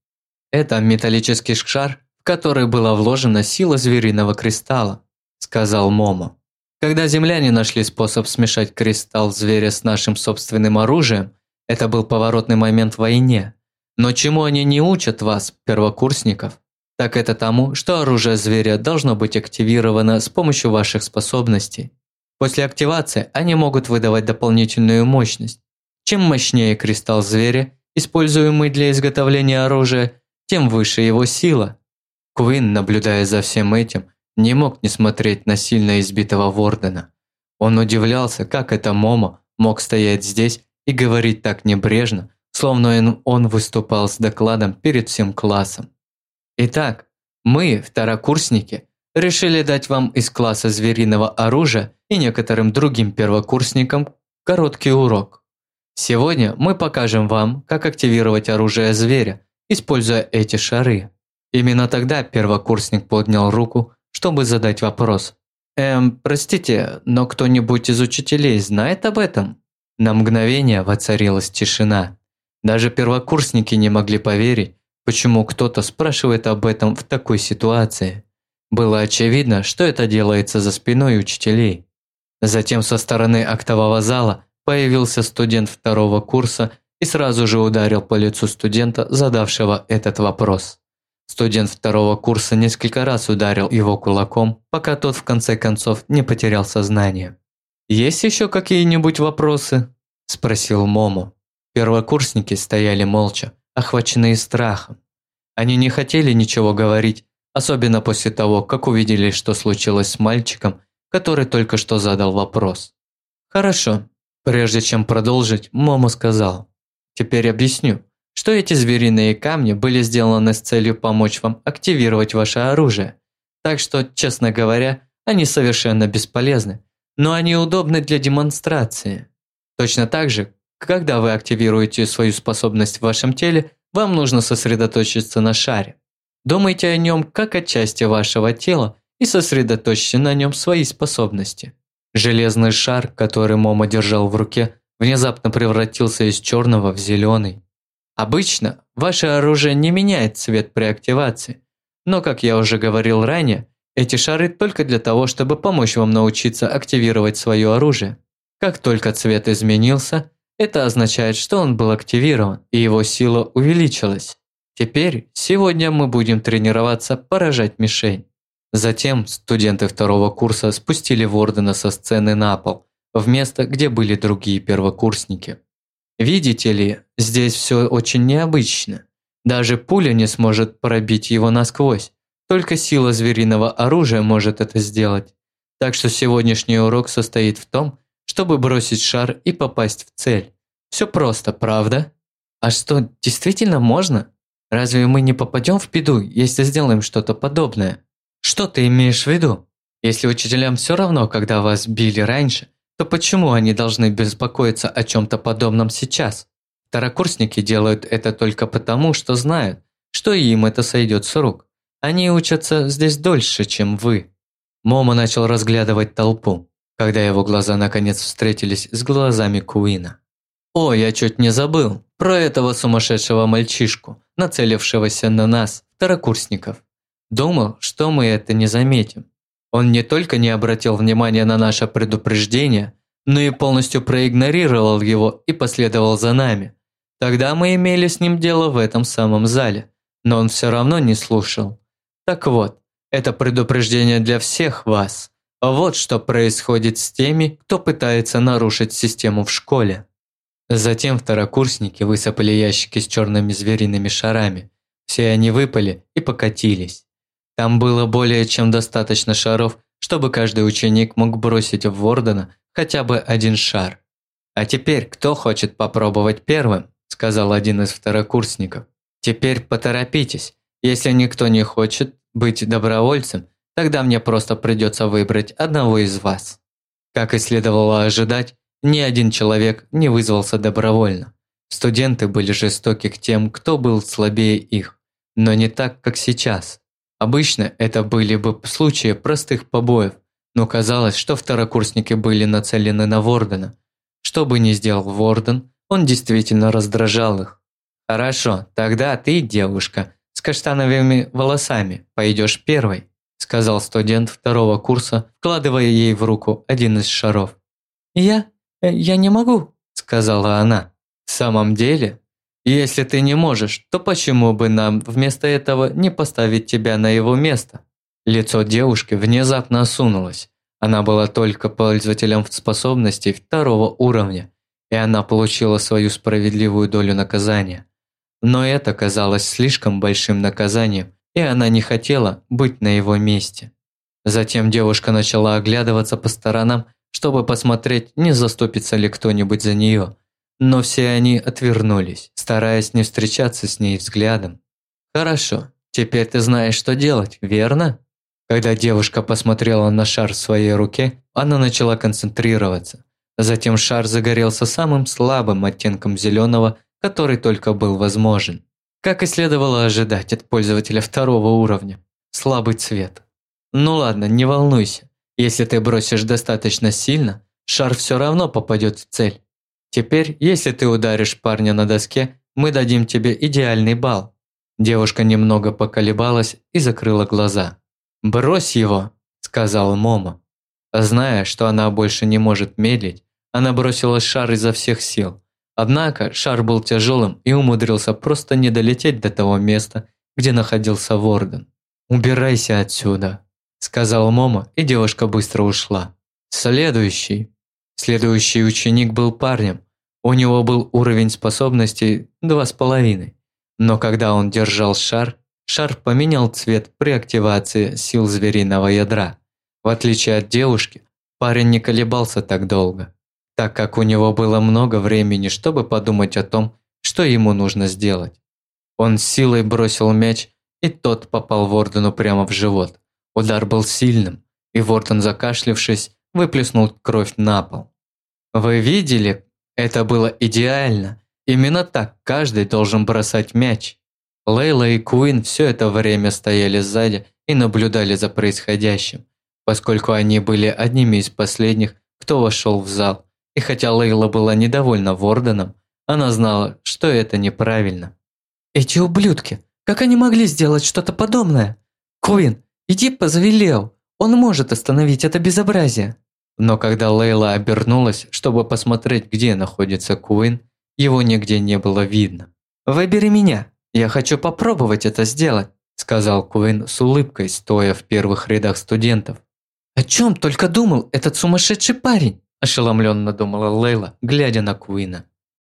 Это металлический шар, в который была вложена сила звериного кристалла, сказал Момо. Когда земляне нашли способ смешать кристалл зверя с нашим собственным оружием, это был поворотный момент в войне. Но чему они не учат вас, первокурсников, так это тому, что оружие зверя должно быть активировано с помощью ваших способностей. После активации они могут выдавать дополнительную мощность. Чем мощнее кристалл зверя, используемый для изготовления оружия, тем выше его сила. Куин, наблюдая за всем этим, не мог не смотреть на сильно избитого Вордена. Он удивлялся, как это Момо мог стоять здесь и говорить так небрежно, словно он выступал с докладом перед всем классом. Итак, мы, второкурсники, решили дать вам из класса звериного оружия и некоторым другим первокурсникам короткий урок. Сегодня мы покажем вам, как активировать оружие зверя, используя эти шары. Именно тогда первокурсник поднял руку чтобы задать вопрос. «Эм, простите, но кто-нибудь из учителей знает об этом?» На мгновение воцарилась тишина. Даже первокурсники не могли поверить, почему кто-то спрашивает об этом в такой ситуации. Было очевидно, что это делается за спиной учителей. Затем со стороны актового зала появился студент второго курса и сразу же ударил по лицу студента, задавшего этот вопрос. Студент второго курса несколько раз ударил его кулаком, пока тот в конце концов не потерял сознание. «Есть еще какие-нибудь вопросы?» – спросил Момо. Первокурсники стояли молча, охваченные страхом. Они не хотели ничего говорить, особенно после того, как увидели, что случилось с мальчиком, который только что задал вопрос. «Хорошо». Прежде чем продолжить, Момо сказал. «Теперь объясню что эти звериные камни были сделаны с целью помочь вам активировать ваше оружие. Так что, честно говоря, они совершенно бесполезны, но они удобны для демонстрации. Точно так же, когда вы активируете свою способность в вашем теле, вам нужно сосредоточиться на шаре. Думайте о нем как о части вашего тела и сосредоточьте на нем свои способности. Железный шар, который Момо держал в руке, внезапно превратился из черного в зеленый. Обычно ваше оружие не меняет цвет при активации, но, как я уже говорил ранее, эти шары только для того, чтобы помочь вам научиться активировать свое оружие. Как только цвет изменился, это означает, что он был активирован и его сила увеличилась. Теперь, сегодня мы будем тренироваться поражать мишень. Затем студенты второго курса спустили Вордена со сцены на пол, в место, где были другие первокурсники. Видите ли, здесь все очень необычно. Даже пуля не сможет пробить его насквозь. Только сила звериного оружия может это сделать. Так что сегодняшний урок состоит в том, чтобы бросить шар и попасть в цель. Все просто, правда? А что, действительно можно? Разве мы не попадем в беду, если сделаем что-то подобное? Что ты имеешь в виду? Если учителям все равно, когда вас били раньше, то почему они должны беспокоиться о чем-то подобном сейчас? Второкурсники делают это только потому, что знают, что им это сойдет с рук. Они учатся здесь дольше, чем вы. Момо начал разглядывать толпу, когда его глаза наконец встретились с глазами Куина. «О, я чуть не забыл про этого сумасшедшего мальчишку, нацелившегося на нас, второкурсников. Думал, что мы это не заметим. Он не только не обратил внимания на наше предупреждение, но и полностью проигнорировал его и последовал за нами. Тогда мы имели с ним дело в этом самом зале, но он все равно не слушал. Так вот, это предупреждение для всех вас. Вот что происходит с теми, кто пытается нарушить систему в школе. Затем второкурсники высыпали ящики с черными звериными шарами. Все они выпали и покатились. Там было более чем достаточно шаров, чтобы каждый ученик мог бросить в Вордена хотя бы один шар. «А теперь кто хочет попробовать первым?» – сказал один из второкурсников. «Теперь поторопитесь. Если никто не хочет быть добровольцем, тогда мне просто придется выбрать одного из вас». Как и следовало ожидать, ни один человек не вызвался добровольно. Студенты были жестоки к тем, кто был слабее их, но не так, как сейчас. Обычно это были бы случаи простых побоев, но казалось, что второкурсники были нацелены на Вордена. Что бы ни сделал Ворден, он действительно раздражал их. «Хорошо, тогда ты, девушка, с каштановыми волосами, пойдешь первой», сказал студент второго курса, вкладывая ей в руку один из шаров. «Я? Э, я не могу», сказала она. «В самом деле?» Если ты не можешь, то почему бы нам вместо этого не поставить тебя на его место? Лицо девушки внезапно осунулось. Она была только пользователем способностей второго уровня, и она получила свою справедливую долю наказания. Но это казалось слишком большим наказанием, и она не хотела быть на его месте. Затем девушка начала оглядываться по сторонам, чтобы посмотреть, не заступится ли кто-нибудь за нее – но все они отвернулись, стараясь не встречаться с ней взглядом. «Хорошо, теперь ты знаешь, что делать, верно?» Когда девушка посмотрела на шар в своей руке, она начала концентрироваться. Затем шар загорелся самым слабым оттенком зеленого, который только был возможен. Как и следовало ожидать от пользователя второго уровня. Слабый цвет. Ну ладно, не волнуйся. Если ты бросишь достаточно сильно, шар все равно попадет в цель. Теперь, если ты ударишь парня на доске, мы дадим тебе идеальный балл. Девушка немного поколебалась и закрыла глаза. «Брось его», – сказал Момо. Зная, что она больше не может медлить, она бросила шар изо всех сил. Однако шар был тяжелым и умудрился просто не долететь до того места, где находился Ворден. «Убирайся отсюда», – сказал Момо, и девушка быстро ушла. «Следующий». Следующий ученик был парнем, у него был уровень способностей два с половиной, но когда он держал шар, шар поменял цвет при активации сил звериного ядра. В отличие от девушки, парень не колебался так долго, так как у него было много времени, чтобы подумать о том, что ему нужно сделать. Он силой бросил мяч, и тот попал Вордену прямо в живот. Удар был сильным, и Ворден, закашлившись, выплеснул кровь на пол. Вы видели, это было идеально. Именно так каждый должен бросать мяч. Лейла и Куин все это время стояли сзади и наблюдали за происходящим, поскольку они были одними из последних, кто вошел в зал. И хотя Лейла была недовольна Ворденом, она знала, что это неправильно. «Эти ублюдки! Как они могли сделать что-то подобное? Куин, иди позови Лео, он может остановить это безобразие!» Но когда Лейла обернулась, чтобы посмотреть, где находится Куин, его нигде не было видно. «Выбери меня, я хочу попробовать это сделать», сказал Куин с улыбкой, стоя в первых рядах студентов. «О чем только думал этот сумасшедший парень?» Ошеломленно думала Лейла, глядя на Куина.